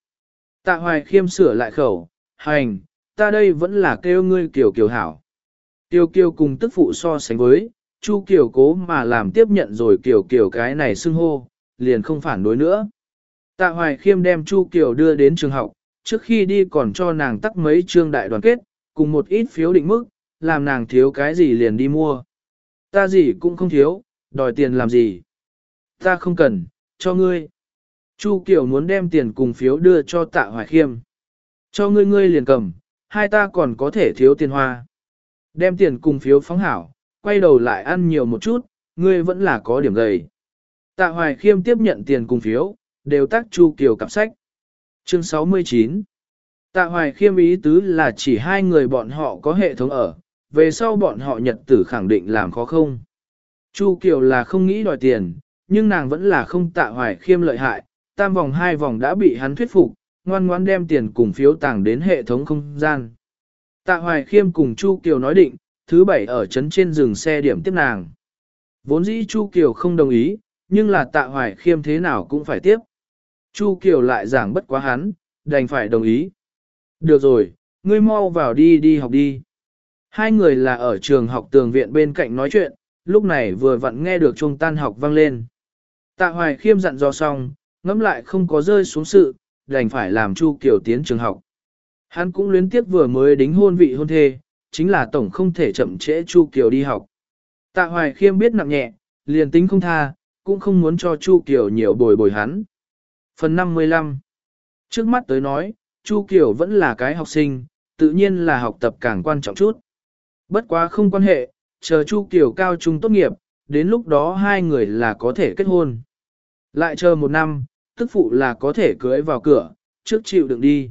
[SPEAKER 1] Tạ hoài khiêm sửa lại khẩu, hành, ta đây vẫn là kêu ngươi Kiều Kiều hảo. Kiều Kiều cùng tức phụ so sánh với, Chu Kiều cố mà làm tiếp nhận rồi Kiều Kiều cái này xưng hô, liền không phản đối nữa. Tạ Hoài Khiêm đem Chu Kiều đưa đến trường học, trước khi đi còn cho nàng tắt mấy chương đại đoàn kết, cùng một ít phiếu định mức, làm nàng thiếu cái gì liền đi mua. Ta gì cũng không thiếu, đòi tiền làm gì. Ta không cần, cho ngươi. Chu Kiều muốn đem tiền cùng phiếu đưa cho tạ hoài khiêm. Cho ngươi ngươi liền cầm, hai ta còn có thể thiếu tiền hoa. Đem tiền cùng phiếu phóng hảo, quay đầu lại ăn nhiều một chút, ngươi vẫn là có điểm gầy. Tạ hoài khiêm tiếp nhận tiền cùng phiếu, đều tác Chu Kiều cặp sách. Chương 69 Tạ hoài khiêm ý tứ là chỉ hai người bọn họ có hệ thống ở, về sau bọn họ nhật tử khẳng định làm khó không. Chu Kiều là không nghĩ đòi tiền, nhưng nàng vẫn là không tạ hoài khiêm lợi hại, tam vòng hai vòng đã bị hắn thuyết phục, ngoan ngoan đem tiền cùng phiếu tàng đến hệ thống không gian. Tạ hoài khiêm cùng Chu Kiều nói định, thứ bảy ở trấn trên rừng xe điểm tiếp nàng. Vốn dĩ Chu Kiều không đồng ý, nhưng là tạ hoài khiêm thế nào cũng phải tiếp. Chu Kiều lại giảng bất quá hắn, đành phải đồng ý. Được rồi, ngươi mau vào đi đi học đi. Hai người là ở trường học tường viện bên cạnh nói chuyện, lúc này vừa vặn nghe được trung tan học vang lên. Tạ Hoài Khiêm dặn dò xong, ngẫm lại không có rơi xuống sự, đành phải làm Chu Kiều tiến trường học. Hắn cũng luyến tiếc vừa mới đính hôn vị hôn thê, chính là tổng không thể chậm trễ Chu Kiều đi học. Tạ Hoài Khiêm biết nặng nhẹ, liền tính không tha, cũng không muốn cho Chu Kiều nhiều bồi bồi hắn. Phần 55 Trước mắt tới nói, Chu Kiều vẫn là cái học sinh, tự nhiên là học tập càng quan trọng chút. Bất quá không quan hệ, chờ Chu Kiều cao trung tốt nghiệp, đến lúc đó hai người là có thể kết hôn. Lại chờ một năm, tức phụ là có thể cưới vào cửa, trước chịu đựng đi.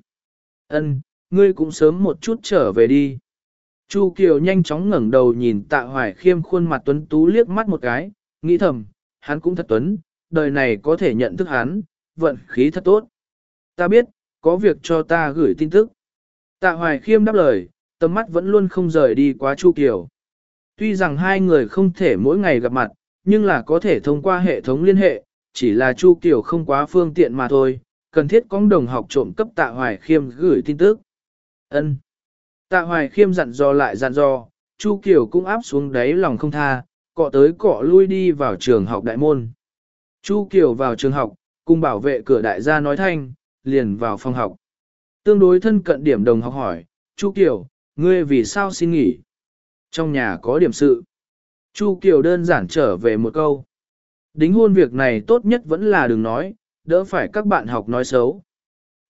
[SPEAKER 1] Ân, ngươi cũng sớm một chút trở về đi. Chu Kiều nhanh chóng ngẩng đầu nhìn tạ hoài khiêm khuôn mặt tuấn tú liếc mắt một cái, nghĩ thầm, hắn cũng thật tuấn, đời này có thể nhận thức hắn, vận khí thật tốt. Ta biết, có việc cho ta gửi tin tức. Tạ hoài khiêm đáp lời, tầm mắt vẫn luôn không rời đi quá Chu Kiều. Tuy rằng hai người không thể mỗi ngày gặp mặt, nhưng là có thể thông qua hệ thống liên hệ, chỉ là Chu Kiều không quá phương tiện mà thôi, cần thiết có đồng học trộm cấp Tạ Hoài Khiêm gửi tin tức. Ân. Tạ Hoài Khiêm dặn dò lại dặn dò, Chu Kiều cũng áp xuống đáy lòng không tha, cọ tới cọ lui đi vào trường học đại môn. Chu Kiều vào trường học, cùng bảo vệ cửa đại gia nói thanh, liền vào phòng học. Tương đối thân cận điểm đồng học hỏi, Chu Kiều, ngươi vì sao xin nghỉ? Trong nhà có điểm sự. Chu Kiều đơn giản trở về một câu. Đính hôn việc này tốt nhất vẫn là đừng nói, đỡ phải các bạn học nói xấu.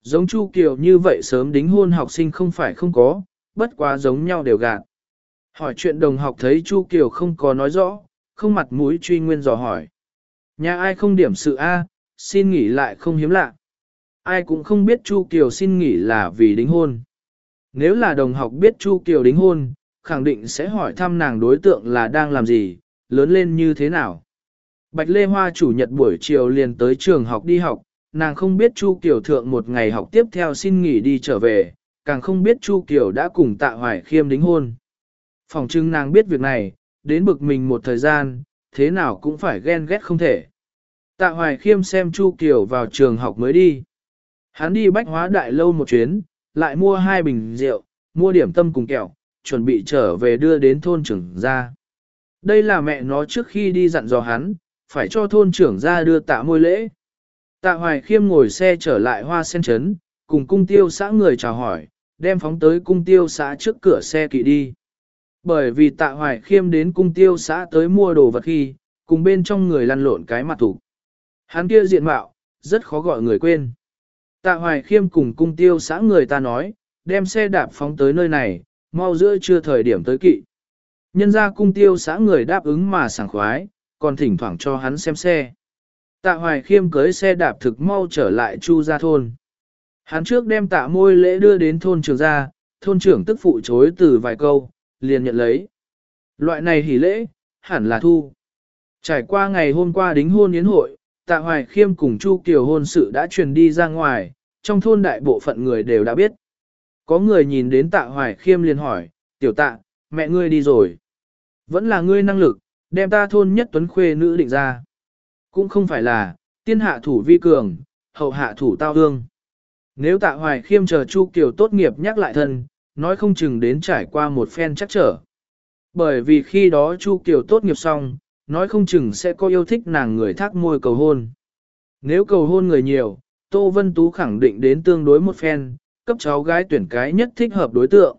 [SPEAKER 1] Giống Chu Kiều như vậy sớm đính hôn học sinh không phải không có, bất quá giống nhau đều gạt. Hỏi chuyện đồng học thấy Chu Kiều không có nói rõ, không mặt mũi truy nguyên dò hỏi. Nhà ai không điểm sự A, xin nghỉ lại không hiếm lạ. Ai cũng không biết Chu Kiều xin nghỉ là vì đính hôn. Nếu là đồng học biết Chu Kiều đính hôn, khẳng định sẽ hỏi thăm nàng đối tượng là đang làm gì, lớn lên như thế nào. Bạch Lê Hoa chủ nhật buổi chiều liền tới trường học đi học, nàng không biết Chu Kiều thượng một ngày học tiếp theo xin nghỉ đi trở về, càng không biết Chu Kiều đã cùng Tạ Hoài Khiêm đính hôn. Phòng trưng nàng biết việc này, đến bực mình một thời gian, thế nào cũng phải ghen ghét không thể. Tạ Hoài Khiêm xem Chu Kiều vào trường học mới đi. Hắn đi bách hóa đại lâu một chuyến, lại mua hai bình rượu, mua điểm tâm cùng kẹo, chuẩn bị trở về đưa đến thôn trưởng ra. Đây là mẹ nó trước khi đi dặn dò hắn, phải cho thôn trưởng ra đưa tạ môi lễ. Tạ Hoài Khiêm ngồi xe trở lại hoa sen trấn, cùng cung tiêu xã người chào hỏi, đem phóng tới cung tiêu xã trước cửa xe kỵ đi. Bởi vì tạ Hoài Khiêm đến cung tiêu xã tới mua đồ vật khi, cùng bên trong người lăn lộn cái mặt thủ. Hắn kia diện mạo, rất khó gọi người quên. Tạ Hoài Khiêm cùng cung tiêu xã người ta nói, đem xe đạp phóng tới nơi này, mau giữa chưa thời điểm tới kỵ. Nhân ra cung tiêu xã người đáp ứng mà sảng khoái, còn thỉnh thoảng cho hắn xem xe. Tạ Hoài Khiêm cưới xe đạp thực mau trở lại Chu gia thôn. Hắn trước đem tạ môi lễ đưa đến thôn trường gia, thôn trưởng tức phụ chối từ vài câu, liền nhận lấy. Loại này hỉ lễ, hẳn là thu. Trải qua ngày hôm qua đính hôn yến hội, tạ Hoài Khiêm cùng Chu Kiều hôn sự đã truyền đi ra ngoài, trong thôn đại bộ phận người đều đã biết. Có người nhìn đến tạ Hoài Khiêm liền hỏi, tiểu tạ, mẹ ngươi đi rồi. Vẫn là ngươi năng lực, đem ta thôn nhất tuấn khuê nữ định ra. Cũng không phải là, tiên hạ thủ vi cường, hậu hạ thủ tao hương. Nếu tạ hoài khiêm chờ Chu Kiều tốt nghiệp nhắc lại thân, nói không chừng đến trải qua một phen chắc trở. Bởi vì khi đó Chu Kiều tốt nghiệp xong, nói không chừng sẽ có yêu thích nàng người thác môi cầu hôn. Nếu cầu hôn người nhiều, Tô Vân Tú khẳng định đến tương đối một phen, cấp cháu gái tuyển cái nhất thích hợp đối tượng.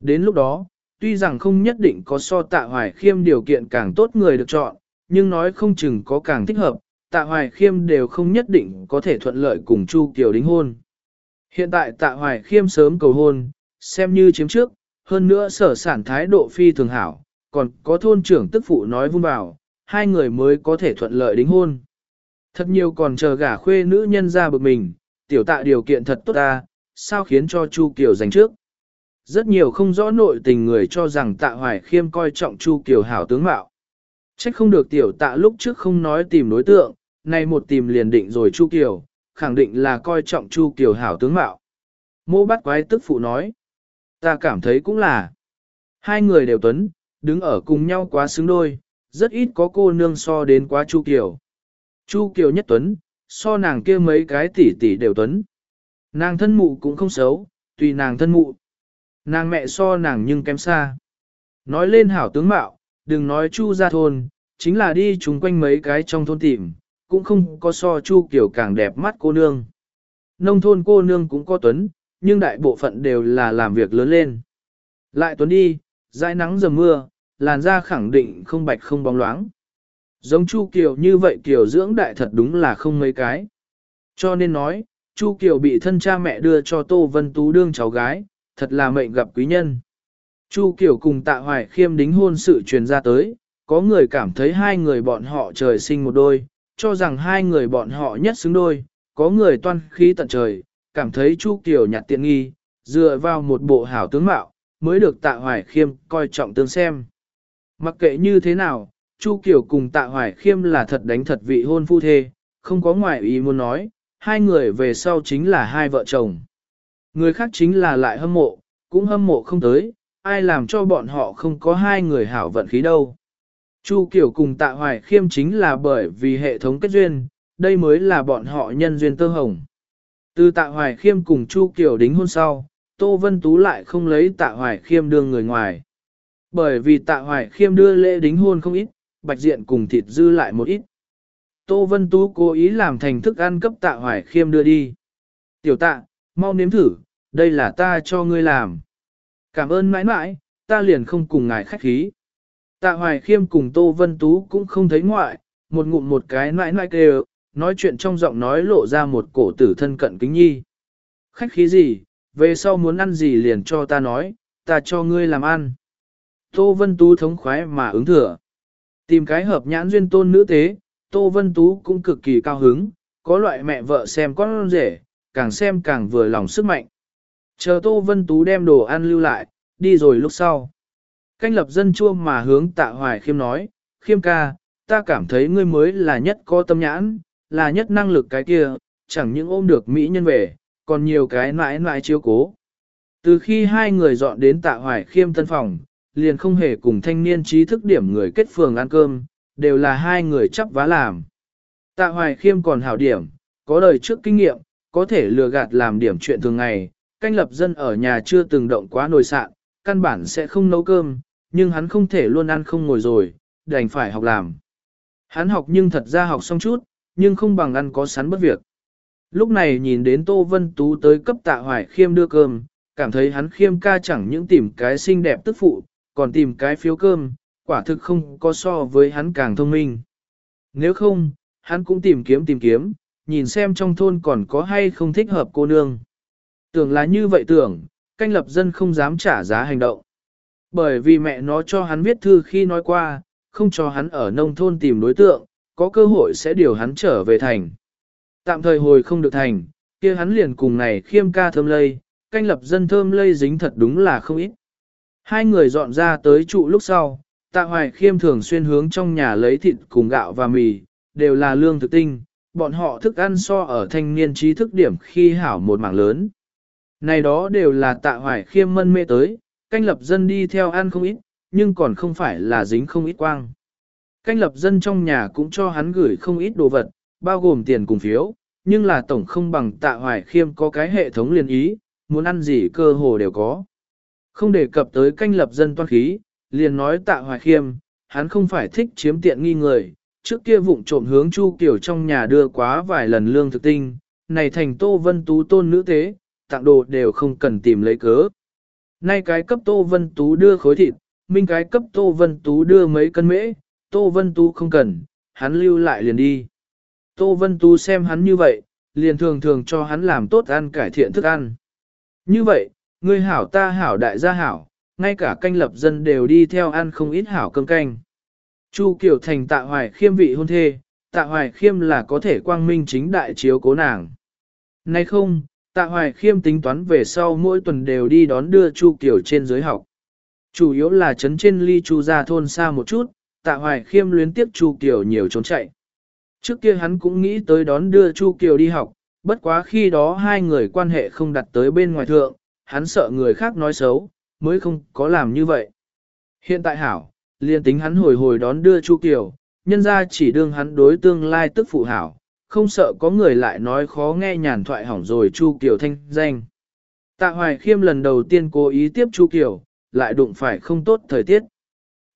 [SPEAKER 1] Đến lúc đó, tuy rằng không nhất định có so tạ hoài khiêm điều kiện càng tốt người được chọn, nhưng nói không chừng có càng thích hợp, tạ hoài khiêm đều không nhất định có thể thuận lợi cùng Chu Kiều đính hôn. Hiện tại tạ hoài khiêm sớm cầu hôn, xem như chiếm trước, hơn nữa sở sản thái độ phi thường hảo, còn có thôn trưởng tức phụ nói vun vào, hai người mới có thể thuận lợi đính hôn. Thật nhiều còn chờ gả khuê nữ nhân ra bực mình, tiểu tạ điều kiện thật tốt ta, sao khiến cho Chu Kiều giành trước. Rất nhiều không rõ nội tình người cho rằng tạ hoài khiêm coi trọng Chu Kiều hảo tướng mạo. Trách không được tiểu tạ lúc trước không nói tìm đối tượng, nay một tìm liền định rồi Chu Kiều, khẳng định là coi trọng Chu Kiều hảo tướng mạo. Mô bắt quái tức phụ nói. Ta cảm thấy cũng là. Hai người đều tuấn, đứng ở cùng nhau quá xứng đôi, rất ít có cô nương so đến quá Chu Kiều. Chu Kiều nhất tuấn, so nàng kia mấy cái tỷ tỷ đều tuấn. Nàng thân mụ cũng không xấu, tùy nàng thân mụ. Nàng mẹ so nàng nhưng kém xa. Nói lên hảo tướng mạo, đừng nói Chu ra thôn, chính là đi chung quanh mấy cái trong thôn tìm, cũng không có so Chu Kiều càng đẹp mắt cô nương. Nông thôn cô nương cũng có tuấn, nhưng đại bộ phận đều là làm việc lớn lên. Lại tuấn đi, dãi nắng dầm mưa, làn da khẳng định không bạch không bóng loáng. Giống Chu Kiều như vậy Kiều dưỡng đại thật đúng là không mấy cái. Cho nên nói, Chu Kiều bị thân cha mẹ đưa cho Tô Vân Tú đương cháu gái, thật là mệnh gặp quý nhân. Chu Kiều cùng Tạ Hoài Khiêm đính hôn sự truyền ra tới, có người cảm thấy hai người bọn họ trời sinh một đôi, cho rằng hai người bọn họ nhất xứng đôi, có người toan khí tận trời, cảm thấy Chu Kiều nhặt tiện nghi, dựa vào một bộ hảo tướng mạo, mới được Tạ Hoài Khiêm coi trọng tương xem. Mặc kệ như thế nào, Chu Kiều cùng Tạ Hoài Khiêm là thật đánh thật vị hôn phu thê, không có ngoại ý muốn nói, hai người về sau chính là hai vợ chồng. Người khác chính là lại hâm mộ, cũng hâm mộ không tới, ai làm cho bọn họ không có hai người hảo vận khí đâu. Chu Kiều cùng Tạ Hoài Khiêm chính là bởi vì hệ thống kết duyên, đây mới là bọn họ nhân duyên tơ hồng. Từ Tạ Hoài Khiêm cùng Chu Kiều đính hôn sau, Tô Vân Tú lại không lấy Tạ Hoài Khiêm đương người ngoài. Bởi vì Tạ Hoài Khiêm đưa lễ đính hôn không ít, bạch diện cùng thịt dư lại một ít. Tô Vân Tú cố ý làm thành thức ăn cấp Tạ Hoài Khiêm đưa đi. Tiểu Tạ, mau nếm thử, đây là ta cho ngươi làm. Cảm ơn mãi mãi, ta liền không cùng ngài khách khí. Tạ Hoài Khiêm cùng Tô Vân Tú cũng không thấy ngoại, một ngụm một cái mãi mãi kêu, nói chuyện trong giọng nói lộ ra một cổ tử thân cận kính nhi. Khách khí gì, về sau muốn ăn gì liền cho ta nói, ta cho ngươi làm ăn. Tô Vân Tú thống khoái mà ứng thừa. Tìm cái hợp nhãn duyên tôn nữ tế, Tô Vân Tú cũng cực kỳ cao hứng, có loại mẹ vợ xem con rể, càng xem càng vừa lòng sức mạnh. Chờ Tô Vân Tú đem đồ ăn lưu lại, đi rồi lúc sau. Canh lập dân chua mà hướng tạ hoài khiêm nói, khiêm ca, ta cảm thấy ngươi mới là nhất có tâm nhãn, là nhất năng lực cái kia, chẳng những ôm được Mỹ nhân về, còn nhiều cái mãi mãi chiếu cố. Từ khi hai người dọn đến tạ hoài khiêm tân phòng, liền không hề cùng thanh niên trí thức điểm người kết phường ăn cơm, đều là hai người chấp vá làm. Tạ hoài khiêm còn hảo điểm, có đời trước kinh nghiệm, có thể lừa gạt làm điểm chuyện thường ngày, canh lập dân ở nhà chưa từng động quá nồi sạn, căn bản sẽ không nấu cơm, nhưng hắn không thể luôn ăn không ngồi rồi, đành phải học làm. Hắn học nhưng thật ra học xong chút, nhưng không bằng ăn có sắn bất việc. Lúc này nhìn đến Tô Vân Tú tới cấp tạ hoài khiêm đưa cơm, cảm thấy hắn khiêm ca chẳng những tìm cái xinh đẹp tức phụ, còn tìm cái phiếu cơm, quả thực không có so với hắn càng thông minh. Nếu không, hắn cũng tìm kiếm tìm kiếm, nhìn xem trong thôn còn có hay không thích hợp cô nương. Tưởng là như vậy tưởng, canh lập dân không dám trả giá hành động. Bởi vì mẹ nó cho hắn viết thư khi nói qua, không cho hắn ở nông thôn tìm đối tượng, có cơ hội sẽ điều hắn trở về thành. Tạm thời hồi không được thành, kia hắn liền cùng này khiêm ca thơm lây, canh lập dân thơm lây dính thật đúng là không ít. Hai người dọn ra tới trụ lúc sau, tạ hoài khiêm thường xuyên hướng trong nhà lấy thịt cùng gạo và mì, đều là lương thực tinh, bọn họ thức ăn so ở thanh niên trí thức điểm khi hảo một mảng lớn. Này đó đều là tạ hoài khiêm mân mê tới, canh lập dân đi theo ăn không ít, nhưng còn không phải là dính không ít quang. Canh lập dân trong nhà cũng cho hắn gửi không ít đồ vật, bao gồm tiền cùng phiếu, nhưng là tổng không bằng tạ hoài khiêm có cái hệ thống liên ý, muốn ăn gì cơ hồ đều có. Không đề cập tới canh lập dân toan khí, liền nói tạ hoài khiêm, hắn không phải thích chiếm tiện nghi người, trước kia vụng trộm hướng Chu Kiều trong nhà đưa quá vài lần lương thực tinh, này thành Tô Vân Tú tôn nữ tế, tặng đồ đều không cần tìm lấy cớ. Nay cái cấp Tô Vân Tú đưa khối thịt, minh cái cấp Tô Vân Tú đưa mấy cân mễ, Tô Vân Tú không cần, hắn lưu lại liền đi. Tô Vân Tú xem hắn như vậy, liền thường thường cho hắn làm tốt ăn cải thiện thức ăn. Như vậy, ngươi hảo ta hảo đại gia hảo, ngay cả canh lập dân đều đi theo ăn không ít hảo cơm canh. Chu Kiều Thành tạ hoài khiêm vị hôn thê, tạ hoài khiêm là có thể quang minh chính đại chiếu cố nàng. Nay không, tạ hoài khiêm tính toán về sau mỗi tuần đều đi đón đưa Chu Kiều trên giới học. Chủ yếu là chấn trên ly Chu ra thôn xa một chút, tạ hoài khiêm luyến tiếp Chu Kiều nhiều trốn chạy. Trước kia hắn cũng nghĩ tới đón đưa Chu Kiều đi học, bất quá khi đó hai người quan hệ không đặt tới bên ngoài thượng, hắn sợ người khác nói xấu, mới không có làm như vậy. Hiện tại hảo, liền tính hắn hồi hồi đón đưa Chu Kiều, nhân ra chỉ đương hắn đối tương lai tức phụ hảo, không sợ có người lại nói khó nghe nhàn thoại hỏng rồi Chu Kiều thanh danh. Tạ Hoài Khiêm lần đầu tiên cố ý tiếp Chu Kiều, lại đụng phải không tốt thời tiết.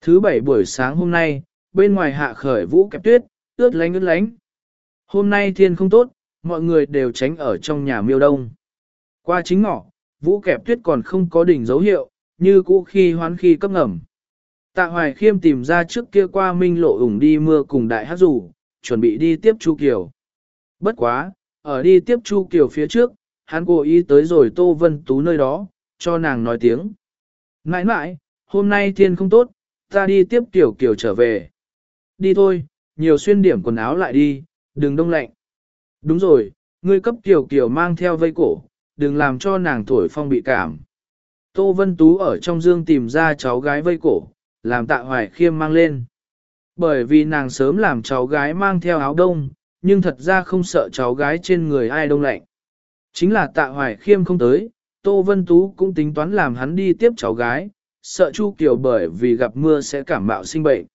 [SPEAKER 1] Thứ bảy buổi sáng hôm nay, bên ngoài hạ khởi vũ kẹp tuyết, ướt lánh ướt lánh. Hôm nay thiên không tốt, mọi người đều tránh ở trong nhà miêu đông. Qua chính ngọ, vũ kẹp tuyết còn không có đỉnh dấu hiệu, như cũ khi hoán khi cấp ngầm. Tạ Hoài Khiêm tìm ra trước kia qua minh lộ ủng đi mưa cùng đại hát rủ, chuẩn bị đi tiếp Chu Kiều. Bất quá, ở đi tiếp Chu Kiều phía trước, hắn cố ý tới rồi Tô Vân Tú nơi đó, cho nàng nói tiếng. Nãi nãi, hôm nay thiên không tốt, ta đi tiếp Kiều Kiều trở về. Đi thôi, nhiều xuyên điểm quần áo lại đi, đừng đông lạnh. Đúng rồi, ngươi cấp Kiều Kiều mang theo vây cổ, đừng làm cho nàng thổi phong bị cảm. Tô Vân Tú ở trong dương tìm ra cháu gái vây cổ, làm tạ hoài khiêm mang lên. Bởi vì nàng sớm làm cháu gái mang theo áo đông, nhưng thật ra không sợ cháu gái trên người ai đông lạnh. Chính là tạ hoài khiêm không tới, Tô Vân Tú cũng tính toán làm hắn đi tiếp cháu gái, sợ Chu Kiều bởi vì gặp mưa sẽ cảm mạo sinh bệnh.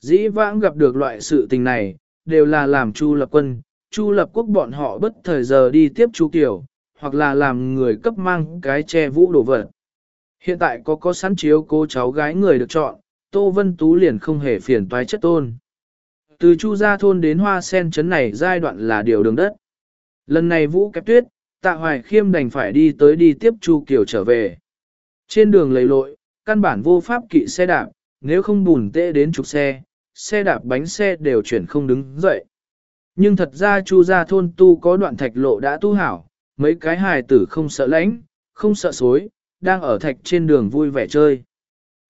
[SPEAKER 1] Dĩ vãng gặp được loại sự tình này, đều là làm Chu lập quân, Chu lập quốc bọn họ bất thời giờ đi tiếp Chu Kiều, hoặc là làm người cấp mang cái che vũ đồ vật. Hiện tại có có sẵn chiếu cô cháu gái người được chọn, Tô Vân Tú liền không hề phiền toái chất tôn. Từ Chu Gia Thôn đến Hoa Sen Trấn này giai đoạn là điều đường đất. Lần này Vũ kẹp tuyết, Tạ Hoài Khiêm đành phải đi tới đi tiếp Chu Kiều trở về. Trên đường lầy lội, căn bản vô pháp kỵ xe đạp, nếu không bùn tệ đến trục xe, xe đạp bánh xe đều chuyển không đứng dậy. Nhưng thật ra Chu Gia Thôn tu có đoạn thạch lộ đã tu hảo, mấy cái hài tử không sợ lãnh, không sợ xối, đang ở thạch trên đường vui vẻ chơi.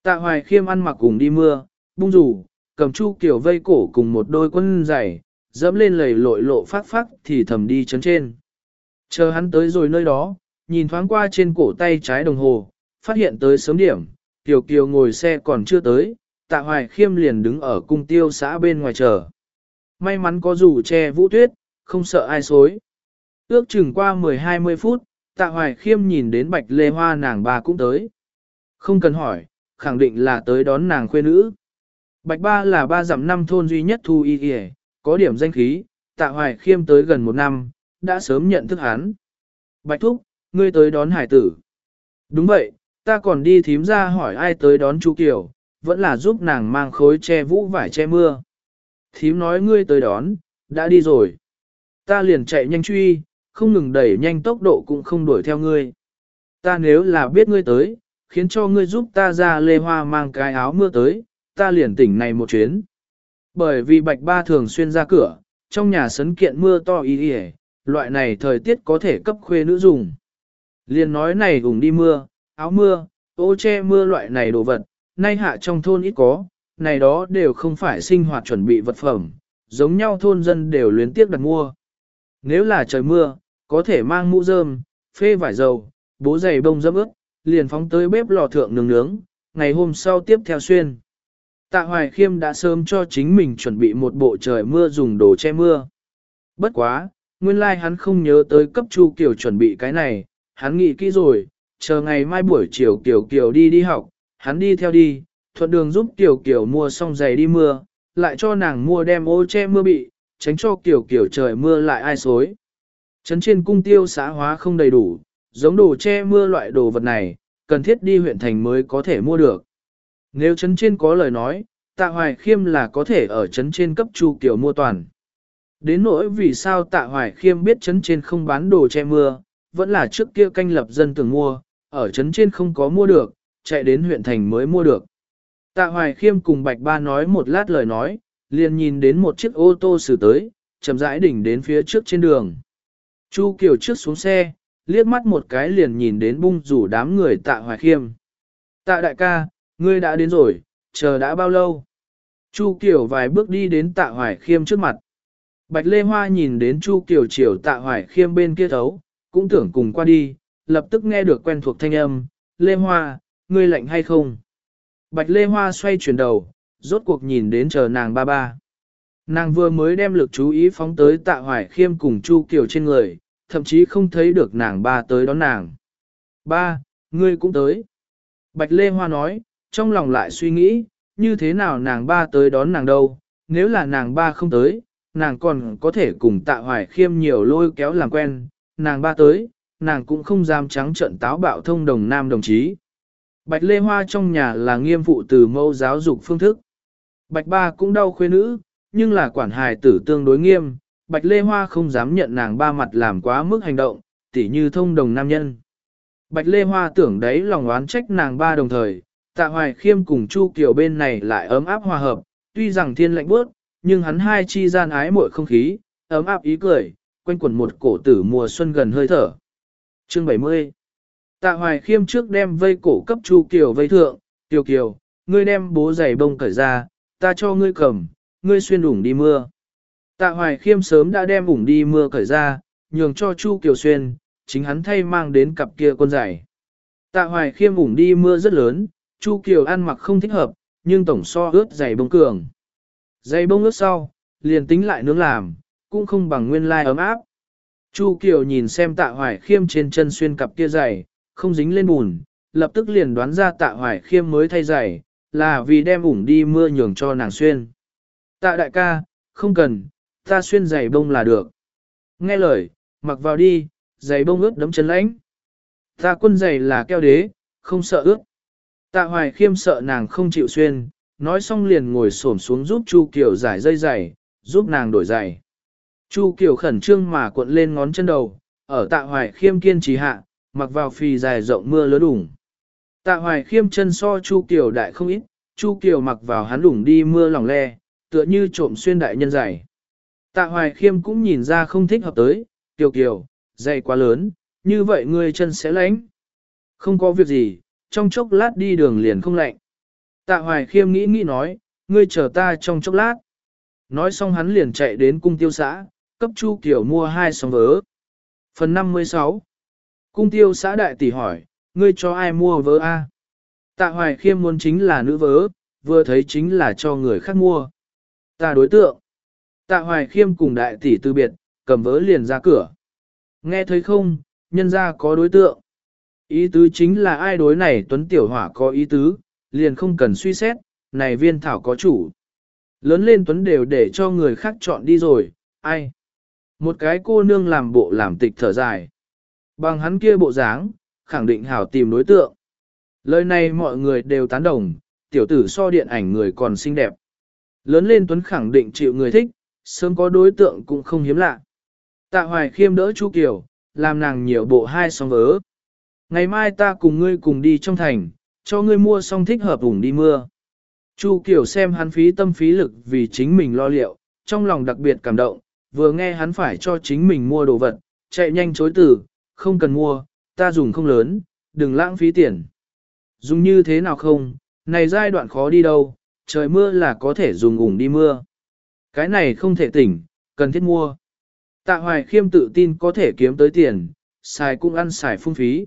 [SPEAKER 1] Tạ hoài khiêm ăn mặc cùng đi mưa, bung rủ, cầm chu kiểu vây cổ cùng một đôi quân giày, dẫm lên lầy lội lộ phát phát thì thầm đi chấn trên. Chờ hắn tới rồi nơi đó, nhìn thoáng qua trên cổ tay trái đồng hồ, phát hiện tới sớm điểm, Kiều Kiều ngồi xe còn chưa tới, tạ hoài khiêm liền đứng ở cung tiêu xã bên ngoài chờ. May mắn có dù che vũ tuyết, không sợ ai xối. Ước chừng qua 10-20 phút, tạ hoài khiêm nhìn đến bạch lê hoa nàng ba cũng tới. Không cần hỏi, khẳng định là tới đón nàng khuê nữ. Bạch ba là ba dặm năm thôn duy nhất thu y y, có điểm danh khí, tạ hoài khiêm tới gần một năm, đã sớm nhận thức hắn. Bạch thúc, ngươi tới đón hải tử. Đúng vậy, ta còn đi thím ra hỏi ai tới đón chú Kiều, vẫn là giúp nàng mang khối che vũ vải che mưa. Thím nói ngươi tới đón, đã đi rồi. Ta liền chạy nhanh truy, không ngừng đẩy nhanh tốc độ cũng không đuổi theo ngươi. Ta nếu là biết ngươi tới, khiến cho ngươi giúp ta ra lê hoa mang cái áo mưa tới, ta liền tỉnh này một chuyến. Bởi vì bạch ba thường xuyên ra cửa, trong nhà sấn kiện mưa to y y loại này thời tiết có thể cấp khuê nữ dùng. Liền nói này gùng đi mưa, áo mưa, ô che mưa loại này đồ vật, nay hạ trong thôn ít có, này đó đều không phải sinh hoạt chuẩn bị vật phẩm, giống nhau thôn dân đều luyến tiếc đặt mua. Nếu là trời mưa, có thể mang mũ rơm, phê vải dầu, bố giày bông dâm ướt, liền phóng tới bếp lò thượng nướng nướng, ngày hôm sau tiếp theo xuyên. Tạ Hoài Khiêm đã sớm cho chính mình chuẩn bị một bộ trời mưa dùng đồ che mưa. Bất quá, nguyên lai like hắn không nhớ tới cấp Chu Kiều chuẩn bị cái này, hắn nghĩ kỹ rồi, chờ ngày mai buổi chiều Kiều Kiều đi đi học, hắn đi theo đi, thuận đường giúp Kiều Kiều mua xong giày đi mưa, lại cho nàng mua đem ô che mưa bị, tránh cho Kiều Kiều trời mưa lại ai xối. Trấn trên cung tiêu xã hóa không đầy đủ, giống đồ che mưa loại đồ vật này, cần thiết đi huyện thành mới có thể mua được. Nếu trấn trên có lời nói, tạ hoài khiêm là có thể ở trấn trên cấp chu kiểu mua toàn. Đến nỗi vì sao tạ hoài khiêm biết trấn trên không bán đồ che mưa, vẫn là trước kia canh lập dân tưởng mua, ở trấn trên không có mua được, chạy đến huyện thành mới mua được. Tạ Hoài Khiêm cùng Bạch Ba nói một lát lời nói, liền nhìn đến một chiếc ô tô xử tới, chậm rãi đỉnh đến phía trước trên đường. Chu Kiều trước xuống xe, liếc mắt một cái liền nhìn đến bung rủ đám người Tạ Hoài Khiêm. Tạ đại ca, ngươi đã đến rồi, chờ đã bao lâu? Chu Kiều vài bước đi đến Tạ Hoài Khiêm trước mặt. Bạch Lê Hoa nhìn đến Chu Kiều chiều Tạ Hoài Khiêm bên kia thấu, cũng tưởng cùng qua đi, lập tức nghe được quen thuộc thanh âm, Lê Hoa, ngươi lạnh hay không? Bạch Lê Hoa xoay chuyển đầu, rốt cuộc nhìn đến chờ nàng ba ba. Nàng vừa mới đem lực chú ý phóng tới tạ hoài khiêm cùng Chu Kiều trên người, thậm chí không thấy được nàng ba tới đón nàng. Ba, ngươi cũng tới. Bạch Lê Hoa nói, trong lòng lại suy nghĩ, như thế nào nàng ba tới đón nàng đâu, nếu là nàng ba không tới, nàng còn có thể cùng tạ hoài khiêm nhiều lôi kéo làm quen, nàng ba tới, nàng cũng không dám trắng trận táo bạo thông đồng nam đồng chí. Bạch Lê Hoa trong nhà là nghiêm phụ từ mẫu giáo dục phương thức. Bạch Ba cũng đau khuê nữ, nhưng là quản hài tử tương đối nghiêm, Bạch Lê Hoa không dám nhận nàng ba mặt làm quá mức hành động, tỉ như thông đồng nam nhân. Bạch Lê Hoa tưởng đấy lòng oán trách nàng ba đồng thời, tạ hoài khiêm cùng Chu Kiều bên này lại ấm áp hòa hợp, tuy rằng thiên lạnh bước, nhưng hắn hai chi gian ái mội không khí, ấm áp ý cười, quanh quẩn một cổ tử mùa xuân gần hơi thở. Chương 70 Tạ hoài khiêm trước đem vây cổ cấp Chu Kiều vây thượng, Kiều Kiều, ngươi đem bố giày bông cởi ra, ta cho ngươi cầm, ngươi xuyên ủng đi mưa. Tạ hoài khiêm sớm đã đem ủng đi mưa cởi ra, nhường cho Chu Kiều xuyên, chính hắn thay mang đến cặp kia con giày. Tạ hoài khiêm ủng đi mưa rất lớn, Chu Kiều ăn mặc không thích hợp, nhưng tổng so ướt giày bông cường. Giày bông ướt sau, liền tính lại nướng làm, cũng không bằng nguyên lai ấm áp. Chu Kiều nhìn xem tạ hoài khiêm trên chân xuyên cặp kia giày, không dính lên bùn, lập tức liền đoán ra tạ hoài khiêm mới thay giày, là vì đem ủng đi mưa nhường cho nàng xuyên. Tạ đại ca, không cần, ta xuyên giày bông là được. Nghe lời, mặc vào đi, giày bông ướt đấm chân lãnh. Ta quân giày là keo đế, không sợ ướt. Tạ hoài khiêm sợ nàng không chịu xuyên, nói xong liền ngồi xổm xuống giúp Chu Kiều giải dây giày, giúp nàng đổi giày. Chu Kiều khẩn trương mà cuộn lên ngón chân đầu, ở tạ hoài khiêm kiên trì hạ, mặc vào phì dài rộng mưa lớn đủng. Tạ hoài khiêm chân so Chu Kiều đại không ít, Chu Kiều mặc vào hắn đủng đi mưa lỏng le, tựa như trộm xuyên đại nhân giày, Tạ hoài khiêm cũng nhìn ra không thích hợp tới, Kiều Kiều, dày quá lớn, như vậy ngươi chân sẽ lánh. Không có việc gì, trong chốc lát đi đường liền không lạnh. Tạ hoài khiêm nghĩ nghĩ nói, ngươi chờ ta trong chốc lát. Nói xong hắn liền chạy đến cung tiêu xã, cấp Chu Kiều mua hai song vớ. Phần 56 Cung tiêu xã đại tỷ hỏi, ngươi cho ai mua vớ A? Tạ hoài khiêm muốn chính là nữ vớ, vừa thấy chính là cho người khác mua. Ta đối tượng. Tạ hoài khiêm cùng đại tỷ từ biệt, cầm vớ liền ra cửa. Nghe thấy không, nhân ra có đối tượng. Ý tứ chính là ai đối này tuấn tiểu hỏa có ý tứ, liền không cần suy xét, này viên thảo có chủ. Lớn lên tuấn đều để cho người khác chọn đi rồi, ai? Một cái cô nương làm bộ làm tịch thở dài. Bằng hắn kia bộ dáng, khẳng định hảo tìm đối tượng. Lời này mọi người đều tán đồng, tiểu tử so điện ảnh người còn xinh đẹp. Lớn lên Tuấn khẳng định chịu người thích, sớm có đối tượng cũng không hiếm lạ. Tạ Hoài khiêm đỡ Chu Kiều, làm nàng nhiều bộ hai song vớ. Ngày mai ta cùng ngươi cùng đi trong thành, cho ngươi mua xong thích hợp ủng đi mưa. Chu Kiều xem hắn phí tâm phí lực vì chính mình lo liệu, trong lòng đặc biệt cảm động, vừa nghe hắn phải cho chính mình mua đồ vật, chạy nhanh chối từ, không cần mua, ta dùng không lớn, đừng lãng phí tiền. Dùng như thế nào không, này giai đoạn khó đi đâu, trời mưa là có thể dùng ủng đi mưa. Cái này không thể tỉnh, cần thiết mua. Tạ hoài khiêm tự tin có thể kiếm tới tiền, xài cũng ăn xài phung phí.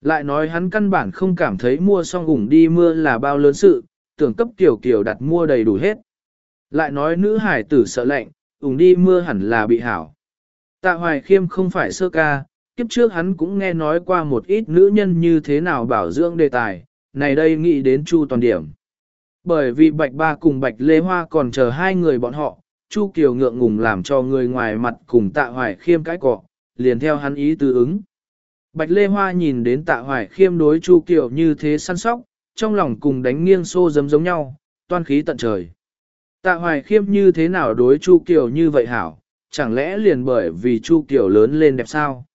[SPEAKER 1] Lại nói hắn căn bản không cảm thấy mua xong ủng đi mưa là bao lớn sự, tưởng cấp tiểu kiểu đặt mua đầy đủ hết. Lại nói nữ hải tử sợ lạnh, ủng đi mưa hẳn là bị hảo. Tạ hoài khiêm không phải sơ ca, kiếp trước hắn cũng nghe nói qua một ít nữ nhân như thế nào bảo dưỡng đề tài, này đây nghĩ đến Chu toàn điểm. Bởi vì Bạch Ba cùng Bạch Lê Hoa còn chờ hai người bọn họ, Chu Kiều ngượng ngùng làm cho người ngoài mặt cùng tạ hoài khiêm cái cọ, liền theo hắn ý tư ứng. Bạch Lê Hoa nhìn đến tạ hoài khiêm đối Chu Kiều như thế săn sóc, trong lòng cùng đánh nghiêng xô giấm giống nhau, toan khí tận trời. Tạ hoài khiêm như thế nào đối Chu Kiều như vậy hảo, chẳng lẽ liền bởi vì Chu Kiều lớn lên đẹp sao?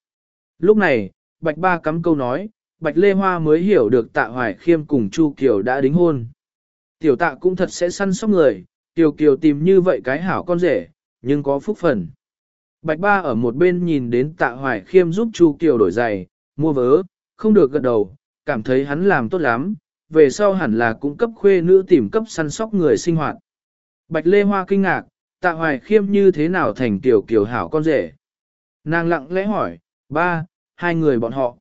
[SPEAKER 1] Lúc này, Bạch Ba cắm câu nói, Bạch Lê Hoa mới hiểu được tạ hoài khiêm cùng Chu Kiều đã đính hôn. Tiểu tạ cũng thật sẽ săn sóc người, Tiểu Kiều tìm như vậy cái hảo con rể, nhưng có phúc phần. Bạch ba ở một bên nhìn đến tạ hoài khiêm giúp Chu Kiều đổi giày, mua vớ, không được gật đầu, cảm thấy hắn làm tốt lắm, về sau hẳn là cung cấp khuê nữ tìm cấp săn sóc người sinh hoạt. Bạch Lê Hoa kinh ngạc, tạ hoài khiêm như thế nào thành Tiểu Kiều hảo con rể. Nàng lặng lẽ hỏi, ba, hai người bọn họ.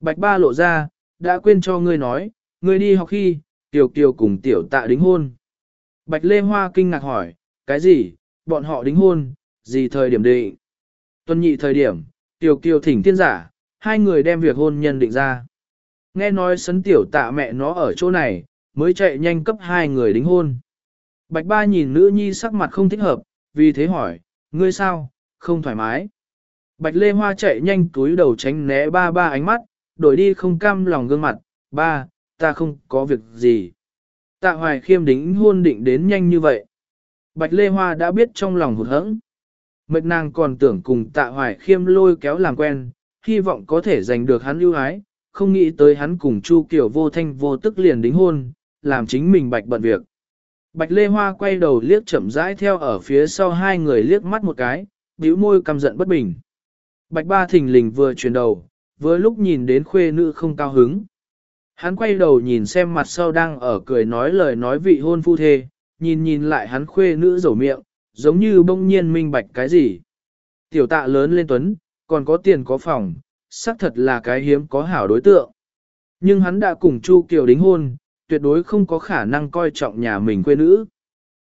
[SPEAKER 1] Bạch ba lộ ra, đã quên cho ngươi nói, ngươi đi học khi, Tiểu Kiều cùng tiểu tạ đính hôn. Bạch Lê Hoa kinh ngạc hỏi, cái gì, bọn họ đính hôn, gì thời điểm định? Tuần nhị thời điểm, Tiểu Kiều thỉnh thiên giả, hai người đem việc hôn nhân định ra. Nghe nói sấn tiểu tạ mẹ nó ở chỗ này, mới chạy nhanh cấp hai người đính hôn. Bạch ba nhìn nữ nhi sắc mặt không thích hợp, vì thế hỏi, ngươi sao, không thoải mái. Bạch Lê Hoa chạy nhanh túi đầu tránh né ba ba ánh mắt, đổi đi không cam lòng gương mặt, ba, ta không có việc gì. Tạ hoài khiêm đính hôn định đến nhanh như vậy. Bạch Lê Hoa đã biết trong lòng hụt hẫng. Mệt nàng còn tưởng cùng tạ hoài khiêm lôi kéo làm quen, hy vọng có thể giành được hắn ưu ái, không nghĩ tới hắn cùng Chu Kiều vô thanh vô tức liền đính hôn, làm chính mình bạch bận việc. Bạch Lê Hoa quay đầu liếc chậm rãi theo ở phía sau hai người liếc mắt một cái, bĩu môi căm giận bất bình. Bạch Ba thình lình vừa chuyển đầu, vừa lúc nhìn đến khuê nữ không cao hứng. Hắn quay đầu nhìn xem mặt sau đang ở cười nói lời nói vị hôn phu thê, nhìn nhìn lại hắn khuê nữ rầu miệng, giống như bỗng nhiên minh bạch cái gì. Tiểu tạ lớn lên tuấn, còn có tiền có phòng, xác thật là cái hiếm có hảo đối tượng. Nhưng hắn đã cùng Chu Kiều đính hôn, tuyệt đối không có khả năng coi trọng nhà mình quê nữ.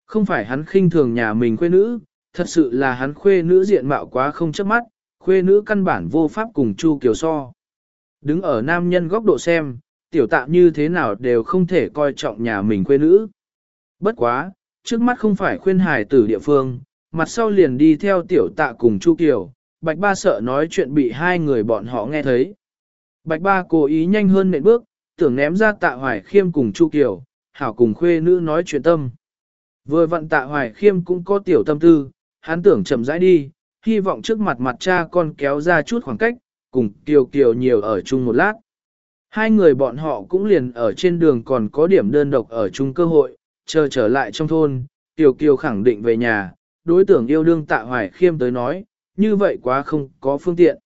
[SPEAKER 1] Không phải hắn khinh thường nhà mình quê nữ, thật sự là hắn khuê nữ diện mạo quá không chấp mắt, khuê nữ căn bản vô pháp cùng Chu Kiều so. Đứng ở nam nhân góc độ xem, tiểu tạ như thế nào đều không thể coi trọng nhà mình quê nữ. Bất quá, trước mắt không phải khuyên hài tử địa phương, mặt sau liền đi theo tiểu tạ cùng Chu Kiều, Bạch Ba sợ nói chuyện bị hai người bọn họ nghe thấy. Bạch Ba cố ý nhanh hơn nệm bước, tưởng ném ra tạ hoài khiêm cùng Chu Kiều, hảo cùng khuê nữ nói chuyện tâm. Vừa vặn tạ hoài khiêm cũng có tiểu tâm tư, hắn tưởng chậm rãi đi, hy vọng trước mặt mặt cha con kéo ra chút khoảng cách, cùng Kiều Kiều nhiều ở chung một lát. Hai người bọn họ cũng liền ở trên đường còn có điểm đơn độc ở chung cơ hội, chờ trở lại trong thôn, Kiều Kiều khẳng định về nhà, đối tượng yêu đương tạ hoài khiêm tới nói, như vậy quá không có phương tiện.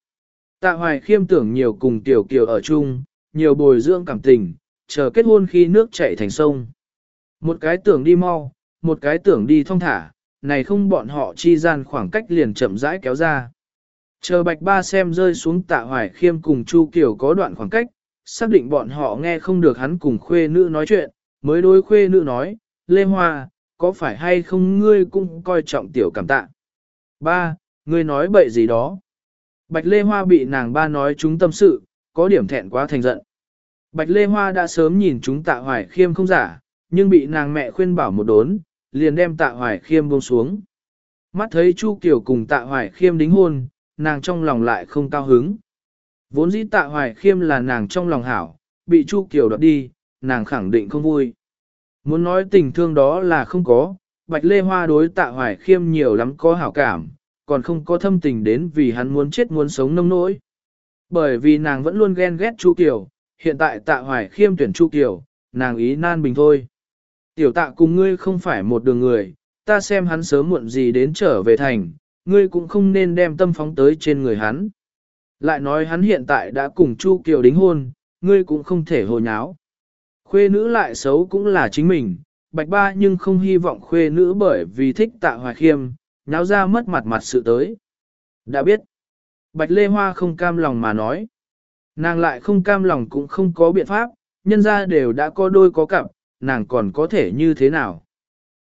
[SPEAKER 1] Tạ hoài khiêm tưởng nhiều cùng Tiểu Kiều ở chung, nhiều bồi dưỡng cảm tình, chờ kết hôn khi nước chảy thành sông. Một cái tưởng đi mau, một cái tưởng đi thong thả, này không bọn họ chi gian khoảng cách liền chậm rãi kéo ra. Chờ bạch ba xem rơi xuống tạ hoài khiêm cùng Chu Kiều có đoạn khoảng cách, xác định bọn họ nghe không được hắn cùng khuê nữ nói chuyện, mới đối khuê nữ nói, Lê Hoa, có phải hay không ngươi cũng coi trọng tiểu cảm tạ. Ba, ngươi nói bậy gì đó. Bạch Lê Hoa bị nàng ba nói chúng tâm sự, có điểm thẹn quá thành giận. Bạch Lê Hoa đã sớm nhìn chúng tạ hoài khiêm không giả, nhưng bị nàng mẹ khuyên bảo một đốn, liền đem tạ hoài khiêm buông xuống. Mắt thấy Chu Kiều cùng tạ hoài khiêm đính hôn, nàng trong lòng lại không cao hứng. Vốn dĩ tạ hoài khiêm là nàng trong lòng hảo, bị Chu Kiều đoạt đi, nàng khẳng định không vui. Muốn nói tình thương đó là không có, Bạch Lê Hoa đối tạ hoài khiêm nhiều lắm có hảo cảm, còn không có thâm tình đến vì hắn muốn chết muốn sống nông nỗi. Bởi vì nàng vẫn luôn ghen ghét Chu Kiều, hiện tại tạ hoài khiêm tuyển Chu Kiều, nàng ý nan bình thôi. Tiểu tạ cùng ngươi không phải một đường người, ta xem hắn sớm muộn gì đến trở về thành, ngươi cũng không nên đem tâm phóng tới trên người hắn. Lại nói hắn hiện tại đã cùng Chu Kiều đính hôn, ngươi cũng không thể hồ nháo. Khuê nữ lại xấu cũng là chính mình, bạch ba nhưng không hy vọng khuê nữ bởi vì thích tạ hoài khiêm, nháo ra mất mặt mặt sự tới. Đã biết, bạch lê hoa không cam lòng mà nói. Nàng lại không cam lòng cũng không có biện pháp, nhân ra đều đã có đôi có cặp, nàng còn có thể như thế nào.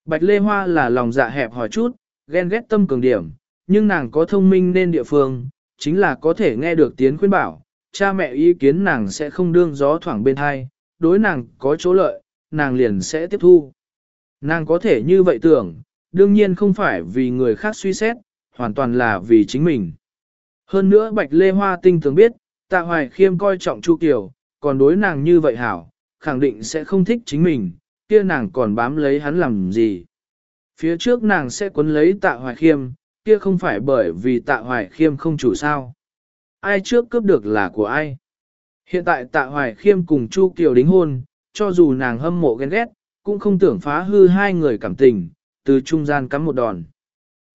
[SPEAKER 1] Bạch lê hoa là lòng dạ hẹp hỏi chút, ghen ghét tâm cường điểm, nhưng nàng có thông minh nên địa phương, chính là có thể nghe được tiếng khuyên bảo, cha mẹ ý kiến nàng sẽ không đương gió thoảng bên hai, đối nàng có chỗ lợi, nàng liền sẽ tiếp thu. Nàng có thể như vậy tưởng, đương nhiên không phải vì người khác suy xét, hoàn toàn là vì chính mình. Hơn nữa Bạch Lê Hoa tinh tưởng biết, Tạ Hoài Khiêm coi trọng Chu Kiều, còn đối nàng như vậy hảo, khẳng định sẽ không thích chính mình, kia nàng còn bám lấy hắn làm gì. Phía trước nàng sẽ quấn lấy Tạ Hoài Khiêm, kia không phải bởi vì tạ hoài khiêm không chủ sao. Ai trước cướp được là của ai. Hiện tại tạ hoài khiêm cùng Chu Kiều đính hôn, cho dù nàng hâm mộ ghen ghét, cũng không tưởng phá hư hai người cảm tình, từ trung gian cắm một đòn.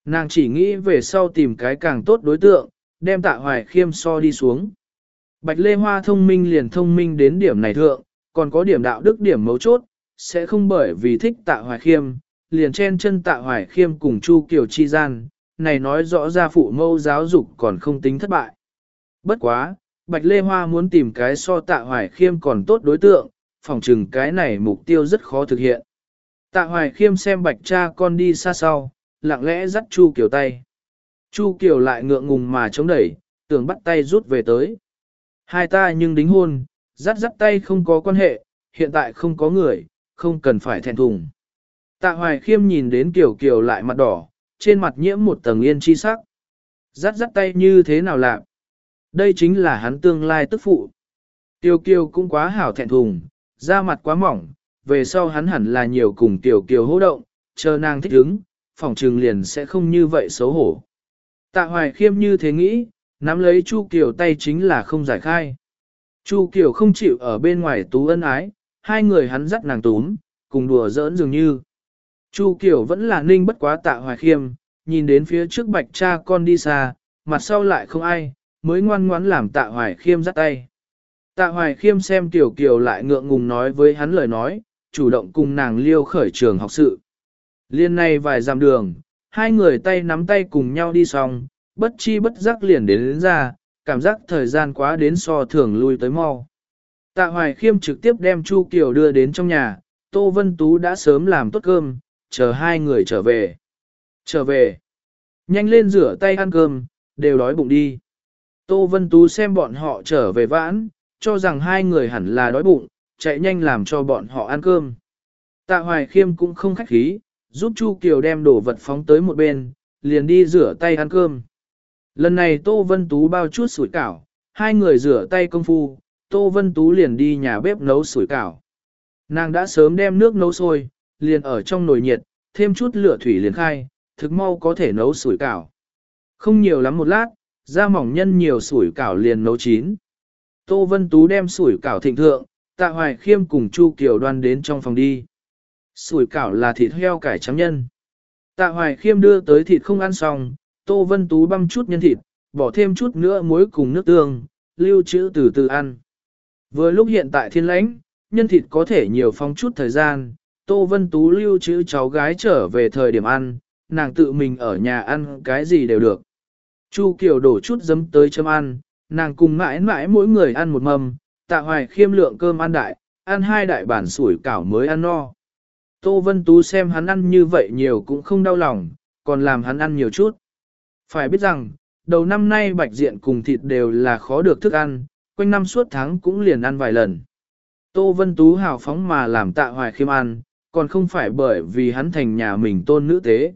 [SPEAKER 1] Nàng chỉ nghĩ về sau tìm cái càng tốt đối tượng, đem tạ hoài khiêm so đi xuống. Bạch Lê Hoa thông minh liền thông minh đến điểm này thượng, còn có điểm đạo đức điểm mấu chốt, sẽ không bởi vì thích tạ hoài khiêm, liền chen chân tạ hoài khiêm cùng Chu Kiều chi gian, này nói rõ ra phụ mâu giáo dục còn không tính thất bại. Bất quá, Bạch Lê Hoa muốn tìm cái so tạ hoài khiêm còn tốt đối tượng, phòng chừng cái này mục tiêu rất khó thực hiện. Tạ hoài khiêm xem bạch cha con đi xa sau, lặng lẽ dắt Chu Kiều tay. Chu Kiều lại ngượng ngùng mà chống đẩy, tưởng bắt tay rút về tới. Hai ta nhưng đính hôn, dắt dắt tay không có quan hệ, hiện tại không có người, không cần phải thẹn thùng. Tạ hoài khiêm nhìn đến Kiều Kiều lại mặt đỏ, trên mặt nhiễm một tầng yên chi sắc. Dắt dắt tay như thế nào lạ, Đây chính là hắn tương lai tức phụ. Tiêu Kiều cũng quá hảo thẹn thùng, da mặt quá mỏng, về sau hắn hẳn là nhiều cùng Tiểu Kiều hô động, chờ nàng thích ứng, phòng trừng liền sẽ không như vậy xấu hổ. Tạ Hoài Khiêm như thế nghĩ, nắm lấy Chu Kiều tay chính là không giải khai. Chu Kiều không chịu ở bên ngoài tú ân ái, hai người hắn dắt nàng túm, cùng đùa giỡn dường như. Chu Kiều vẫn là ninh bất quá Tạ Hoài Khiêm, nhìn đến phía trước bạch cha con đi xa, mặt sau lại không ai, mới ngoan ngoãn làm Tạ Hoài Khiêm dắt tay. Tạ Hoài Khiêm xem Tiểu Kiều lại ngượng ngùng nói với hắn lời nói, chủ động cùng nàng liêu khởi trường học sự. Liên này vài dặm đường, hai người tay nắm tay cùng nhau đi xong, bất chi bất giác liền đến, đến ra, cảm giác thời gian quá đến so thường lui tới mau. Tạ Hoài Khiêm trực tiếp đem Chu Kiều đưa đến trong nhà, Tô Vân Tú đã sớm làm tốt cơm, chờ hai người trở về. Trở về. Nhanh lên rửa tay ăn cơm, đều đói bụng đi. Tô Vân Tú xem bọn họ trở về vãn, cho rằng hai người hẳn là đói bụng, chạy nhanh làm cho bọn họ ăn cơm. Tạ Hoài Khiêm cũng không khách khí, giúp Chu Kiều đem đồ vật phóng tới một bên, liền đi rửa tay ăn cơm. Lần này Tô Vân Tú bao chút sủi cảo, hai người rửa tay công phu, Tô Vân Tú liền đi nhà bếp nấu sủi cảo. Nàng đã sớm đem nước nấu sôi, liền ở trong nồi nhiệt, thêm chút lửa thủy liền khai, thực mau có thể nấu sủi cảo. Không nhiều lắm một lát, da mỏng nhân nhiều sủi cảo liền nấu chín. Tô Vân Tú đem sủi cảo thịnh thượng, tạ hoài khiêm cùng Chu Kiều đoan đến trong phòng đi. Sủi cảo là thịt heo cải trắng nhân. Tạ hoài khiêm đưa tới thịt không ăn xong, Tô Vân Tú băm chút nhân thịt, bỏ thêm chút nữa muối cùng nước tương, lưu trữ từ từ ăn. Vừa lúc hiện tại thiên lãnh, nhân thịt có thể nhiều phong chút thời gian, Tô Vân Tú lưu trữ cháu gái trở về thời điểm ăn, nàng tự mình ở nhà ăn cái gì đều được. Chu Kiều đổ chút giấm tới chấm ăn, nàng cùng mãi mãi mỗi người ăn một mâm, tạ hoài khiêm lượng cơm ăn đại, ăn hai đại bản sủi cảo mới ăn no. Tô Vân Tú xem hắn ăn như vậy nhiều cũng không đau lòng, còn làm hắn ăn nhiều chút. Phải biết rằng, đầu năm nay bạch diện cùng thịt đều là khó được thức ăn, quanh năm suốt tháng cũng liền ăn vài lần. Tô Vân Tú hào phóng mà làm tạ hoài khiêm ăn, còn không phải bởi vì hắn thành nhà mình tôn nữ tế.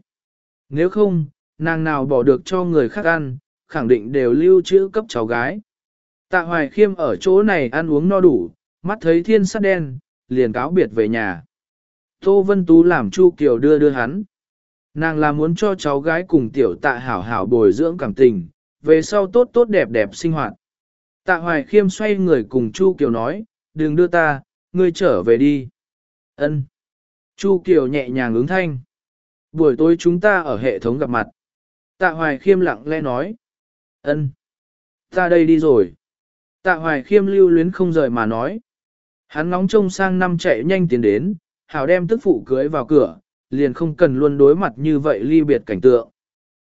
[SPEAKER 1] Nếu không, nàng nào bỏ được cho người khác ăn, khẳng định đều lưu trữ cấp cháu gái. Tạ hoài khiêm ở chỗ này ăn uống no đủ, mắt thấy thiên sắt đen, liền cáo biệt về nhà. Tô Vân Tú làm Chu Kiều đưa đưa hắn. Nàng là muốn cho cháu gái cùng tiểu tạ hảo hảo bồi dưỡng cảm tình, về sau tốt tốt đẹp đẹp sinh hoạt. Tạ Hoài Khiêm xoay người cùng Chu Kiều nói, đừng đưa ta, ngươi trở về đi. Ân. Chu Kiều nhẹ nhàng ứng thanh. Buổi tối chúng ta ở hệ thống gặp mặt. Tạ Hoài Khiêm lặng lẽ nói. Ân. Ta đây đi rồi. Tạ Hoài Khiêm lưu luyến không rời mà nói. Hắn nóng trông sang năm chạy nhanh tiến đến, hảo đem tức phụ cưới vào cửa, liền không cần luôn đối mặt như vậy ly biệt cảnh tượng.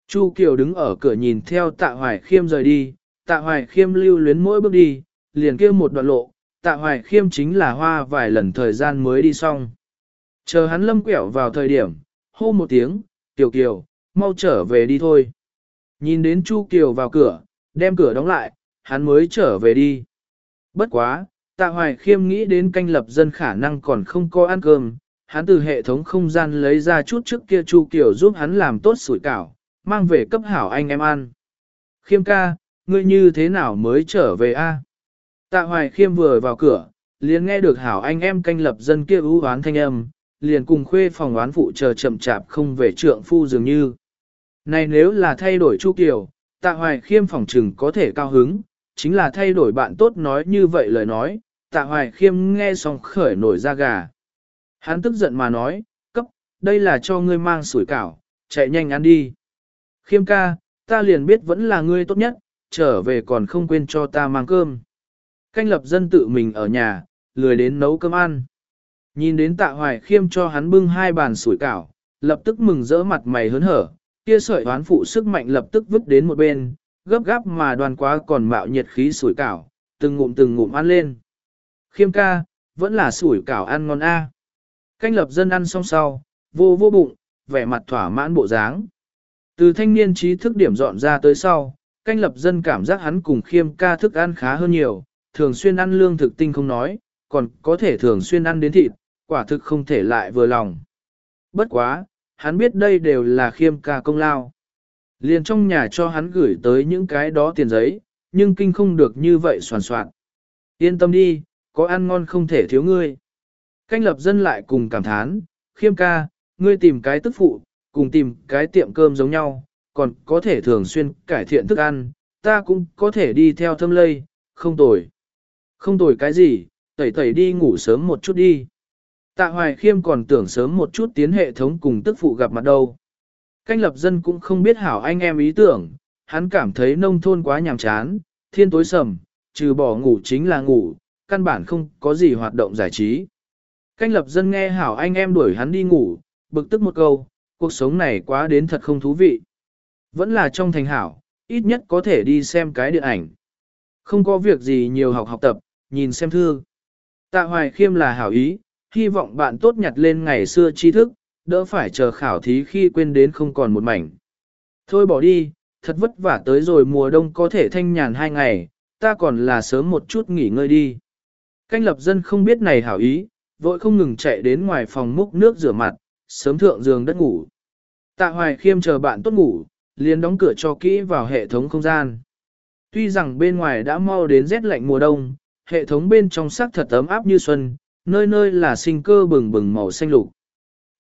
[SPEAKER 1] Chu Kiều đứng ở cửa nhìn theo tạ hoài khiêm rời đi, tạ hoài khiêm lưu luyến mỗi bước đi, liền kêu một đoạn lộ, tạ hoài khiêm chính là hoa vài lần thời gian mới đi xong. Chờ hắn lâm quẹo vào thời điểm, hô một tiếng, Kiều Kiều, mau trở về đi thôi. Nhìn đến Chu Kiều vào cửa, đem cửa đóng lại, hắn mới trở về đi. Bất quá, tạ hoài khiêm nghĩ đến canh lập dân khả năng còn không có ăn cơm, hắn từ hệ thống không gian lấy ra chút trước kia Chu Kiều giúp hắn làm tốt sủi cảo, mang về cấp hảo anh em ăn. Khiêm ca, ngươi như thế nào mới trở về a? Tạ hoài khiêm vừa vào cửa, liền nghe được hảo anh em canh lập dân kia ưu oán thanh âm, liền cùng khuê phòng oán phụ chờ chậm chạp không về trượng phu dường như. Này nếu là thay đổi Chu Kiều, tạ hoài khiêm phòng trừng có thể cao hứng, chính là thay đổi bạn tốt nói như vậy lời nói, tạ hoài khiêm nghe xong khởi nổi da gà. Hắn tức giận mà nói, cấp, đây là cho ngươi mang sủi cảo, chạy nhanh ăn đi. Khiêm ca, ta liền biết vẫn là ngươi tốt nhất, trở về còn không quên cho ta mang cơm. Canh lập dân tự mình ở nhà, lười đến nấu cơm ăn. Nhìn đến tạ hoài khiêm cho hắn bưng hai bàn sủi cảo, lập tức mừng rỡ mặt mày hớn hở, kia sợi hoán phụ sức mạnh lập tức vứt đến một bên, gấp gáp mà đoàn quá còn mạo nhiệt khí sủi cảo, từng ngụm từng ngụm ăn lên. Khiêm ca, vẫn là sủi cảo ăn ngon a. Canh lập dân ăn xong sau, vô vô bụng, vẻ mặt thỏa mãn bộ dáng. Từ thanh niên trí thức điểm dọn ra tới sau, canh lập dân cảm giác hắn cùng khiêm ca thức ăn khá hơn nhiều, thường xuyên ăn lương thực tinh không nói, còn có thể thường xuyên ăn đến thịt, quả thực không thể lại vừa lòng. Bất quá, hắn biết đây đều là khiêm ca công lao. Liền trong nhà cho hắn gửi tới những cái đó tiền giấy, nhưng kinh không được như vậy soàn soạn. Yên tâm đi, có ăn ngon không thể thiếu ngươi. Canh lập dân lại cùng cảm thán, khiêm ca, ngươi tìm cái tức phụ, cùng tìm cái tiệm cơm giống nhau, còn có thể thường xuyên cải thiện thức ăn, ta cũng có thể đi theo thâm lây, không tồi. Không tồi cái gì, tẩy tẩy đi ngủ sớm một chút đi. Tạ Hoài Khiêm còn tưởng sớm một chút tiến hệ thống cùng tức phụ gặp mặt đâu. Canh lập dân cũng không biết hảo anh em ý tưởng, hắn cảm thấy nông thôn quá nhàm chán, thiên tối sầm, trừ bỏ ngủ chính là ngủ, căn bản không có gì hoạt động giải trí. Canh lập dân nghe hảo anh em đuổi hắn đi ngủ, bực tức một câu, cuộc sống này quá đến thật không thú vị. Vẫn là trong thành hảo, ít nhất có thể đi xem cái điện ảnh. Không có việc gì nhiều học học tập, nhìn xem thư. Tạ Hoài Khiêm là hảo ý, hy vọng bạn tốt nhặt lên ngày xưa tri thức, đỡ phải chờ khảo thí khi quên đến không còn một mảnh. Thôi bỏ đi, thật vất vả tới rồi mùa đông có thể thanh nhàn hai ngày, ta còn là sớm một chút nghỉ ngơi đi. Canh lập dân không biết này hảo ý, vội không ngừng chạy đến ngoài phòng múc nước rửa mặt, sớm thượng giường đất ngủ. Tạ hoài khiêm chờ bạn tốt ngủ, liền đóng cửa cho kỹ vào hệ thống không gian. Tuy rằng bên ngoài đã mau đến rét lạnh mùa đông, hệ thống bên trong sắc thật ấm áp như xuân, nơi nơi là sinh cơ bừng bừng màu xanh lục.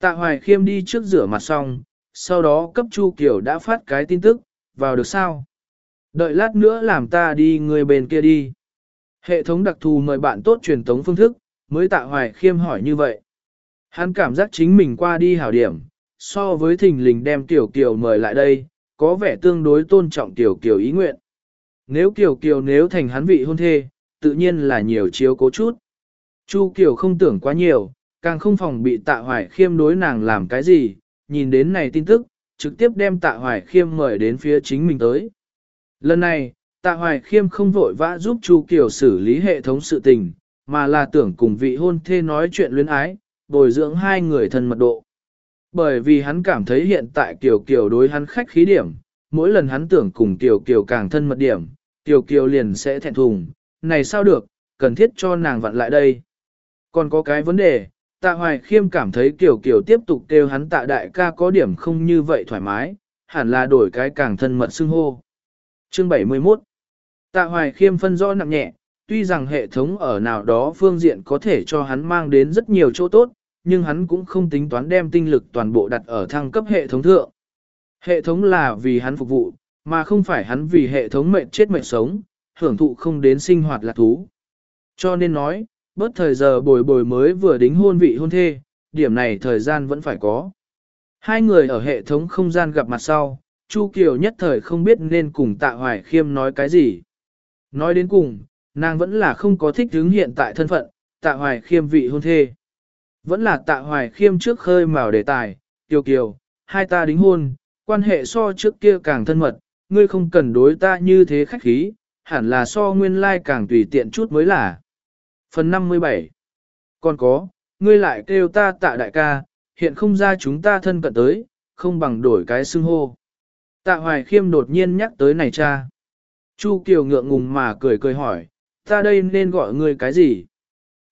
[SPEAKER 1] Tạ Hoài Khiêm đi trước rửa mặt xong, sau đó cấp Chu Kiều đã phát cái tin tức, vào được sao? Đợi lát nữa làm ta đi người bên kia đi. Hệ thống đặc thù mời bạn tốt truyền tống phương thức, mới Tạ Hoài Khiêm hỏi như vậy. Hắn cảm giác chính mình qua đi hảo điểm, so với thình lình đem Tiểu Kiều mời lại đây, có vẻ tương đối tôn trọng Tiểu Kiều ý nguyện. Nếu Kiều Kiều nếu thành hắn vị hôn thê, tự nhiên là nhiều chiếu cố chút. Chu Kiều không tưởng quá nhiều, càng không phòng bị tạ hoài khiêm đối nàng làm cái gì, nhìn đến này tin tức, trực tiếp đem tạ hoài khiêm mời đến phía chính mình tới. Lần này, tạ hoài khiêm không vội vã giúp Chu Kiều xử lý hệ thống sự tình, mà là tưởng cùng vị hôn thê nói chuyện luyến ái, bồi dưỡng hai người thân mật độ. Bởi vì hắn cảm thấy hiện tại Kiều Kiều đối hắn khách khí điểm, mỗi lần hắn tưởng cùng Kiều Kiều càng thân mật điểm, Kiều Kiều liền sẽ thẹn thùng, này sao được, cần thiết cho nàng vặn lại đây. Còn có cái vấn đề, tạ hoài khiêm cảm thấy kiểu kiểu tiếp tục kêu hắn tạ đại ca có điểm không như vậy thoải mái, hẳn là đổi cái càng thân mật xưng hô. Chương 71 Tạ hoài khiêm phân rõ nặng nhẹ, tuy rằng hệ thống ở nào đó phương diện có thể cho hắn mang đến rất nhiều chỗ tốt, nhưng hắn cũng không tính toán đem tinh lực toàn bộ đặt ở thăng cấp hệ thống thượng. Hệ thống là vì hắn phục vụ, mà không phải hắn vì hệ thống mệnh chết mệnh sống, hưởng thụ không đến sinh hoạt lạc thú. Cho nên nói, bớt thời giờ bồi bồi mới vừa đính hôn vị hôn thê, điểm này thời gian vẫn phải có. Hai người ở hệ thống không gian gặp mặt sau, Chu Kiều nhất thời không biết nên cùng Tạ Hoài Khiêm nói cái gì. Nói đến cùng, nàng vẫn là không có thích hứng hiện tại thân phận, Tạ Hoài Khiêm vị hôn thê. Vẫn là Tạ Hoài Khiêm trước khơi mào đề tài, Kiều Kiều, hai ta đính hôn, quan hệ so trước kia càng thân mật, ngươi không cần đối ta như thế khách khí, hẳn là so nguyên lai like càng tùy tiện chút mới là. Phần 57 Còn có, ngươi lại kêu ta tạ đại ca, hiện không ra chúng ta thân cận tới, không bằng đổi cái xưng hô. Tạ hoài khiêm đột nhiên nhắc tới này cha. Chu Kiều ngượng ngùng mà cười cười hỏi, ta đây nên gọi ngươi cái gì?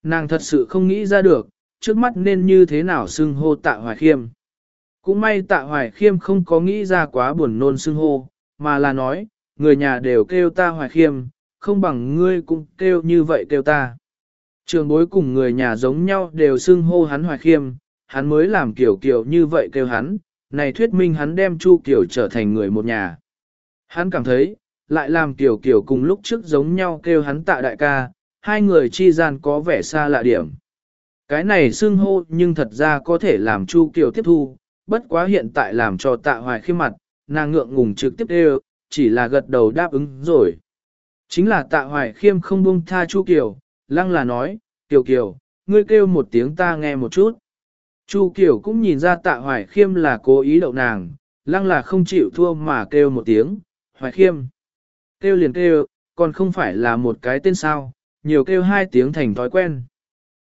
[SPEAKER 1] Nàng thật sự không nghĩ ra được, trước mắt nên như thế nào xưng hô tạ hoài khiêm. Cũng may tạ hoài khiêm không có nghĩ ra quá buồn nôn xưng hô, mà là nói, người nhà đều kêu ta hoài khiêm, không bằng ngươi cũng kêu như vậy kêu ta. Trường bối cùng người nhà giống nhau đều xưng hô hắn hoài khiêm, hắn mới làm kiểu kiểu như vậy kêu hắn, này thuyết minh hắn đem Chu Kiều trở thành người một nhà. Hắn cảm thấy, lại làm kiều kiểu cùng lúc trước giống nhau kêu hắn tạ đại ca, hai người chi gian có vẻ xa lạ điểm. Cái này xưng hô nhưng thật ra có thể làm Chu Kiều tiếp thu, bất quá hiện tại làm cho tạ hoài khiêm mặt, nàng ngượng ngùng trực tiếp đều, chỉ là gật đầu đáp ứng rồi. Chính là tạ hoài khiêm không buông tha Chu Kiều, lăng là nói, Kiều Kiều, ngươi kêu một tiếng ta nghe một chút. Chu Kiều cũng nhìn ra tạ hoài khiêm là cố ý đậu nàng, lăng là không chịu thua mà kêu một tiếng, hoài khiêm. Kêu liền kêu, còn không phải là một cái tên sao, nhiều kêu hai tiếng thành thói quen.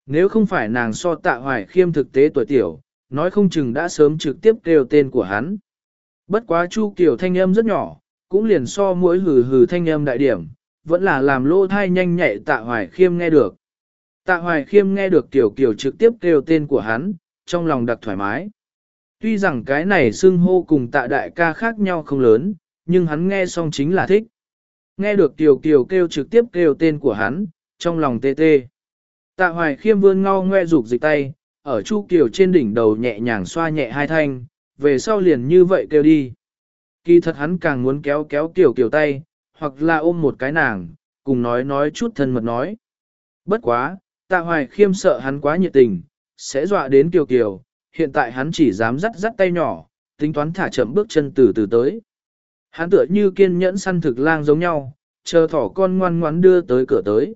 [SPEAKER 1] Nếu không phải nàng so tạ hoài khiêm thực tế tuổi tiểu, nói không chừng đã sớm trực tiếp kêu tên của hắn. Bất quá Chu Kiều thanh âm rất nhỏ, cũng liền so mỗi hừ hừ thanh âm đại điểm, vẫn là làm lô thai nhanh nhạy tạ hoài khiêm nghe được. Tạ hoài khiêm nghe được tiểu Kiều trực tiếp kêu tên của hắn, trong lòng đặc thoải mái. Tuy rằng cái này xưng hô cùng tạ đại ca khác nhau không lớn, nhưng hắn nghe xong chính là thích. Nghe được tiểu Kiều kêu trực tiếp kêu tên của hắn, trong lòng tê tê. Tạ hoài khiêm vươn ngao ngoe rụt dịch tay, ở Chu Kiều trên đỉnh đầu nhẹ nhàng xoa nhẹ hai thanh, về sau liền như vậy kêu đi. Kỳ thật hắn càng muốn kéo kéo tiểu Kiều tay, hoặc là ôm một cái nàng, cùng nói nói chút thân mật nói. Bất quá, tạ hoài khiêm sợ hắn quá nhiệt tình, sẽ dọa đến Kiều Kiều, hiện tại hắn chỉ dám dắt dắt tay nhỏ, tính toán thả chậm bước chân từ từ tới. Hắn tựa như kiên nhẫn săn thực lang giống nhau, chờ thỏ con ngoan ngoãn đưa tới cửa tới.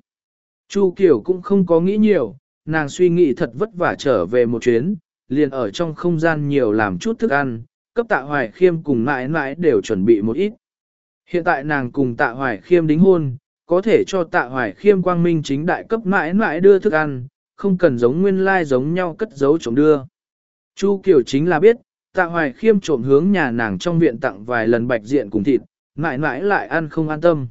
[SPEAKER 1] Chu Kiều cũng không có nghĩ nhiều, nàng suy nghĩ thật vất vả trở về một chuyến, liền ở trong không gian nhiều làm chút thức ăn, cấp tạ hoài khiêm cùng mãi mãi đều chuẩn bị một ít. Hiện tại nàng cùng tạ hoài khiêm đính hôn, có thể cho tạ hoài khiêm quang minh chính đại cấp mãi mãi đưa thức ăn, không cần giống nguyên lai giống nhau cất giấu trộm đưa. Chu Kiều chính là biết, tạ hoài khiêm trộm hướng nhà nàng trong viện tặng vài lần bạch diện cùng thịt, mãi mãi lại ăn không an tâm.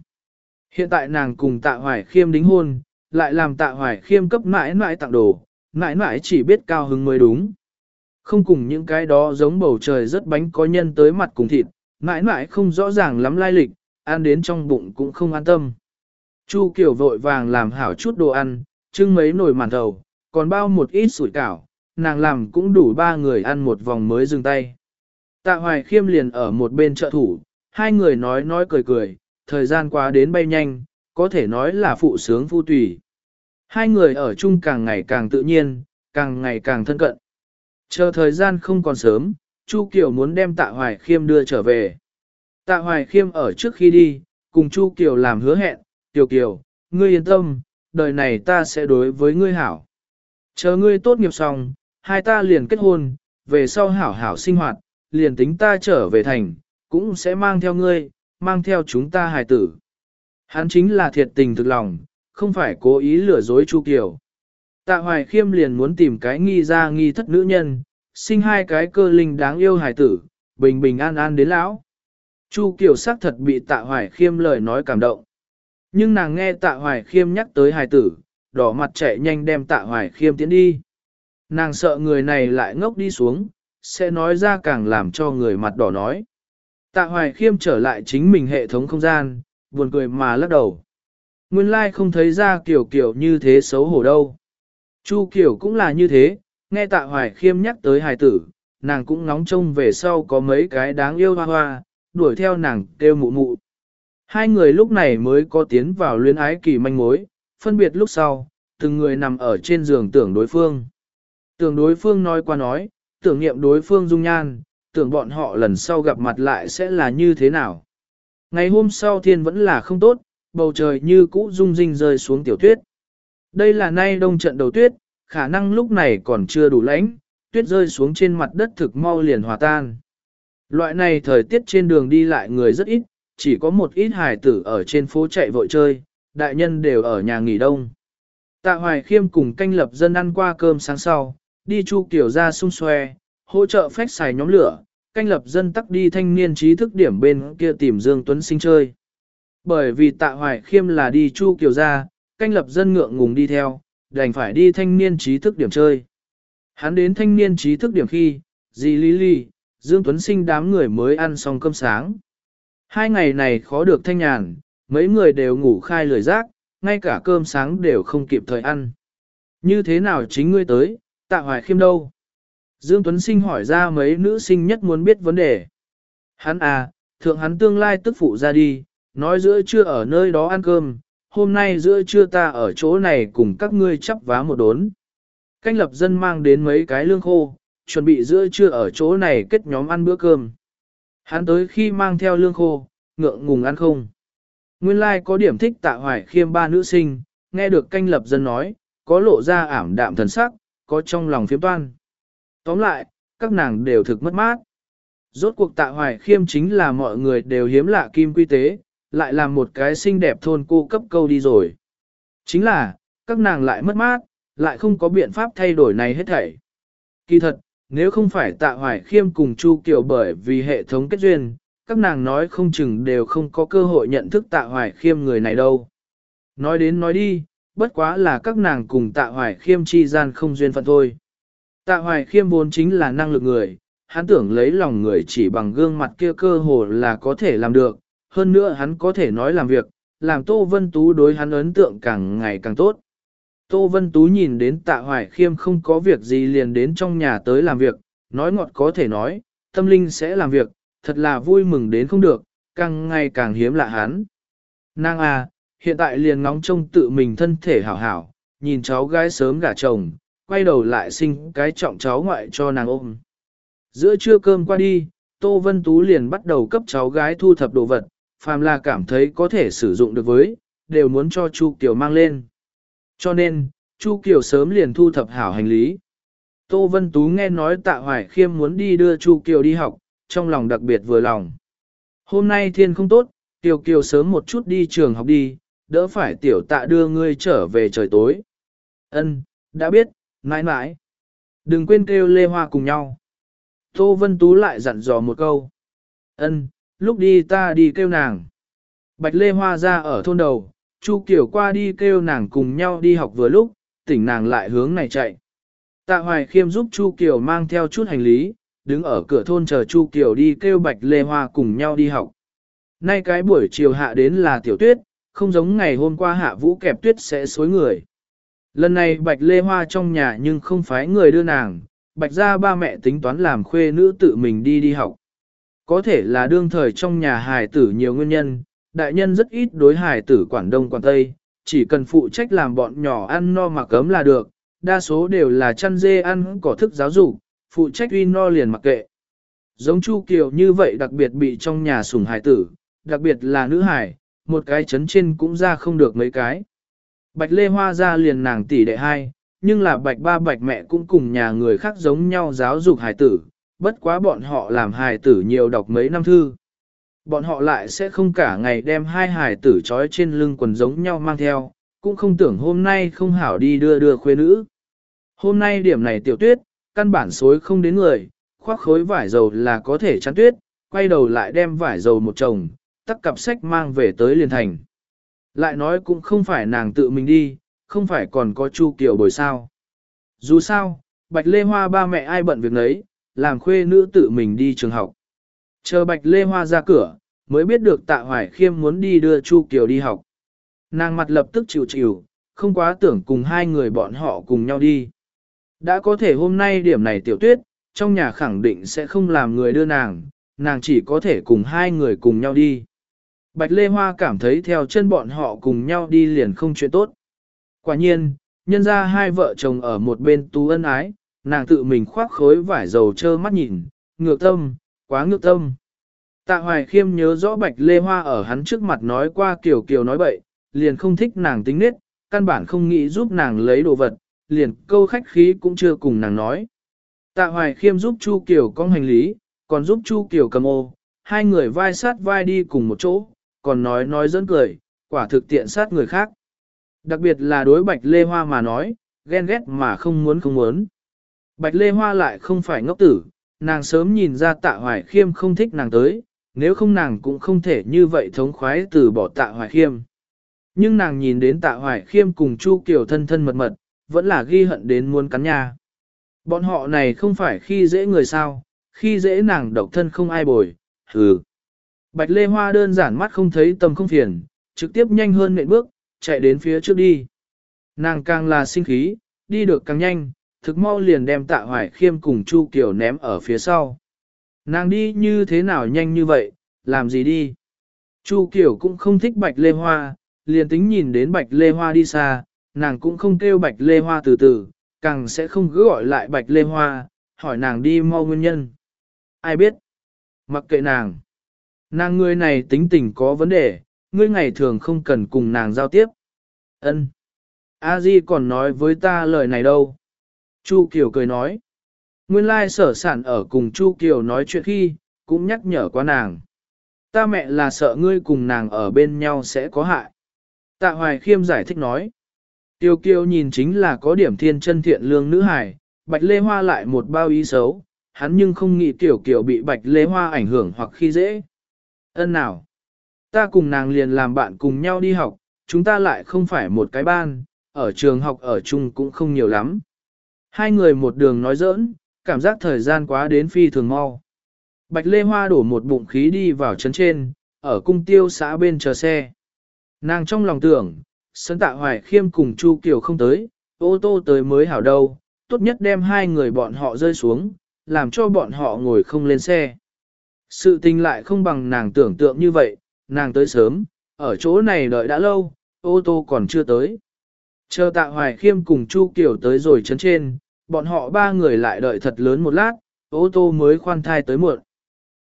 [SPEAKER 1] Hiện tại nàng cùng tạ hoài khiêm đính hôn, lại làm tạ hoài khiêm cấp mãi mãi tặng đồ, mãi mãi chỉ biết cao hứng mới đúng. Không cùng những cái đó giống bầu trời rất bánh có nhân tới mặt cùng thịt, mãi mãi không rõ ràng lắm lai lịch, ăn đến trong bụng cũng không an tâm. Chu Kiều vội vàng làm hảo chút đồ ăn, trưng mấy nồi màn thầu, còn bao một ít sủi cảo, nàng làm cũng đủ ba người ăn một vòng mới dừng tay. Tạ Hoài Khiêm liền ở một bên trợ thủ, hai người nói nói cười cười, thời gian qua đến bay nhanh, có thể nói là phụ sướng phu tùy. Hai người ở chung càng ngày càng tự nhiên, càng ngày càng thân cận. Chờ thời gian không còn sớm, Chu Kiều muốn đem Tạ Hoài Khiêm đưa trở về. Tạ Hoài Khiêm ở trước khi đi, cùng Chu Kiều làm hứa hẹn, Kiều Kiều, ngươi yên tâm, đời này ta sẽ đối với ngươi hảo. Chờ ngươi tốt nghiệp xong, hai ta liền kết hôn, về sau hảo hảo sinh hoạt, liền tính ta trở về thành, cũng sẽ mang theo ngươi, mang theo chúng ta hài tử. Hắn chính là thiệt tình thực lòng, không phải cố ý lừa dối Chu Kiều. Tạ Hoài Khiêm liền muốn tìm cái nghi ra nghi thất nữ nhân, sinh hai cái cơ linh đáng yêu hài tử, bình bình an an đến lão. Chu Kiều xác thật bị Tạ Hoài Khiêm lời nói cảm động. Nhưng nàng nghe Tạ Hoài Khiêm nhắc tới hài tử, đỏ mặt chạy nhanh đem Tạ Hoài Khiêm tiến đi. Nàng sợ người này lại ngốc đi xuống, sẽ nói ra càng làm cho người mặt đỏ nói. Tạ Hoài Khiêm trở lại chính mình hệ thống không gian, buồn cười mà lắc đầu. Nguyên lai không thấy ra kiểu kiểu như thế xấu hổ đâu. Chu kiều cũng là như thế, nghe tạ hoài khiêm nhắc tới hài tử, nàng cũng ngóng trông về sau có mấy cái đáng yêu hoa hoa, đuổi theo nàng kêu mụ mụ. Hai người lúc này mới có tiến vào luyến ái kỳ manh mối, phân biệt lúc sau, từng người nằm ở trên giường tưởng đối phương. Tưởng đối phương nói qua nói, tưởng nghiệm đối phương dung nhan, tưởng bọn họ lần sau gặp mặt lại sẽ là như thế nào. Ngày hôm sau thiên vẫn là không tốt, bầu trời như cũ rung rinh rơi xuống tiểu tuyết. Đây là nay đông trận đầu tuyết, khả năng lúc này còn chưa đủ lãnh, tuyết rơi xuống trên mặt đất thực mau liền hòa tan. Loại này thời tiết trên đường đi lại người rất ít, chỉ có một ít hài tử ở trên phố chạy vội chơi, đại nhân đều ở nhà nghỉ đông. Tạ Hoài Khiêm cùng canh lập dân ăn qua cơm sáng sau, đi chu kiểu ra xung xoe, hỗ trợ phách xài nhóm lửa, canh lập dân tắc đi thanh niên trí thức điểm bên kia tìm Dương Tuấn Sinh chơi. Bởi vì tạ hoài khiêm là đi chu kiều ra, canh lập dân ngượng ngùng đi theo, đành phải đi thanh niên trí thức điểm chơi. Hắn đến thanh niên trí thức điểm khi, dì Lý Lý, Dương Tuấn Sinh đám người mới ăn xong cơm sáng. Hai ngày này khó được thanh nhàn, mấy người đều ngủ khai lười rác, ngay cả cơm sáng đều không kịp thời ăn. Như thế nào chính ngươi tới, tạ hoài khiêm đâu? Dương Tuấn Sinh hỏi ra mấy nữ sinh nhất muốn biết vấn đề. Hắn à, thượng hắn tương lai tức phụ ra đi, Nói giữa chưa ở nơi đó ăn cơm, hôm nay giữa trưa ta ở chỗ này cùng các ngươi chắp vá một đốn. Canh lập dân mang đến mấy cái lương khô, chuẩn bị giữa trưa ở chỗ này kết nhóm ăn bữa cơm. Hắn tới khi mang theo lương khô, ngượng ngùng ăn không. Nguyên lai like có điểm thích tạ hoài khiêm ba nữ sinh, nghe được canh lập dân nói, có lộ ra ảm đạm thần sắc, có trong lòng phiếm toan. Tóm lại, các nàng đều thực mất mát. Rốt cuộc tạ hoài khiêm chính là mọi người đều hiếm lạ kim quy tế, lại làm một cái xinh đẹp thôn cô cấp câu đi rồi. Chính là, các nàng lại mất mát, lại không có biện pháp thay đổi này hết thảy. Kỳ thật, nếu không phải tạ hoài khiêm cùng Chu Kiều bởi vì hệ thống kết duyên, các nàng nói không chừng đều không có cơ hội nhận thức tạ hoài khiêm người này đâu. Nói đến nói đi, bất quá là các nàng cùng tạ hoài khiêm chi gian không duyên phận thôi. Tạ hoài khiêm vốn chính là năng lực người, hắn tưởng lấy lòng người chỉ bằng gương mặt kia cơ hồ là có thể làm được, hơn nữa hắn có thể nói làm việc, làm Tô Vân Tú đối hắn ấn tượng càng ngày càng tốt. Tô Vân Tú nhìn đến tạ hoài khiêm không có việc gì liền đến trong nhà tới làm việc, nói ngọt có thể nói, tâm linh sẽ làm việc, thật là vui mừng đến không được, càng ngày càng hiếm lạ hắn. Nàng à, hiện tại liền ngóng trông tự mình thân thể hảo hảo, nhìn cháu gái sớm gả chồng, quay đầu lại sinh cái trọng cháu ngoại cho nàng ôm. Giữa trưa cơm qua đi, Tô Vân Tú liền bắt đầu cấp cháu gái thu thập đồ vật, phàm là cảm thấy có thể sử dụng được với, đều muốn cho Chu Kiều mang lên. Cho nên, Chu Kiều sớm liền thu thập hảo hành lý. Tô Vân Tú nghe nói Tạ Hoài Khiêm muốn đi đưa Chu Kiều đi học, trong lòng đặc biệt vừa lòng. Hôm nay thiên không tốt, Kiều Kiều sớm một chút đi trường học đi, đỡ phải tiểu tạ đưa ngươi trở về trời tối. Ân, đã biết, mãi mãi. Đừng quên kêu Lê Hoa cùng nhau. Tô Vân Tú lại dặn dò một câu. Ân, lúc đi ta đi kêu nàng. Bạch Lê Hoa ra ở thôn đầu, Chu Kiều qua đi kêu nàng cùng nhau đi học vừa lúc, tỉnh nàng lại hướng này chạy. Tạ Hoài Khiêm giúp Chu Kiều mang theo chút hành lý, đứng ở cửa thôn chờ Chu Kiều đi kêu Bạch Lê Hoa cùng nhau đi học. Nay cái buổi chiều hạ đến là tiểu tuyết, không giống ngày hôm qua hạ vũ kẹp tuyết sẽ xối người. Lần này Bạch Lê Hoa trong nhà nhưng không phải người đưa nàng, Bạch ra ba mẹ tính toán làm khuê nữ tự mình đi đi học. Có thể là đương thời trong nhà hài tử nhiều nguyên nhân, đại nhân rất ít đối hài tử quản đông quản tây, chỉ cần phụ trách làm bọn nhỏ ăn no mặc cấm là được, đa số đều là chăn dê ăn cỏ thức giáo dục, phụ trách uy no liền mặc kệ. Giống Chu Kiều như vậy đặc biệt bị trong nhà sủng hài tử, đặc biệt là nữ hài, một cái chấn trên cũng ra không được mấy cái. Bạch Lê Hoa ra liền nàng tỷ đệ hai, nhưng là bạch ba bạch mẹ cũng cùng nhà người khác giống nhau giáo dục hài tử, bất quá bọn họ làm hài tử nhiều đọc mấy năm thư. Bọn họ lại sẽ không cả ngày đem hai hài tử trói trên lưng quần giống nhau mang theo, cũng không tưởng hôm nay không hảo đi đưa đưa khuê nữ. Hôm nay điểm này tiểu tuyết, căn bản xối không đến người, khoác khối vải dầu là có thể chắn tuyết, quay đầu lại đem vải dầu một chồng, tắt cặp sách mang về tới liền thành. Lại nói cũng không phải nàng tự mình đi, không phải còn có Chu Kiều bồi sao. Dù sao, Bạch Lê Hoa ba mẹ ai bận việc nấy, làm khuê nữ tự mình đi trường học. Chờ Bạch Lê Hoa ra cửa, mới biết được Tạ Hoài Khiêm muốn đi đưa Chu Kiều đi học. Nàng mặt lập tức chịu chịu, không quá tưởng cùng hai người bọn họ cùng nhau đi. Đã có thể hôm nay điểm này tiểu tuyết, trong nhà khẳng định sẽ không làm người đưa nàng, nàng chỉ có thể cùng hai người cùng nhau đi. Bạch Lê Hoa cảm thấy theo chân bọn họ cùng nhau đi liền không chuyện tốt. Quả nhiên, nhân ra hai vợ chồng ở một bên tú ân ái, nàng tự mình khoác khối vải dầu trơ mắt nhìn, ngược tâm, quá ngược tâm. Tạ Hoài Khiêm nhớ rõ Bạch Lê Hoa ở hắn trước mặt nói qua kiểu kiểu nói bậy, liền không thích nàng tính nết, căn bản không nghĩ giúp nàng lấy đồ vật, liền câu khách khí cũng chưa cùng nàng nói. Tạ Hoài Khiêm giúp Chu Kiều con hành lý, còn giúp Chu Kiều cầm ô, hai người vai sát vai đi cùng một chỗ, còn nói nói dẫn cười, quả thực tiện sát người khác. Đặc biệt là đối Bạch Lê Hoa mà nói, ghen ghét mà không muốn không muốn. Bạch Lê Hoa lại không phải ngốc tử, nàng sớm nhìn ra tạ hoài khiêm không thích nàng tới, nếu không nàng cũng không thể như vậy thống khoái từ bỏ tạ hoài khiêm. Nhưng nàng nhìn đến tạ hoài khiêm cùng Chu Kiều thân thân mật mật, vẫn là ghi hận đến muốn cắn nhà. Bọn họ này không phải khi dễ người sao, khi dễ nàng độc thân không ai bồi, hừ. Bạch Lê Hoa đơn giản mắt không thấy tầm không phiền, trực tiếp nhanh hơn nện bước, chạy đến phía trước đi. Nàng càng là sinh khí, đi được càng nhanh, thực mau liền đem tạ hoài khiêm cùng Chu Kiều ném ở phía sau. Nàng đi như thế nào nhanh như vậy, làm gì đi? Chu Kiều cũng không thích bạch lê hoa, liền tính nhìn đến bạch lê hoa đi xa, nàng cũng không kêu bạch lê hoa từ từ, càng sẽ không cứ gọi lại bạch lê hoa, hỏi nàng đi mau nguyên nhân. Ai biết? Mặc kệ nàng. Nàng người này tính tình có vấn đề, ngươi ngày thường không cần cùng nàng giao tiếp. Ân. A Di còn nói với ta lời này đâu. Chu Kiều cười nói. Nguyên lai sở sản ở cùng Chu Kiều nói chuyện khi, cũng nhắc nhở qua nàng. Ta mẹ là sợ ngươi cùng nàng ở bên nhau sẽ có hại. Tạ Hoài Khiêm giải thích nói. Tiêu Kiều nhìn chính là có điểm thiên chân thiện lương nữ hài, Bạch Lê Hoa lại một bao ý xấu, hắn nhưng không nghĩ Tiểu Kiều bị Bạch Lê Hoa ảnh hưởng hoặc khi dễ. Ân nào? Ta cùng nàng liền làm bạn cùng nhau đi học, chúng ta lại không phải một cái ban, ở trường học ở chung cũng không nhiều lắm. Hai người một đường nói giỡn, cảm giác thời gian quá đến phi thường mau. Bạch Lê Hoa đổ một bụng khí đi vào trấn trên, ở cung tiêu xã bên chờ xe. Nàng trong lòng tưởng, sân tạ hoài khiêm cùng Chu Kiều không tới, ô tô tới mới hảo đâu, tốt nhất đem hai người bọn họ rơi xuống, làm cho bọn họ ngồi không lên xe. Sự tình lại không bằng nàng tưởng tượng như vậy, nàng tới sớm, ở chỗ này đợi đã lâu, ô tô còn chưa tới. Chờ tạ hoài khiêm cùng Chu Kiều tới rồi chấn trên, bọn họ ba người lại đợi thật lớn một lát, ô tô mới khoan thai tới muộn.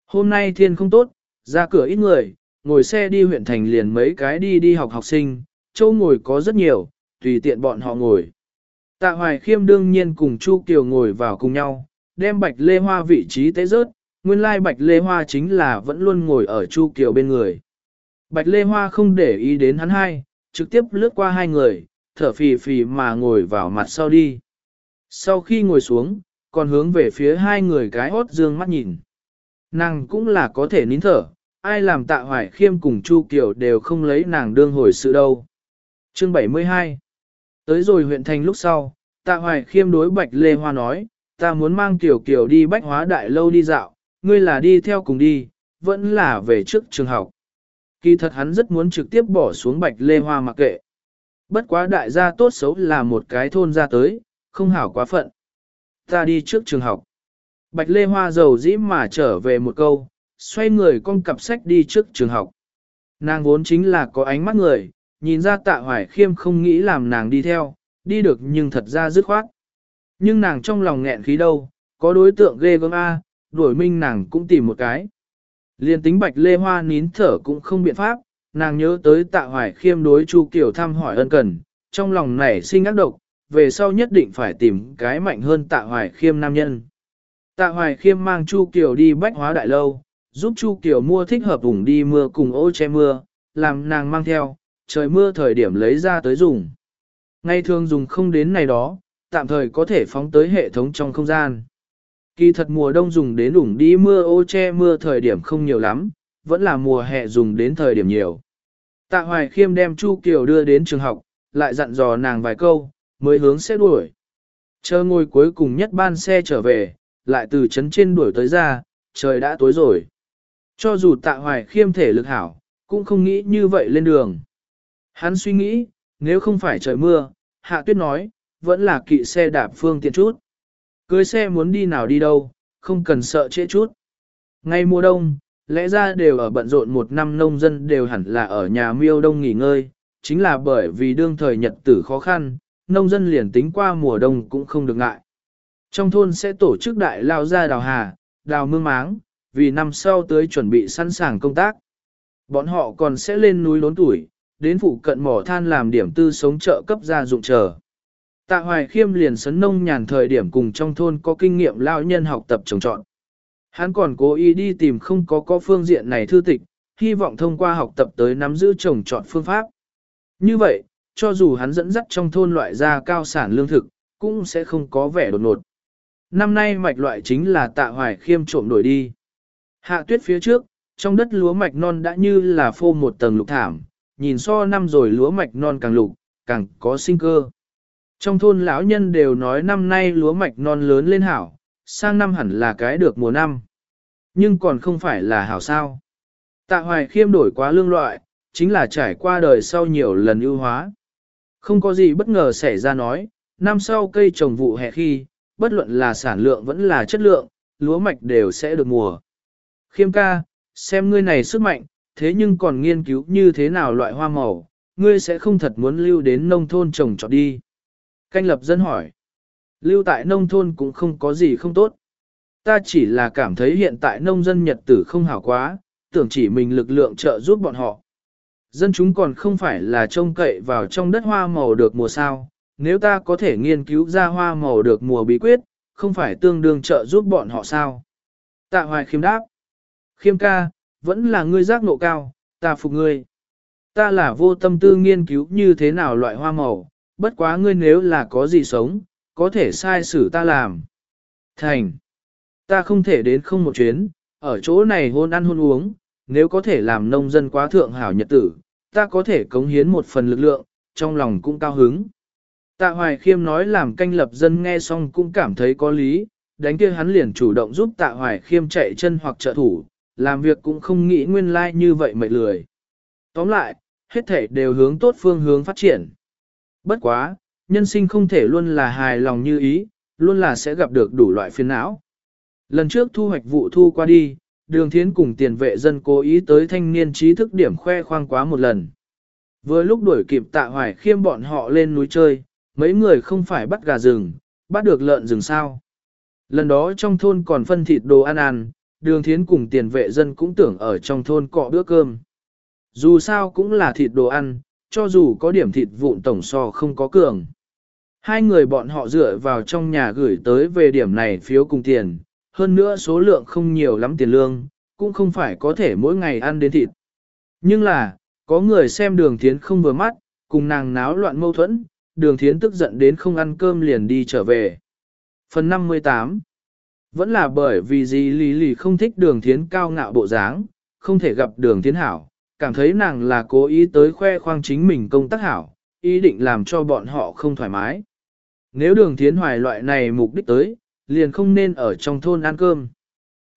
[SPEAKER 1] Hôm nay thiên không tốt, ra cửa ít người, ngồi xe đi huyện thành liền mấy cái đi đi học học sinh, châu ngồi có rất nhiều, tùy tiện bọn họ ngồi. Tạ Hoài Khiêm đương nhiên cùng Chu Kiều ngồi vào cùng nhau, đem Bạch Lê Hoa vị trí tế rớt, nguyên lai Bạch Lê Hoa chính là vẫn luôn ngồi ở Chu Kiều bên người. Bạch Lê Hoa không để ý đến hắn hai, trực tiếp lướt qua hai người, thở phì phì mà ngồi vào mặt sau đi. Sau khi ngồi xuống, còn hướng về phía hai người cái hốt dương mắt nhìn. Nàng cũng là có thể nín thở, ai làm tạ hoài khiêm cùng Chu Kiều đều không lấy nàng đương hồi sự đâu. Chương 72 Tới rồi huyện thành lúc sau, tạ hoài khiêm đối Bạch Lê Hoa nói, ta muốn mang Kiều Kiều đi bách hóa đại lâu đi dạo, ngươi là đi theo cùng đi, vẫn là về trước trường học. Kỳ thật hắn rất muốn trực tiếp bỏ xuống Bạch Lê Hoa mặc kệ. Bất quá đại gia tốt xấu là một cái thôn ra tới, không hảo quá phận. Ta đi trước trường học. Bạch Lê Hoa dầu dĩ mà trở về một câu, xoay người con cặp sách đi trước trường học. Nàng vốn chính là có ánh mắt người, nhìn ra tạ hoài khiêm không nghĩ làm nàng đi theo, đi được nhưng thật ra dứt khoát. Nhưng nàng trong lòng nghẹn khí đâu, có đối tượng ghê gớm A, đuổi minh nàng cũng tìm một cái. Liên tính bạch lê hoa nín thở cũng không biện pháp, nàng nhớ tới tạ hoài khiêm đối chu kiểu thăm hỏi ân cần, trong lòng nảy sinh ác độc, về sau nhất định phải tìm cái mạnh hơn tạ hoài khiêm nam nhân. Tạ hoài khiêm mang chu kiểu đi bách hóa đại lâu, giúp chu kiểu mua thích hợp ủng đi mưa cùng ô che mưa, làm nàng mang theo, trời mưa thời điểm lấy ra tới dùng. Ngày thường dùng không đến này đó, tạm thời có thể phóng tới hệ thống trong không gian. Kỳ thật mùa đông dùng đến ủng đi mưa ô che mưa thời điểm không nhiều lắm, vẫn là mùa hè dùng đến thời điểm nhiều. Tạ Hoài Khiêm đem Chu Kiều đưa đến trường học, lại dặn dò nàng vài câu, mới hướng xe đuổi. Chờ ngồi cuối cùng nhất ban xe trở về, lại từ trấn trên đuổi tới ra, trời đã tối rồi. Cho dù Tạ Hoài Khiêm thể lực hảo, cũng không nghĩ như vậy lên đường. Hắn suy nghĩ, nếu không phải trời mưa, Hạ Tuyết nói, vẫn là kỵ xe đạp phương tiện chút. Cưới xe muốn đi nào đi đâu, không cần sợ trễ chút. Ngay mùa đông, lẽ ra đều ở bận rộn một năm nông dân đều hẳn là ở nhà miêu đông nghỉ ngơi, chính là bởi vì đương thời nhật tử khó khăn, nông dân liền tính qua mùa đông cũng không được ngại. Trong thôn sẽ tổ chức đại lao ra đào hà, đào mương máng, vì năm sau tới chuẩn bị sẵn sàng công tác. Bọn họ còn sẽ lên núi lốn tuổi, đến phụ cận mỏ than làm điểm tư sống trợ cấp gia dụng chờ. Tạ Hoài Khiêm liền sấn nông nhàn thời điểm cùng trong thôn có kinh nghiệm lao nhân học tập trồng trọn. Hắn còn cố ý đi tìm không có có phương diện này thư tịch, hy vọng thông qua học tập tới nắm giữ trồng trọt phương pháp. Như vậy, cho dù hắn dẫn dắt trong thôn loại ra cao sản lương thực, cũng sẽ không có vẻ đột ngột. Năm nay mạch loại chính là tạ hoài khiêm trộm đổi đi. Hạ tuyết phía trước, trong đất lúa mạch non đã như là phô một tầng lục thảm, nhìn so năm rồi lúa mạch non càng lục, càng có sinh cơ. Trong thôn lão nhân đều nói năm nay lúa mạch non lớn lên hảo, sang năm hẳn là cái được mùa năm. Nhưng còn không phải là hảo sao. Tạ hoài khiêm đổi quá lương loại, chính là trải qua đời sau nhiều lần ưu hóa. Không có gì bất ngờ xảy ra nói, năm sau cây trồng vụ hè khi, bất luận là sản lượng vẫn là chất lượng, lúa mạch đều sẽ được mùa. Khiêm ca, xem ngươi này sức mạnh, thế nhưng còn nghiên cứu như thế nào loại hoa màu, ngươi sẽ không thật muốn lưu đến nông thôn trồng trọt đi. Canh lập dân hỏi, lưu tại nông thôn cũng không có gì không tốt. Ta chỉ là cảm thấy hiện tại nông dân nhật tử không hảo quá, tưởng chỉ mình lực lượng trợ giúp bọn họ. Dân chúng còn không phải là trông cậy vào trong đất hoa màu được mùa sao, nếu ta có thể nghiên cứu ra hoa màu được mùa bí quyết, không phải tương đương trợ giúp bọn họ sao. Tạ hoài khiêm đáp. Khiêm ca, vẫn là ngươi giác nộ cao, ta phục ngươi. Ta là vô tâm tư nghiên cứu như thế nào loại hoa màu, bất quá ngươi nếu là có gì sống, có thể sai xử ta làm. Thành. Ta không thể đến không một chuyến, ở chỗ này hôn ăn hôn uống, nếu có thể làm nông dân quá thượng hảo nhật tử, ta có thể cống hiến một phần lực lượng, trong lòng cũng cao hứng. Tạ Hoài Khiêm nói làm canh lập dân nghe xong cũng cảm thấy có lý, đánh kia hắn liền chủ động giúp Tạ Hoài Khiêm chạy chân hoặc trợ thủ, làm việc cũng không nghĩ nguyên lai like như vậy mệt lười. Tóm lại, hết thể đều hướng tốt phương hướng phát triển. Bất quá, nhân sinh không thể luôn là hài lòng như ý, luôn là sẽ gặp được đủ loại phiền não. Lần trước thu hoạch vụ thu qua đi, đường thiến cùng tiền vệ dân cố ý tới thanh niên trí thức điểm khoe khoang quá một lần. Vừa lúc đuổi kịp tạ hoài khiêm bọn họ lên núi chơi, mấy người không phải bắt gà rừng, bắt được lợn rừng sao. Lần đó trong thôn còn phân thịt đồ ăn ăn, đường thiến cùng tiền vệ dân cũng tưởng ở trong thôn cọ bữa cơm. Dù sao cũng là thịt đồ ăn, cho dù có điểm thịt vụn tổng so không có cường. Hai người bọn họ dựa vào trong nhà gửi tới về điểm này phiếu cùng tiền, hơn nữa số lượng không nhiều lắm tiền lương, cũng không phải có thể mỗi ngày ăn đến thịt. Nhưng là, có người xem đường thiến không vừa mắt, cùng nàng náo loạn mâu thuẫn, đường thiến tức giận đến không ăn cơm liền đi trở về. Phần 58 Vẫn là bởi vì gì lì lì không thích đường thiến cao ngạo bộ dáng, không thể gặp đường thiến hảo, cảm thấy nàng là cố ý tới khoe khoang chính mình công tác hảo, ý định làm cho bọn họ không thoải mái. Nếu đường thiến hoài loại này mục đích tới, liền không nên ở trong thôn ăn cơm.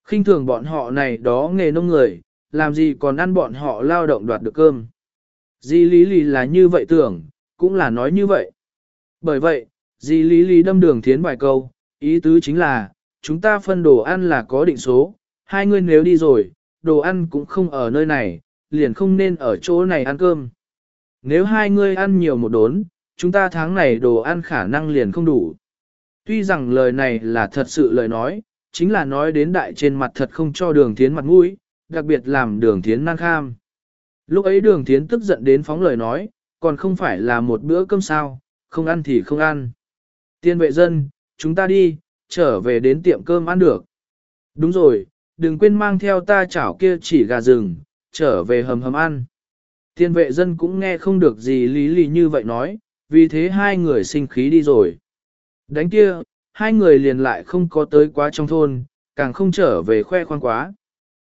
[SPEAKER 1] khinh thường bọn họ này đó nghề nông người, làm gì còn ăn bọn họ lao động đoạt được cơm. Di lý lý là như vậy tưởng, cũng là nói như vậy. Bởi vậy, di lý lý đâm đường thiến vài câu, ý tứ chính là, chúng ta phân đồ ăn là có định số, hai người nếu đi rồi, đồ ăn cũng không ở nơi này, liền không nên ở chỗ này ăn cơm. Nếu hai người ăn nhiều một đốn, chúng ta tháng này đồ ăn khả năng liền không đủ. Tuy rằng lời này là thật sự lời nói, chính là nói đến đại trên mặt thật không cho đường thiến mặt mũi, đặc biệt làm đường thiến năng kham. Lúc ấy đường thiến tức giận đến phóng lời nói, còn không phải là một bữa cơm sao, không ăn thì không ăn. Tiên vệ dân, chúng ta đi, trở về đến tiệm cơm ăn được. Đúng rồi, đừng quên mang theo ta chảo kia chỉ gà rừng, trở về hầm hầm ăn. Tiên vệ dân cũng nghe không được gì lý lì như vậy nói, vì thế hai người sinh khí đi rồi. Đánh kia, hai người liền lại không có tới quá trong thôn, càng không trở về khoe khoang quá.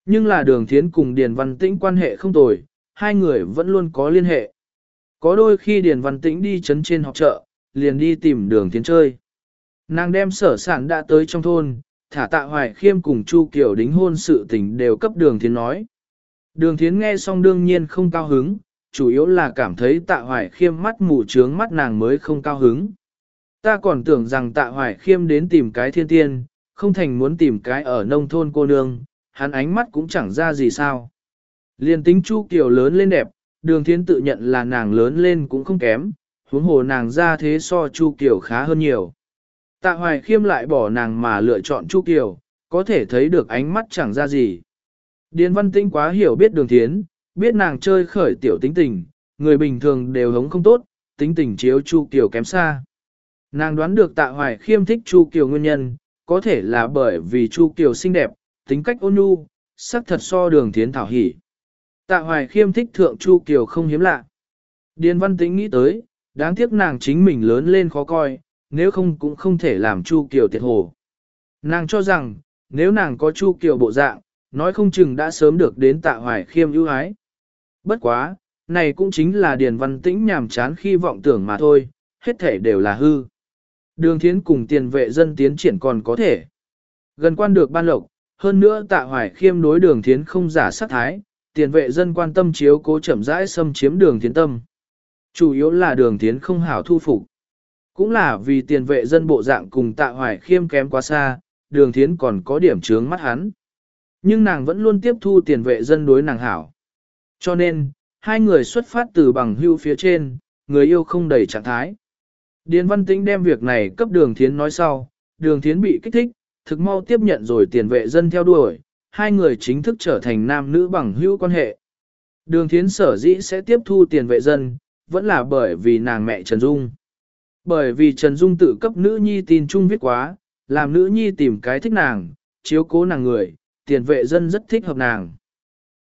[SPEAKER 1] Nhưng là đường thiến cùng Điền Văn Tĩnh quan hệ không tồi, hai người vẫn luôn có liên hệ. Có đôi khi Điền Văn Tĩnh đi chấn trên học chợ, liền đi tìm đường thiến chơi. Nàng đem sở sản đã tới trong thôn, thả tạ hoài khiêm cùng Chu Kiều đính hôn sự tình đều cấp đường thiến nói. Đường thiến nghe xong đương nhiên không cao hứng, chủ yếu là cảm thấy tạ hoài khiêm mắt mù trướng mắt nàng mới không cao hứng. Ta còn tưởng rằng tạ hoài khiêm đến tìm cái thiên tiên, không thành muốn tìm cái ở nông thôn cô nương, hắn ánh mắt cũng chẳng ra gì sao. Liên tính Chu Kiều lớn lên đẹp, đường thiên tự nhận là nàng lớn lên cũng không kém, huống hồ nàng ra thế so Chu Kiều khá hơn nhiều. Tạ hoài khiêm lại bỏ nàng mà lựa chọn Chu Kiều, có thể thấy được ánh mắt chẳng ra gì. Điền văn tinh quá hiểu biết đường thiến, biết nàng chơi khởi tiểu tính tình, người bình thường đều hống không tốt, tính tình chiếu Chu Kiều kém xa. Nàng đoán được tạ hoài khiêm thích Chu Kiều nguyên nhân, có thể là bởi vì Chu Kiều xinh đẹp, tính cách ôn nhu, sắc thật so đường thiến thảo hỉ. Tạ hoài khiêm thích thượng Chu Kiều không hiếm lạ. Điền văn tĩnh nghĩ tới, đáng tiếc nàng chính mình lớn lên khó coi, nếu không cũng không thể làm Chu Kiều thiệt hồ. Nàng cho rằng, nếu nàng có Chu Kiều bộ dạng, nói không chừng đã sớm được đến tạ hoài khiêm ưu ái. Bất quá, này cũng chính là Điền Văn Tĩnh nhàm chán khi vọng tưởng mà thôi, hết thể đều là hư. Đường thiến cùng tiền vệ dân tiến triển còn có thể. Gần quan được ban lộc, hơn nữa tạ hoài khiêm đối đường thiến không giả sát thái, tiền vệ dân quan tâm chiếu cố chậm rãi xâm chiếm đường thiến tâm. Chủ yếu là đường thiến không hảo thu phục. Cũng là vì tiền vệ dân bộ dạng cùng tạ hoài khiêm kém quá xa, đường thiến còn có điểm chướng mắt hắn. Nhưng nàng vẫn luôn tiếp thu tiền vệ dân đối nàng hảo. Cho nên, hai người xuất phát từ bằng hưu phía trên, người yêu không đầy trạng thái. Điền Văn Tĩnh đem việc này cấp đường thiến nói sau, đường thiến bị kích thích, thực mau tiếp nhận rồi tiền vệ dân theo đuổi, hai người chính thức trở thành nam nữ bằng hữu quan hệ. Đường thiến sở dĩ sẽ tiếp thu tiền vệ dân, vẫn là bởi vì nàng mẹ Trần Dung. Bởi vì Trần Dung tự cấp nữ nhi tin chung viết quá, làm nữ nhi tìm cái thích nàng, chiếu cố nàng người, tiền vệ dân rất thích hợp nàng.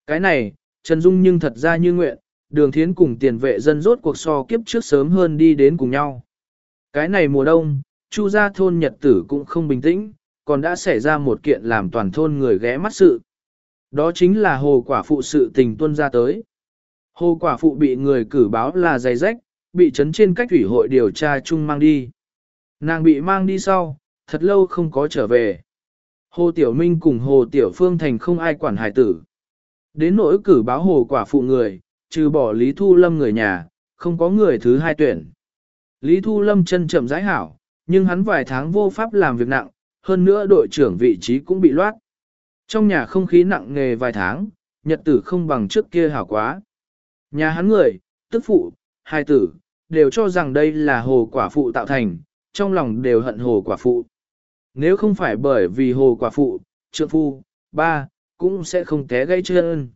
[SPEAKER 1] Cái này, Trần Dung nhưng thật ra như nguyện, đường thiến cùng tiền vệ dân rốt cuộc so kiếp trước sớm hơn đi đến cùng nhau. Cái này mùa đông, Chu gia thôn nhật tử cũng không bình tĩnh, còn đã xảy ra một kiện làm toàn thôn người ghé mắt sự. Đó chính là hồ quả phụ sự tình tuân ra tới. Hồ quả phụ bị người cử báo là dày rách, bị chấn trên cách thủy hội điều tra chung mang đi. Nàng bị mang đi sau, thật lâu không có trở về. Hồ Tiểu Minh cùng Hồ Tiểu Phương Thành không ai quản hải tử. Đến nỗi cử báo hồ quả phụ người, trừ bỏ Lý Thu Lâm người nhà, không có người thứ hai tuyển. Lý Thu Lâm chân chậm rãi hảo, nhưng hắn vài tháng vô pháp làm việc nặng, hơn nữa đội trưởng vị trí cũng bị loát. Trong nhà không khí nặng nghề vài tháng, nhật tử không bằng trước kia hảo quá. Nhà hắn người, tức phụ, hai tử, đều cho rằng đây là hồ quả phụ tạo thành, trong lòng đều hận hồ quả phụ. Nếu không phải bởi vì hồ quả phụ, trượng phu, ba, cũng sẽ không té gây chân.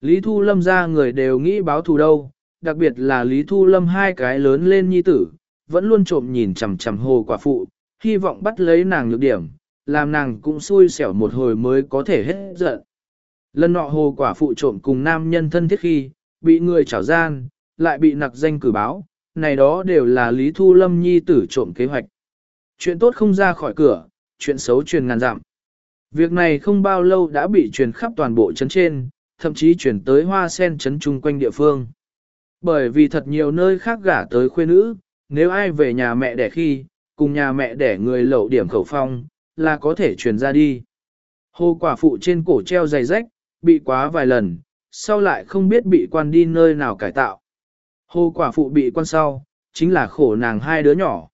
[SPEAKER 1] Lý Thu Lâm ra người đều nghĩ báo thù đâu, đặc biệt là Lý Thu Lâm hai cái lớn lên nhi tử, vẫn luôn trộm nhìn chằm chằm hồ quả phụ, hy vọng bắt lấy nàng nhược điểm, làm nàng cũng xui xẻo một hồi mới có thể hết giận. Lần nọ hồ quả phụ trộm cùng nam nhân thân thiết khi, bị người trảo gian, lại bị nặc danh cử báo, này đó đều là Lý Thu Lâm nhi tử trộm kế hoạch. Chuyện tốt không ra khỏi cửa, chuyện xấu truyền ngàn dặm. Việc này không bao lâu đã bị truyền khắp toàn bộ trấn trên, thậm chí truyền tới hoa sen trấn chung quanh địa phương. Bởi vì thật nhiều nơi khác gả tới khuê nữ, nếu ai về nhà mẹ đẻ khi, cùng nhà mẹ đẻ người lậu điểm khẩu phong, là có thể truyền ra đi. Hồ quả phụ trên cổ treo dày rách, bị quá vài lần, sau lại không biết bị quan đi nơi nào cải tạo. Hồ quả phụ bị quan sau, chính là khổ nàng hai đứa nhỏ.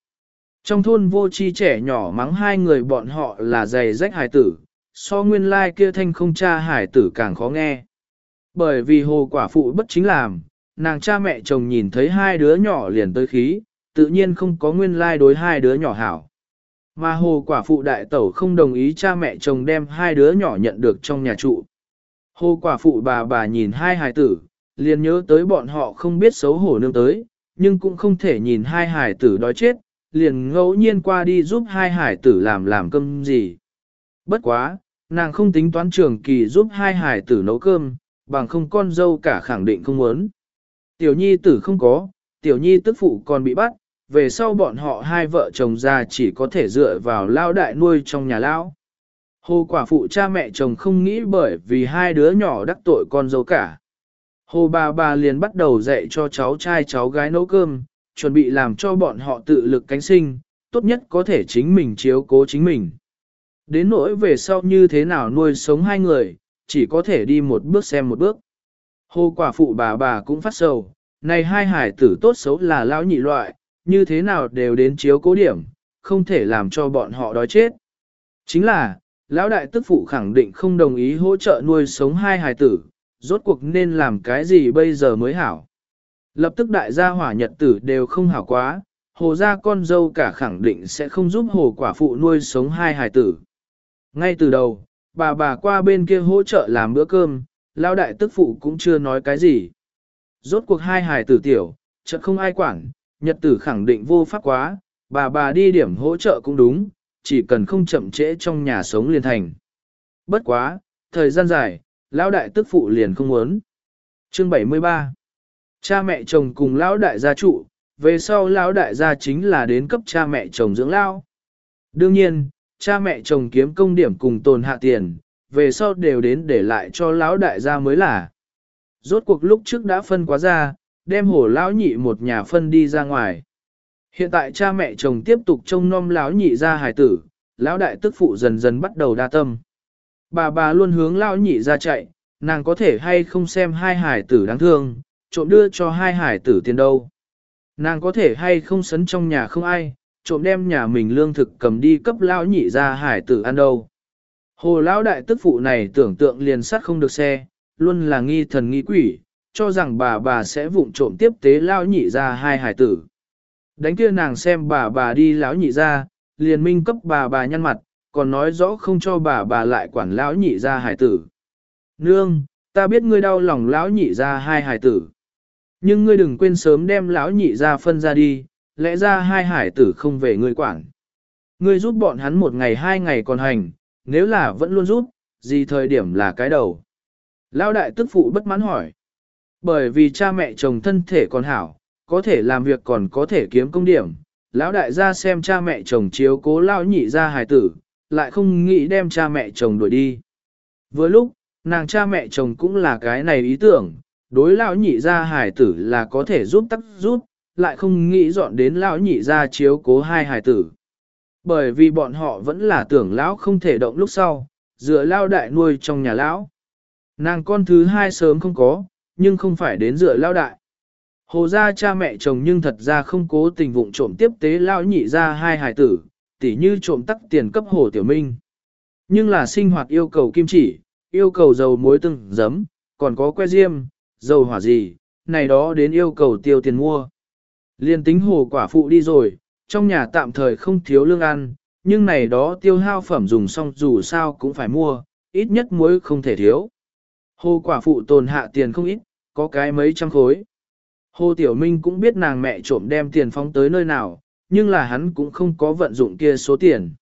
[SPEAKER 1] Trong thôn vô chi trẻ nhỏ mắng hai người bọn họ là dày rách hài tử, so nguyên lai kia thanh không cha hải tử càng khó nghe. Bởi vì hồ quả phụ bất chính làm, nàng cha mẹ chồng nhìn thấy hai đứa nhỏ liền tới khí, tự nhiên không có nguyên lai đối hai đứa nhỏ hảo. Mà hồ quả phụ đại tẩu không đồng ý cha mẹ chồng đem hai đứa nhỏ nhận được trong nhà trụ. Hồ quả phụ bà bà nhìn hai hài tử, liền nhớ tới bọn họ không biết xấu hổ nương tới, nhưng cũng không thể nhìn hai hài tử đói chết, liền ngẫu nhiên qua đi giúp hai hải tử làm làm cơm gì. Bất quá, nàng không tính toán trường kỳ giúp hai hải tử nấu cơm, bằng không con dâu cả khẳng định không muốn. Tiểu nhi tử không có, tiểu nhi tức phụ còn bị bắt, về sau bọn họ hai vợ chồng già chỉ có thể dựa vào lao đại nuôi trong nhà lao. Hồ quả phụ cha mẹ chồng không nghĩ bởi vì hai đứa nhỏ đắc tội con dâu cả. Hồ bà bà liền bắt đầu dạy cho cháu trai cháu gái nấu cơm, chuẩn bị làm cho bọn họ tự lực cánh sinh, tốt nhất có thể chính mình chiếu cố chính mình. Đến nỗi về sau như thế nào nuôi sống hai người, chỉ có thể đi một bước xem một bước. Hồ quả phụ bà bà cũng phát sầu, này hai hải tử tốt xấu là lão nhị loại, như thế nào đều đến chiếu cố điểm, không thể làm cho bọn họ đói chết. Chính là, lão đại tức phụ khẳng định không đồng ý hỗ trợ nuôi sống hai hải tử, rốt cuộc nên làm cái gì bây giờ mới hảo. Lập tức đại gia hỏa nhật tử đều không hảo quá, hồ gia con dâu cả khẳng định sẽ không giúp hồ quả phụ nuôi sống hai hải tử. Ngay từ đầu, bà bà qua bên kia hỗ trợ làm bữa cơm, lao đại tức phụ cũng chưa nói cái gì. Rốt cuộc hai hài tử tiểu, chợt không ai quản, nhật tử khẳng định vô pháp quá, bà bà đi điểm hỗ trợ cũng đúng, chỉ cần không chậm trễ trong nhà sống liền thành. Bất quá, thời gian dài, lão đại tức phụ liền không muốn. Chương 73 Cha mẹ chồng cùng lão đại gia trụ, về sau lão đại gia chính là đến cấp cha mẹ chồng dưỡng lao. Đương nhiên, cha mẹ chồng kiếm công điểm cùng tồn hạ tiền, về sau đều đến để lại cho lão đại gia mới là. Rốt cuộc lúc trước đã phân quá ra, đem hổ lão nhị một nhà phân đi ra ngoài. Hiện tại cha mẹ chồng tiếp tục trông nom lão nhị ra hài tử, lão đại tức phụ dần dần bắt đầu đa tâm. Bà bà luôn hướng lão nhị ra chạy, nàng có thể hay không xem hai hài tử đáng thương, trộm đưa cho hai hải tử tiền đâu. Nàng có thể hay không sấn trong nhà không ai, trộm đem nhà mình lương thực cầm đi cấp lão nhị ra hải tử ăn đâu. Hồ lão đại tức phụ này tưởng tượng liền sát không được xe, luôn là nghi thần nghi quỷ, cho rằng bà bà sẽ vụng trộm tiếp tế lao nhị ra hai hải tử. Đánh kia nàng xem bà bà đi lão nhị ra, liền minh cấp bà bà nhăn mặt, còn nói rõ không cho bà bà lại quản lão nhị ra hải tử. Nương, ta biết ngươi đau lòng lão nhị ra hai hải tử. Nhưng ngươi đừng quên sớm đem lão nhị ra phân ra đi, lẽ ra hai hải tử không về ngươi quản. Ngươi giúp bọn hắn một ngày hai ngày còn hành, nếu là vẫn luôn giúp, gì thời điểm là cái đầu. Lão đại tức phụ bất mãn hỏi. Bởi vì cha mẹ chồng thân thể còn hảo, có thể làm việc còn có thể kiếm công điểm. Lão đại gia xem cha mẹ chồng chiếu cố lão nhị ra hài tử, lại không nghĩ đem cha mẹ chồng đuổi đi. Vừa lúc, nàng cha mẹ chồng cũng là cái này ý tưởng, đối lão nhị ra hài tử là có thể giúp tắc giúp, lại không nghĩ dọn đến lão nhị ra chiếu cố hai hài tử. Bởi vì bọn họ vẫn là tưởng lão không thể động lúc sau, dựa lao đại nuôi trong nhà lão. Nàng con thứ hai sớm không có, nhưng không phải đến dựa lao đại. Hồ gia cha mẹ chồng nhưng thật ra không cố tình vụng trộm tiếp tế lao nhị ra hai hài tử, tỉ như trộm tắc tiền cấp hồ tiểu minh. Nhưng là sinh hoạt yêu cầu kim chỉ, yêu cầu dầu muối từng giấm, còn có que diêm, dầu hỏa gì, này đó đến yêu cầu tiêu tiền mua. Liên tính hồ quả phụ đi rồi, trong nhà tạm thời không thiếu lương ăn, nhưng này đó tiêu hao phẩm dùng xong dù sao cũng phải mua, ít nhất muối không thể thiếu. Hồ quả phụ tồn hạ tiền không ít, có cái mấy trăm khối. Hồ Tiểu Minh cũng biết nàng mẹ trộm đem tiền phóng tới nơi nào, nhưng là hắn cũng không có vận dụng kia số tiền.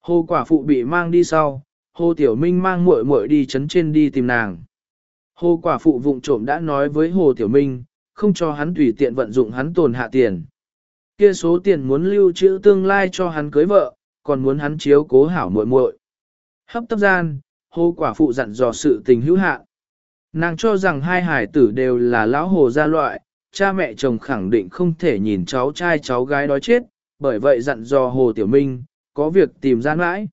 [SPEAKER 1] Hồ quả phụ bị mang đi sau, Hồ Tiểu Minh mang muội muội đi chấn trên đi tìm nàng. Hồ quả phụ vụng trộm đã nói với Hồ Tiểu Minh, không cho hắn tùy tiện vận dụng hắn tồn hạ tiền. Kia số tiền muốn lưu trữ tương lai cho hắn cưới vợ, còn muốn hắn chiếu cố hảo muội muội. Hấp tấp gian, Hồ quả phụ dặn dò sự tình hữu hạn. Nàng cho rằng hai hải tử đều là lão hồ gia loại, cha mẹ chồng khẳng định không thể nhìn cháu trai cháu gái đói chết, bởi vậy dặn dò Hồ Tiểu Minh, có việc tìm ra mãi.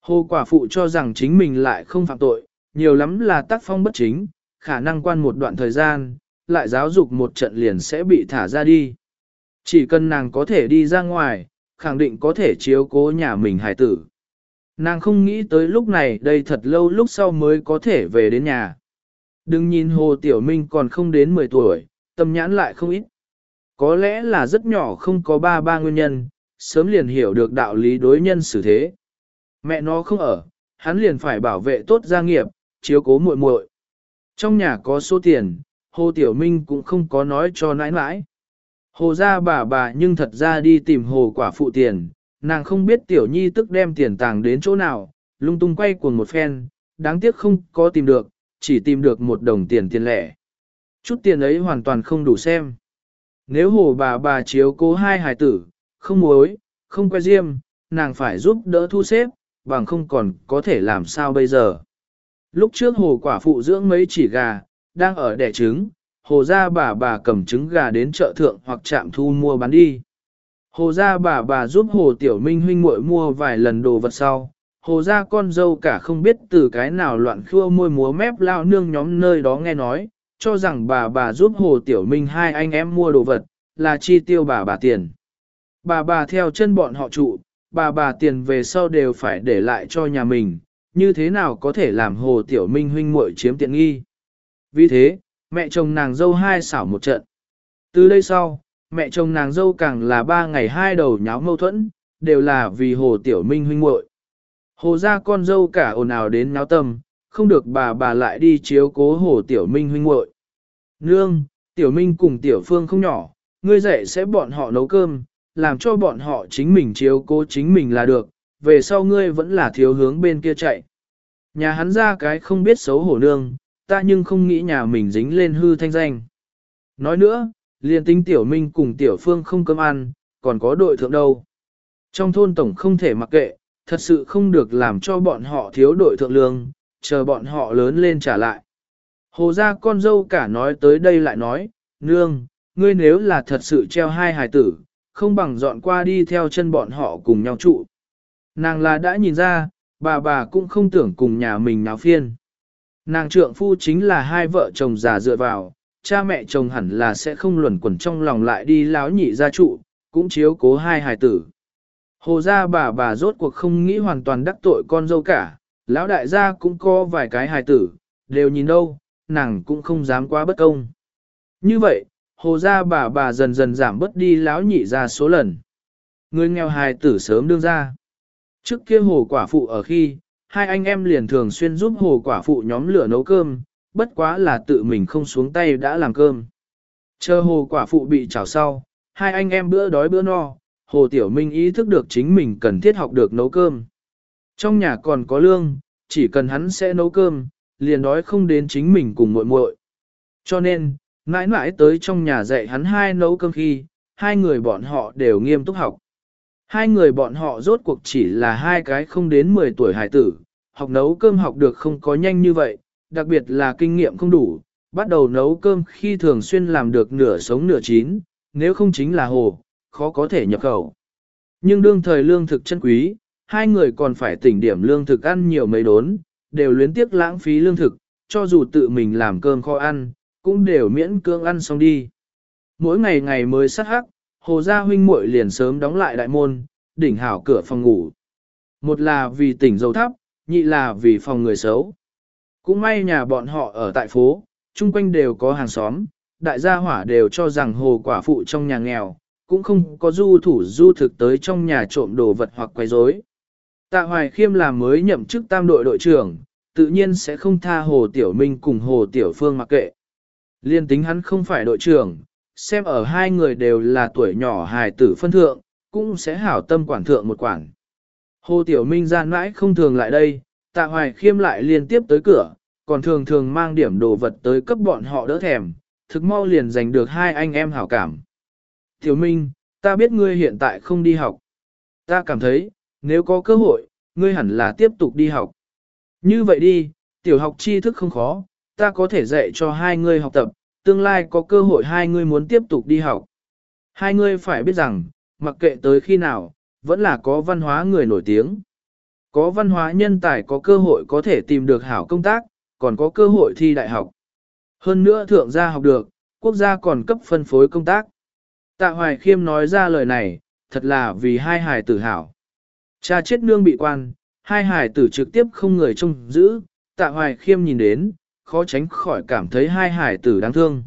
[SPEAKER 1] Hồ quả phụ cho rằng chính mình lại không phạm tội, nhiều lắm là tác phong bất chính, khả năng quan một đoạn thời gian, lại giáo dục một trận liền sẽ bị thả ra đi. Chỉ cần nàng có thể đi ra ngoài, khẳng định có thể chiếu cố nhà mình hải tử. Nàng không nghĩ tới lúc này đây thật lâu lúc sau mới có thể về đến nhà. Đừng nhìn Hồ Tiểu Minh còn không đến 10 tuổi, tâm nhãn lại không ít. Có lẽ là rất nhỏ không có ba ba nguyên nhân, sớm liền hiểu được đạo lý đối nhân xử thế. Mẹ nó không ở, hắn liền phải bảo vệ tốt gia nghiệp, chiếu cố muội muội. Trong nhà có số tiền, Hồ Tiểu Minh cũng không có nói cho nãi nãi. Hồ ra bà bà nhưng thật ra đi tìm hồ quả phụ tiền, nàng không biết Tiểu Nhi tức đem tiền tàng đến chỗ nào, lung tung quay cuồng một phen, đáng tiếc không có tìm được, chỉ tìm được một đồng tiền tiền lẻ. Chút tiền ấy hoàn toàn không đủ xem. Nếu hồ bà bà chiếu cố hai hài tử, không muối, không que diêm, nàng phải giúp đỡ thu xếp, bằng không còn có thể làm sao bây giờ. Lúc trước hồ quả phụ dưỡng mấy chỉ gà, đang ở đẻ trứng, hồ ra bà bà cầm trứng gà đến chợ thượng hoặc trạm thu mua bán đi. Hồ ra bà bà giúp hồ tiểu minh huynh muội mua vài lần đồ vật sau, hồ ra con dâu cả không biết từ cái nào loạn khua môi múa mép lao nương nhóm nơi đó nghe nói, cho rằng bà bà giúp hồ tiểu minh hai anh em mua đồ vật, là chi tiêu bà bà tiền. Bà bà theo chân bọn họ trụ, bà bà tiền về sau đều phải để lại cho nhà mình, như thế nào có thể làm hồ tiểu minh huynh muội chiếm tiện nghi. Vì thế, mẹ chồng nàng dâu hai xảo một trận. Từ đây sau, mẹ chồng nàng dâu càng là ba ngày hai đầu nháo mâu thuẫn, đều là vì hồ tiểu minh huynh muội. Hồ ra con dâu cả ồn ào đến náo tâm, không được bà bà lại đi chiếu cố hồ tiểu minh huynh muội. Nương, tiểu minh cùng tiểu phương không nhỏ, ngươi dạy sẽ bọn họ nấu cơm, làm cho bọn họ chính mình chiếu cố chính mình là được, về sau ngươi vẫn là thiếu hướng bên kia chạy. Nhà hắn ra cái không biết xấu hổ nương, ta nhưng không nghĩ nhà mình dính lên hư thanh danh. Nói nữa, liền tính tiểu minh cùng tiểu phương không cơm ăn, còn có đội thượng đâu. Trong thôn tổng không thể mặc kệ, thật sự không được làm cho bọn họ thiếu đội thượng lương, chờ bọn họ lớn lên trả lại. Hồ gia con dâu cả nói tới đây lại nói, nương, ngươi nếu là thật sự treo hai hài tử, không bằng dọn qua đi theo chân bọn họ cùng nhau trụ. Nàng là đã nhìn ra, bà bà cũng không tưởng cùng nhà mình náo phiên. Nàng trượng phu chính là hai vợ chồng già dựa vào, cha mẹ chồng hẳn là sẽ không luẩn quẩn trong lòng lại đi láo nhị gia trụ, cũng chiếu cố hai hài tử. Hồ gia bà bà rốt cuộc không nghĩ hoàn toàn đắc tội con dâu cả, lão đại gia cũng có vài cái hài tử, đều nhìn đâu, nàng cũng không dám quá bất công. Như vậy, hồ gia bà bà dần dần giảm bớt đi lão nhị ra số lần. Người nghèo hài tử sớm đương ra. Trước kia hồ quả phụ ở khi, hai anh em liền thường xuyên giúp hồ quả phụ nhóm lửa nấu cơm, bất quá là tự mình không xuống tay đã làm cơm. Chờ hồ quả phụ bị chảo sau, hai anh em bữa đói bữa no, hồ tiểu minh ý thức được chính mình cần thiết học được nấu cơm. Trong nhà còn có lương, chỉ cần hắn sẽ nấu cơm, liền đói không đến chính mình cùng muội muội. Cho nên, mãi mãi tới trong nhà dạy hắn hai nấu cơm khi, hai người bọn họ đều nghiêm túc học. Hai người bọn họ rốt cuộc chỉ là hai cái không đến 10 tuổi hải tử, học nấu cơm học được không có nhanh như vậy, đặc biệt là kinh nghiệm không đủ, bắt đầu nấu cơm khi thường xuyên làm được nửa sống nửa chín, nếu không chính là hồ, khó có thể nhập khẩu. Nhưng đương thời lương thực chân quý, hai người còn phải tỉnh điểm lương thực ăn nhiều mấy đốn, đều luyến tiếc lãng phí lương thực, cho dù tự mình làm cơm kho ăn, cũng đều miễn cưỡng ăn xong đi. Mỗi ngày ngày mới sát hắc, hồ gia huynh muội liền sớm đóng lại đại môn, đỉnh hảo cửa phòng ngủ. Một là vì tỉnh dầu thấp, nhị là vì phòng người xấu. Cũng may nhà bọn họ ở tại phố, chung quanh đều có hàng xóm, đại gia hỏa đều cho rằng hồ quả phụ trong nhà nghèo, cũng không có du thủ du thực tới trong nhà trộm đồ vật hoặc quấy rối. Tạ Hoài Khiêm là mới nhậm chức tam đội đội trưởng, tự nhiên sẽ không tha Hồ Tiểu Minh cùng Hồ Tiểu Phương mặc kệ. Liên tính hắn không phải đội trưởng, xem ở hai người đều là tuổi nhỏ hài tử phân thượng, cũng sẽ hảo tâm quản thượng một quản. Hồ Tiểu Minh gian mãi không thường lại đây, Tạ Hoài Khiêm lại liên tiếp tới cửa, còn thường thường mang điểm đồ vật tới cấp bọn họ đỡ thèm, thực mau liền giành được hai anh em hảo cảm. Tiểu Minh, ta biết ngươi hiện tại không đi học. Ta cảm thấy, nếu có cơ hội, ngươi hẳn là tiếp tục đi học. Như vậy đi, tiểu học tri thức không khó, ta có thể dạy cho hai ngươi học tập, tương lai có cơ hội hai ngươi muốn tiếp tục đi học. Hai ngươi phải biết rằng, mặc kệ tới khi nào, vẫn là có văn hóa người nổi tiếng. Có văn hóa nhân tài có cơ hội có thể tìm được hảo công tác, còn có cơ hội thi đại học. Hơn nữa thượng gia học được, quốc gia còn cấp phân phối công tác. Tạ Hoài Khiêm nói ra lời này, thật là vì hai hài tử hảo. Cha chết nương bị quan, hai hài tử trực tiếp không người trông giữ, Tạ Hoài Khiêm nhìn đến, khó tránh khỏi cảm thấy hai hải tử đáng thương.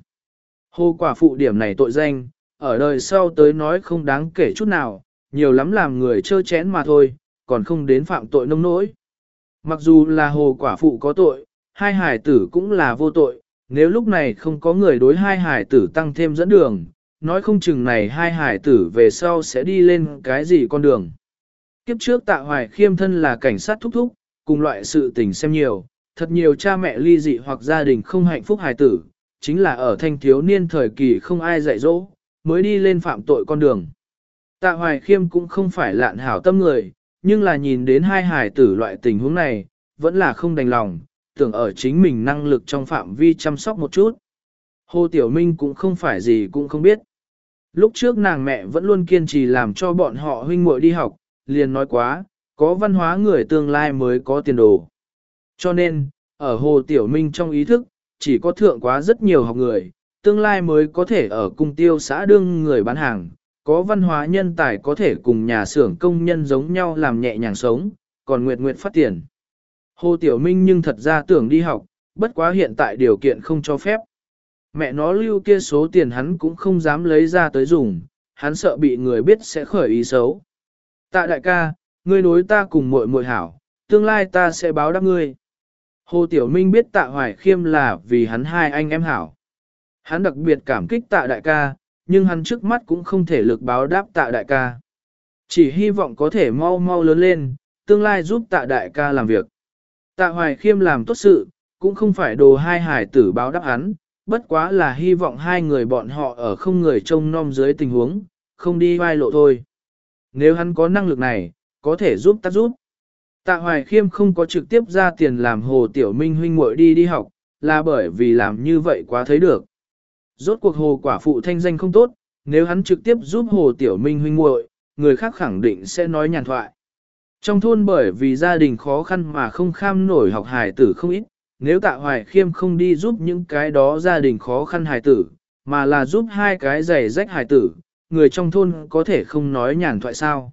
[SPEAKER 1] Hồ quả phụ điểm này tội danh, ở đời sau tới nói không đáng kể chút nào, nhiều lắm làm người chơ chén mà thôi, còn không đến phạm tội nông nỗi. Mặc dù là hồ quả phụ có tội, hai hải tử cũng là vô tội, nếu lúc này không có người đối hai hải tử tăng thêm dẫn đường, nói không chừng này hai hải tử về sau sẽ đi lên cái gì con đường. Kiếp trước tạ hoài khiêm thân là cảnh sát thúc thúc, cùng loại sự tình xem nhiều, thật nhiều cha mẹ ly dị hoặc gia đình không hạnh phúc hài tử, chính là ở thanh thiếu niên thời kỳ không ai dạy dỗ, mới đi lên phạm tội con đường. Tạ hoài khiêm cũng không phải lạn hảo tâm người, nhưng là nhìn đến hai hài tử loại tình huống này, vẫn là không đành lòng, tưởng ở chính mình năng lực trong phạm vi chăm sóc một chút. Hồ Tiểu Minh cũng không phải gì cũng không biết. Lúc trước nàng mẹ vẫn luôn kiên trì làm cho bọn họ huynh muội đi học, liền nói quá, có văn hóa người tương lai mới có tiền đồ. Cho nên, ở Hồ Tiểu Minh trong ý thức, chỉ có thượng quá rất nhiều học người, tương lai mới có thể ở cung tiêu xã đương người bán hàng, có văn hóa nhân tài có thể cùng nhà xưởng công nhân giống nhau làm nhẹ nhàng sống, còn nguyệt nguyệt phát tiền. Hồ Tiểu Minh nhưng thật ra tưởng đi học, bất quá hiện tại điều kiện không cho phép. Mẹ nó lưu kia số tiền hắn cũng không dám lấy ra tới dùng, hắn sợ bị người biết sẽ khởi ý xấu. Tạ đại ca, ngươi đối ta cùng muội muội hảo, tương lai ta sẽ báo đáp ngươi. Hồ Tiểu Minh biết tạ hoài khiêm là vì hắn hai anh em hảo. Hắn đặc biệt cảm kích tạ đại ca, nhưng hắn trước mắt cũng không thể lực báo đáp tạ đại ca. Chỉ hy vọng có thể mau mau lớn lên, tương lai giúp tạ đại ca làm việc. Tạ hoài khiêm làm tốt sự, cũng không phải đồ hai hải tử báo đáp hắn, bất quá là hy vọng hai người bọn họ ở không người trông nom dưới tình huống, không đi vai lộ thôi. Nếu hắn có năng lực này, có thể giúp ta giúp. Tạ Hoài Khiêm không có trực tiếp ra tiền làm Hồ Tiểu Minh huynh muội đi đi học, là bởi vì làm như vậy quá thấy được. Rốt cuộc Hồ quả phụ thanh danh không tốt, nếu hắn trực tiếp giúp Hồ Tiểu Minh huynh muội, người khác khẳng định sẽ nói nhàn thoại. Trong thôn bởi vì gia đình khó khăn mà không kham nổi học hài tử không ít, nếu tạ hoài khiêm không đi giúp những cái đó gia đình khó khăn hài tử, mà là giúp hai cái giày rách hài tử, người trong thôn có thể không nói nhàn thoại sao.